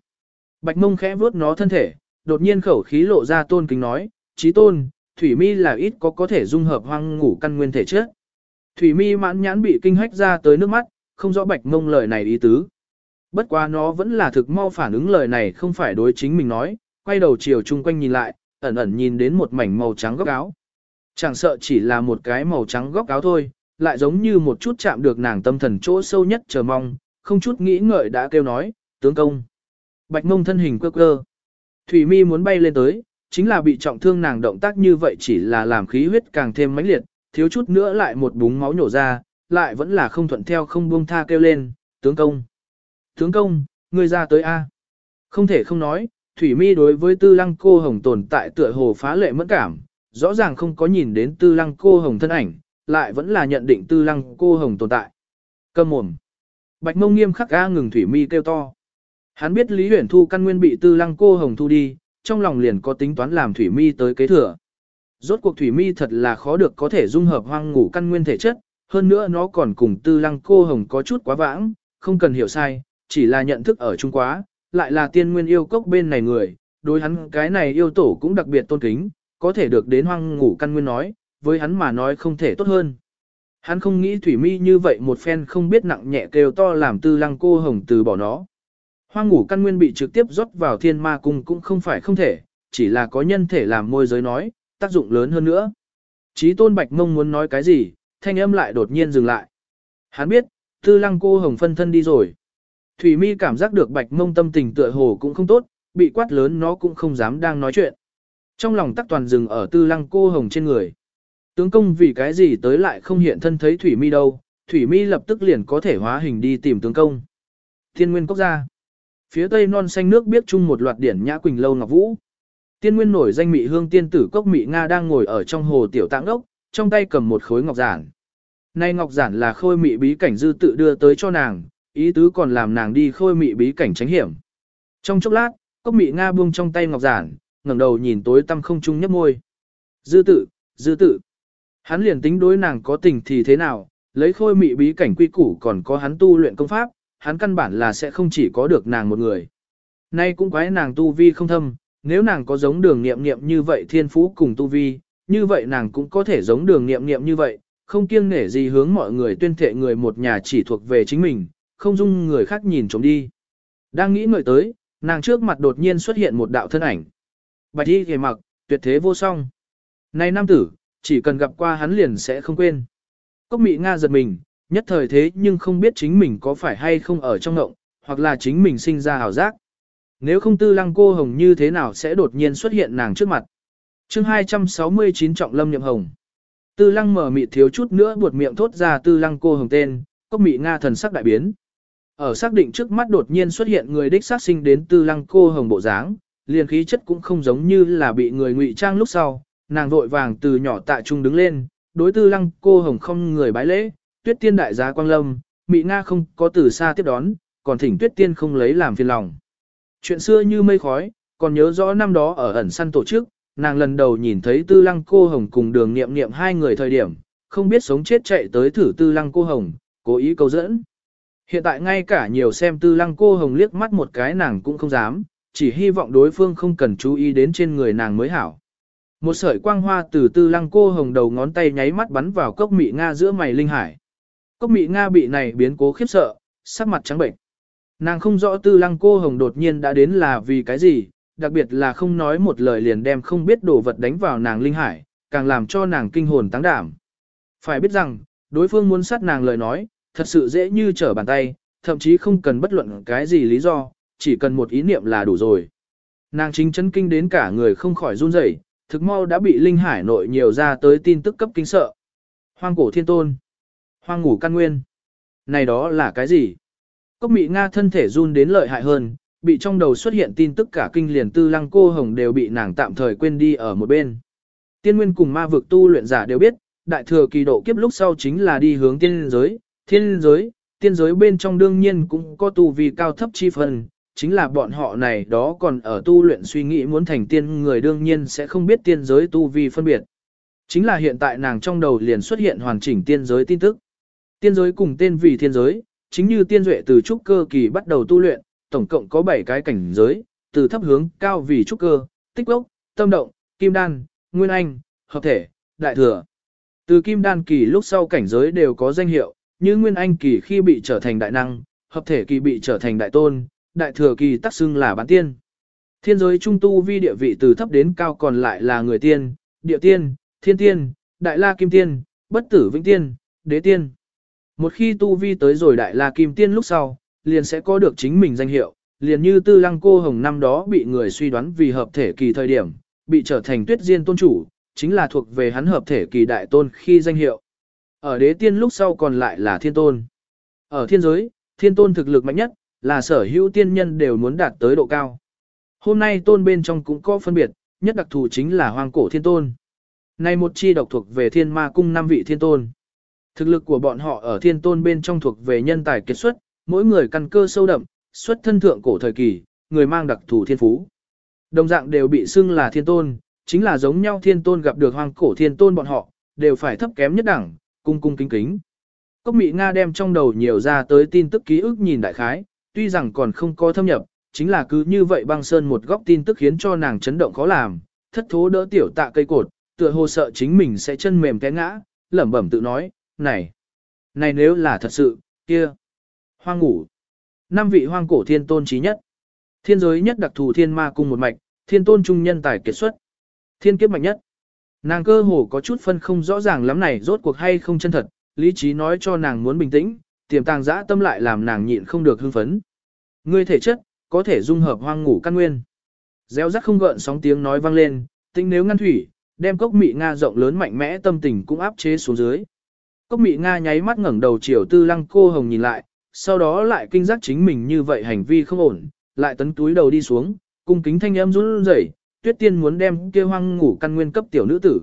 Bạch mông khẽ vuốt nó thân thể, đột nhiên khẩu khí lộ ra tôn kính nói, trí tôn, thủy mi là ít có có thể dung hợp hoang ngủ căn nguyên thể chất. Thủy mi mãn nhãn bị kinh hách ra tới nước mắt, không rõ bạch mông lời này ý tứ. Bất quá nó vẫn là thực mau phản ứng lời này không phải đối chính mình nói, quay đầu chiều chung quanh nhìn lại, ẩn ẩn nhìn đến một mảnh màu trắng góc áo. Chẳng sợ chỉ là một cái màu trắng góc áo thôi, lại giống như một chút chạm được nàng tâm thần chỗ sâu nhất chờ mong, không chút nghĩ ngợi đã kêu nói, tướng công. Bạch mông thân hình quơ quơ. Thủy mi muốn bay lên tới, chính là bị trọng thương nàng động tác như vậy chỉ là làm khí huyết càng thêm mãnh liệt, thiếu chút nữa lại một búng máu nhổ ra, lại vẫn là không thuận theo không buông tha kêu lên, tướng công. Tướng công, ngươi ra tới A. Không thể không nói, Thủy mi đối với tư lăng cô hồng tồn tại tựa hồ phá lệ mẫn cảm, rõ ràng không có nhìn đến tư lăng cô hồng thân ảnh, lại vẫn là nhận định tư lăng cô hồng tồn tại. Cầm mồm. Bạch mông nghiêm khắc ga ngừng thủy mi kêu to. Hắn biết Lý Huyền Thu căn nguyên bị tư lăng cô hồng thu đi, trong lòng liền có tính toán làm thủy mi tới kế thừa. Rốt cuộc thủy mi thật là khó được có thể dung hợp hoang ngủ căn nguyên thể chất, hơn nữa nó còn cùng tư lăng cô hồng có chút quá vãng, không cần hiểu sai, chỉ là nhận thức ở Trung quá, lại là tiên nguyên yêu cốc bên này người, đối hắn cái này yêu tổ cũng đặc biệt tôn kính, có thể được đến hoang ngủ căn nguyên nói, với hắn mà nói không thể tốt hơn. Hắn không nghĩ Thủy Mi như vậy một phen không biết nặng nhẹ kêu to làm tư lăng cô hồng từ bỏ nó. Hoang ngủ căn nguyên bị trực tiếp rót vào thiên ma cung cũng không phải không thể, chỉ là có nhân thể làm môi giới nói, tác dụng lớn hơn nữa. Chí tôn bạch mông muốn nói cái gì, thanh âm lại đột nhiên dừng lại. Hắn biết, tư lăng cô hồng phân thân đi rồi. Thủy mi cảm giác được bạch mông tâm tình tựa hồ cũng không tốt, bị quát lớn nó cũng không dám đang nói chuyện. Trong lòng tắc toàn dừng ở tư lăng cô hồng trên người. Tướng công vì cái gì tới lại không hiện thân thấy Thủy mi đâu, Thủy mi lập tức liền có thể hóa hình đi tìm tướng công. Thiên nguyên quốc gia. Phía tây non xanh nước biết chung một loạt điển nhã quỳnh lâu ngọc vũ. Tiên nguyên nổi danh mị hương tiên tử cốc mị Nga đang ngồi ở trong hồ tiểu tạng ốc, trong tay cầm một khối ngọc giản. Nay ngọc giản là khôi mị bí cảnh dư tự đưa tới cho nàng, ý tứ còn làm nàng đi khôi mị bí cảnh tránh hiểm. Trong chốc lát, cốc mị Nga buông trong tay ngọc giản, ngẩng đầu nhìn tối tăm không trung nhấp môi. Dư tự, dư tự. Hắn liền tính đối nàng có tình thì thế nào, lấy khôi mị bí cảnh quy củ còn có hắn tu luyện công pháp, hắn căn bản là sẽ không chỉ có được nàng một người. Nay cũng quái nàng tu vi không thâm, nếu nàng có giống đường nghiệm nghiệm như vậy thiên phú cùng tu vi, như vậy nàng cũng có thể giống đường nghiệm nghiệm như vậy, không kiêng nể gì hướng mọi người tuyên thệ người một nhà chỉ thuộc về chính mình, không dung người khác nhìn trộm đi. Đang nghĩ ngợi tới, nàng trước mặt đột nhiên xuất hiện một đạo thân ảnh. Bạch y ghề mặc, tuyệt thế vô song. Này nam tử, chỉ cần gặp qua hắn liền sẽ không quên. Cốc mị Nga giật mình, nhất thời thế nhưng không biết chính mình có phải hay không ở trong ngộng, hoặc là chính mình sinh ra hào giác. Nếu không tư lăng cô hồng như thế nào sẽ đột nhiên xuất hiện nàng trước mặt. chương 269 trọng lâm nhậm hồng. Tư lăng mở mị thiếu chút nữa buột miệng thốt ra tư lăng cô hồng tên, cốc mị Nga thần sắc đại biến. Ở xác định trước mắt đột nhiên xuất hiện người đích sát sinh đến tư lăng cô hồng bộ dáng, liền khí chất cũng không giống như là bị người ngụy trang lúc sau, nàng vội vàng từ nhỏ tạ trung đứng lên, đối tư lăng cô hồng không người bái lễ, tuyết tiên đại giá quang lâm, Mị Nga không có từ xa tiếp đón, còn thỉnh tuyết tiên không lấy làm phiền lòng. Chuyện xưa như mây khói, còn nhớ rõ năm đó ở ẩn săn tổ chức, nàng lần đầu nhìn thấy tư lăng cô hồng cùng đường nghiệm nghiệm hai người thời điểm, không biết sống chết chạy tới thử tư lăng cô hồng, cố ý câu dẫn. Hiện tại ngay cả nhiều xem tư lăng cô hồng liếc mắt một cái nàng cũng không dám, chỉ hy vọng đối phương không cần chú ý đến trên người nàng mới hảo. Một sợi quang hoa từ tư lăng cô hồng đầu ngón tay nháy mắt bắn vào cốc mị Nga giữa mày linh hải. Cốc mị Nga bị này biến cố khiếp sợ, sắc mặt trắng bệnh. Nàng không rõ tư lăng cô hồng đột nhiên đã đến là vì cái gì, đặc biệt là không nói một lời liền đem không biết đồ vật đánh vào nàng linh hải, càng làm cho nàng kinh hồn tăng đảm. Phải biết rằng, đối phương muốn sát nàng lời nói, thật sự dễ như trở bàn tay, thậm chí không cần bất luận cái gì lý do, chỉ cần một ý niệm là đủ rồi. Nàng chính chấn kinh đến cả người không khỏi run rẩy, thực mau đã bị linh hải nội nhiều ra tới tin tức cấp kinh sợ. Hoang cổ thiên tôn. Hoang ngủ căn nguyên. Này đó là cái gì? Cốc mị Nga thân thể run đến lợi hại hơn, bị trong đầu xuất hiện tin tức cả kinh liền tư lăng cô hồng đều bị nàng tạm thời quên đi ở một bên. Tiên nguyên cùng ma vực tu luyện giả đều biết, đại thừa kỳ độ kiếp lúc sau chính là đi hướng tiên giới, thiên giới, tiên giới bên trong đương nhiên cũng có tu vi cao thấp chi phần, chính là bọn họ này đó còn ở tu luyện suy nghĩ muốn thành tiên người đương nhiên sẽ không biết tiên giới tu vi phân biệt. Chính là hiện tại nàng trong đầu liền xuất hiện hoàn chỉnh tiên giới tin tức. Tiên giới cùng tên vì thiên giới, chính như tiên duệ từ trúc cơ kỳ bắt đầu tu luyện, tổng cộng có 7 cái cảnh giới, từ thấp hướng cao vì trúc cơ, tích lốc, tâm động, kim đan, nguyên anh, hợp thể, đại thừa. Từ kim đan kỳ lúc sau cảnh giới đều có danh hiệu, như nguyên anh kỳ khi bị trở thành đại năng, hợp thể kỳ bị trở thành đại tôn, đại thừa kỳ tác xưng là bán tiên. Thiên giới trung tu vi địa vị từ thấp đến cao còn lại là người tiên, địa tiên, thiên tiên, đại la kim tiên, bất tử vĩnh tiên, đế tiên. Một khi tu vi tới rồi đại la kim tiên lúc sau, liền sẽ có được chính mình danh hiệu, liền như tư lăng cô hồng năm đó bị người suy đoán vì hợp thể kỳ thời điểm, bị trở thành tuyết diên tôn chủ, chính là thuộc về hắn hợp thể kỳ đại tôn khi danh hiệu. Ở đế tiên lúc sau còn lại là thiên tôn. Ở thiên giới, thiên tôn thực lực mạnh nhất, là sở hữu tiên nhân đều muốn đạt tới độ cao. Hôm nay tôn bên trong cũng có phân biệt, nhất đặc thù chính là hoang cổ thiên tôn. Này một chi độc thuộc về thiên ma cung năm vị thiên tôn. Thực lực của bọn họ ở thiên tôn bên trong thuộc về nhân tài kết xuất, mỗi người căn cơ sâu đậm, xuất thân thượng cổ thời kỳ, người mang đặc thù thiên phú. Đồng dạng đều bị xưng là thiên tôn, chính là giống nhau thiên tôn gặp được hoang cổ thiên tôn bọn họ, đều phải thấp kém nhất đẳng, cung cung kính kính. Cốc mỹ Nga đem trong đầu nhiều ra tới tin tức ký ức nhìn đại khái, tuy rằng còn không có thâm nhập, chính là cứ như vậy băng sơn một góc tin tức khiến cho nàng chấn động khó làm, thất thố đỡ tiểu tạ cây cột, tựa hồ sợ chính mình sẽ chân mềm té ngã, lẩm bẩm tự nói, này, này nếu là thật sự, kia, hoang ngủ, năm vị hoang cổ thiên tôn trí nhất, thiên giới nhất đặc thù thiên ma cung một mạch, thiên tôn trung nhân tài kết xuất, thiên kiếp mạnh nhất, Nàng cơ hồ có chút phân không rõ ràng lắm này rốt cuộc hay không chân thật, lý trí nói cho nàng muốn bình tĩnh, tiềm tàng dã tâm lại làm nàng nhịn không được hưng phấn. Ngươi thể chất, có thể dung hợp hoang ngủ căn nguyên. Gieo rắc không gợn sóng tiếng nói vang lên, tinh nếu ngăn thủy, đem cốc mị Nga rộng lớn mạnh mẽ tâm tình cũng áp chế xuống dưới. Cốc mị Nga nháy mắt ngẩng đầu chiều tư lăng cô hồng nhìn lại, sau đó lại kinh giác chính mình như vậy hành vi không ổn, lại tấn túi đầu đi xuống, cung kính thanh âm run rẩy, tuyết tiên muốn đem kia hoang ngủ căn nguyên cấp tiểu nữ tử.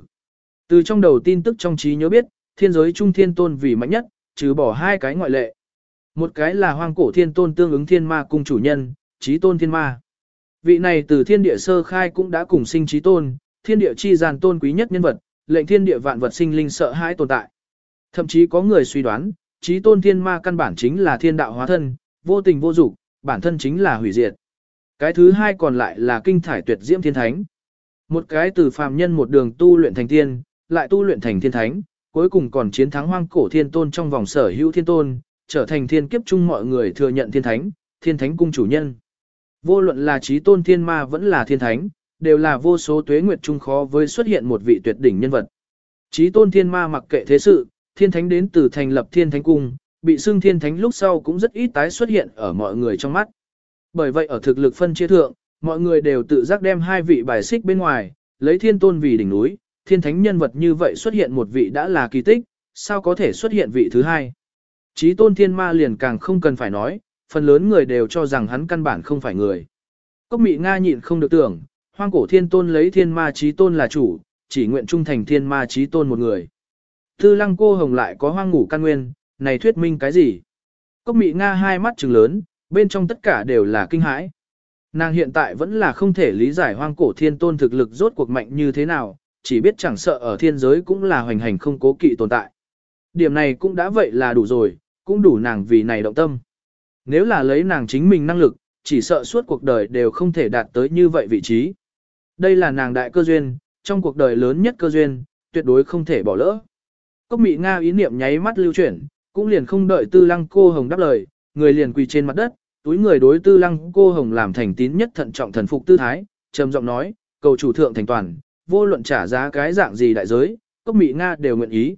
Từ trong đầu tin tức trong trí nhớ biết, thiên giới trung thiên tôn vì mạnh nhất, trừ bỏ hai cái ngoại lệ. Một cái là hoang cổ thiên tôn tương ứng thiên ma cung chủ nhân, trí tôn thiên ma. Vị này từ thiên địa sơ khai cũng đã cùng sinh trí tôn, thiên địa chi gian tôn quý nhất nhân vật, lệnh thiên địa vạn vật sinh linh sợ hãi tồn tại. Thậm chí có người suy đoán, trí tôn thiên ma căn bản chính là thiên đạo hóa thân, vô tình vô dục, bản thân chính là hủy diệt. Cái thứ hai còn lại là kinh thải tuyệt diễm thiên thánh. Một cái từ phàm nhân một đường tu luyện thành tiên, lại tu luyện thành thiên thánh, cuối cùng còn chiến thắng hoang cổ thiên tôn trong vòng sở hữu thiên tôn, trở thành thiên kiếp chung mọi người thừa nhận thiên thánh, thiên thánh cung chủ nhân. Vô luận là trí tôn thiên ma vẫn là thiên thánh, đều là vô số tuế nguyệt chung khó với xuất hiện một vị tuyệt đỉnh nhân vật. Trí tôn thiên ma mặc kệ thế sự, thiên thánh đến từ thành lập thiên thánh cung, bị xưng thiên thánh lúc sau cũng rất ít tái xuất hiện ở mọi người trong mắt. Bởi vậy ở thực lực phân chia thượng, mọi người đều tự giác đem hai vị bài xích bên ngoài, lấy thiên tôn vì đỉnh núi, thiên thánh nhân vật như vậy xuất hiện một vị đã là kỳ tích, sao có thể xuất hiện vị thứ hai. Chí tôn thiên ma liền càng không cần phải nói, phần lớn người đều cho rằng hắn căn bản không phải người. Cốc mị Nga nhịn không được tưởng, hoang cổ thiên tôn lấy thiên ma chí tôn là chủ, chỉ nguyện trung thành thiên ma chí tôn một người. Tư lăng cô hồng lại có hoang ngủ căn nguyên, này thuyết minh cái gì? Cốc mị Nga hai mắt trừng lớn, bên trong tất cả đều là kinh hãi. Nàng hiện tại vẫn là không thể lý giải hoang cổ thiên tôn thực lực rốt cuộc mạnh như thế nào, chỉ biết chẳng sợ ở thiên giới cũng là hoành hành không cố kỵ tồn tại. Điểm này cũng đã vậy là đủ rồi, cũng đủ nàng vì này động tâm. Nếu là lấy nàng chính mình năng lực, chỉ sợ suốt cuộc đời đều không thể đạt tới như vậy vị trí. Đây là nàng đại cơ duyên, trong cuộc đời lớn nhất cơ duyên, tuyệt đối không thể bỏ lỡ. Cốc mị Nga ý niệm nháy mắt lưu chuyển, cũng liền không đợi tư lăng cô hồng đáp lời, người liền quỳ trên mặt đất, túi người đối tư lăng cô hồng làm thành tín nhất thận trọng thần phục tư thái, trầm giọng nói, cầu chủ thượng thành toàn, vô luận trả giá cái dạng gì đại giới, cốc mị Nga đều nguyện ý.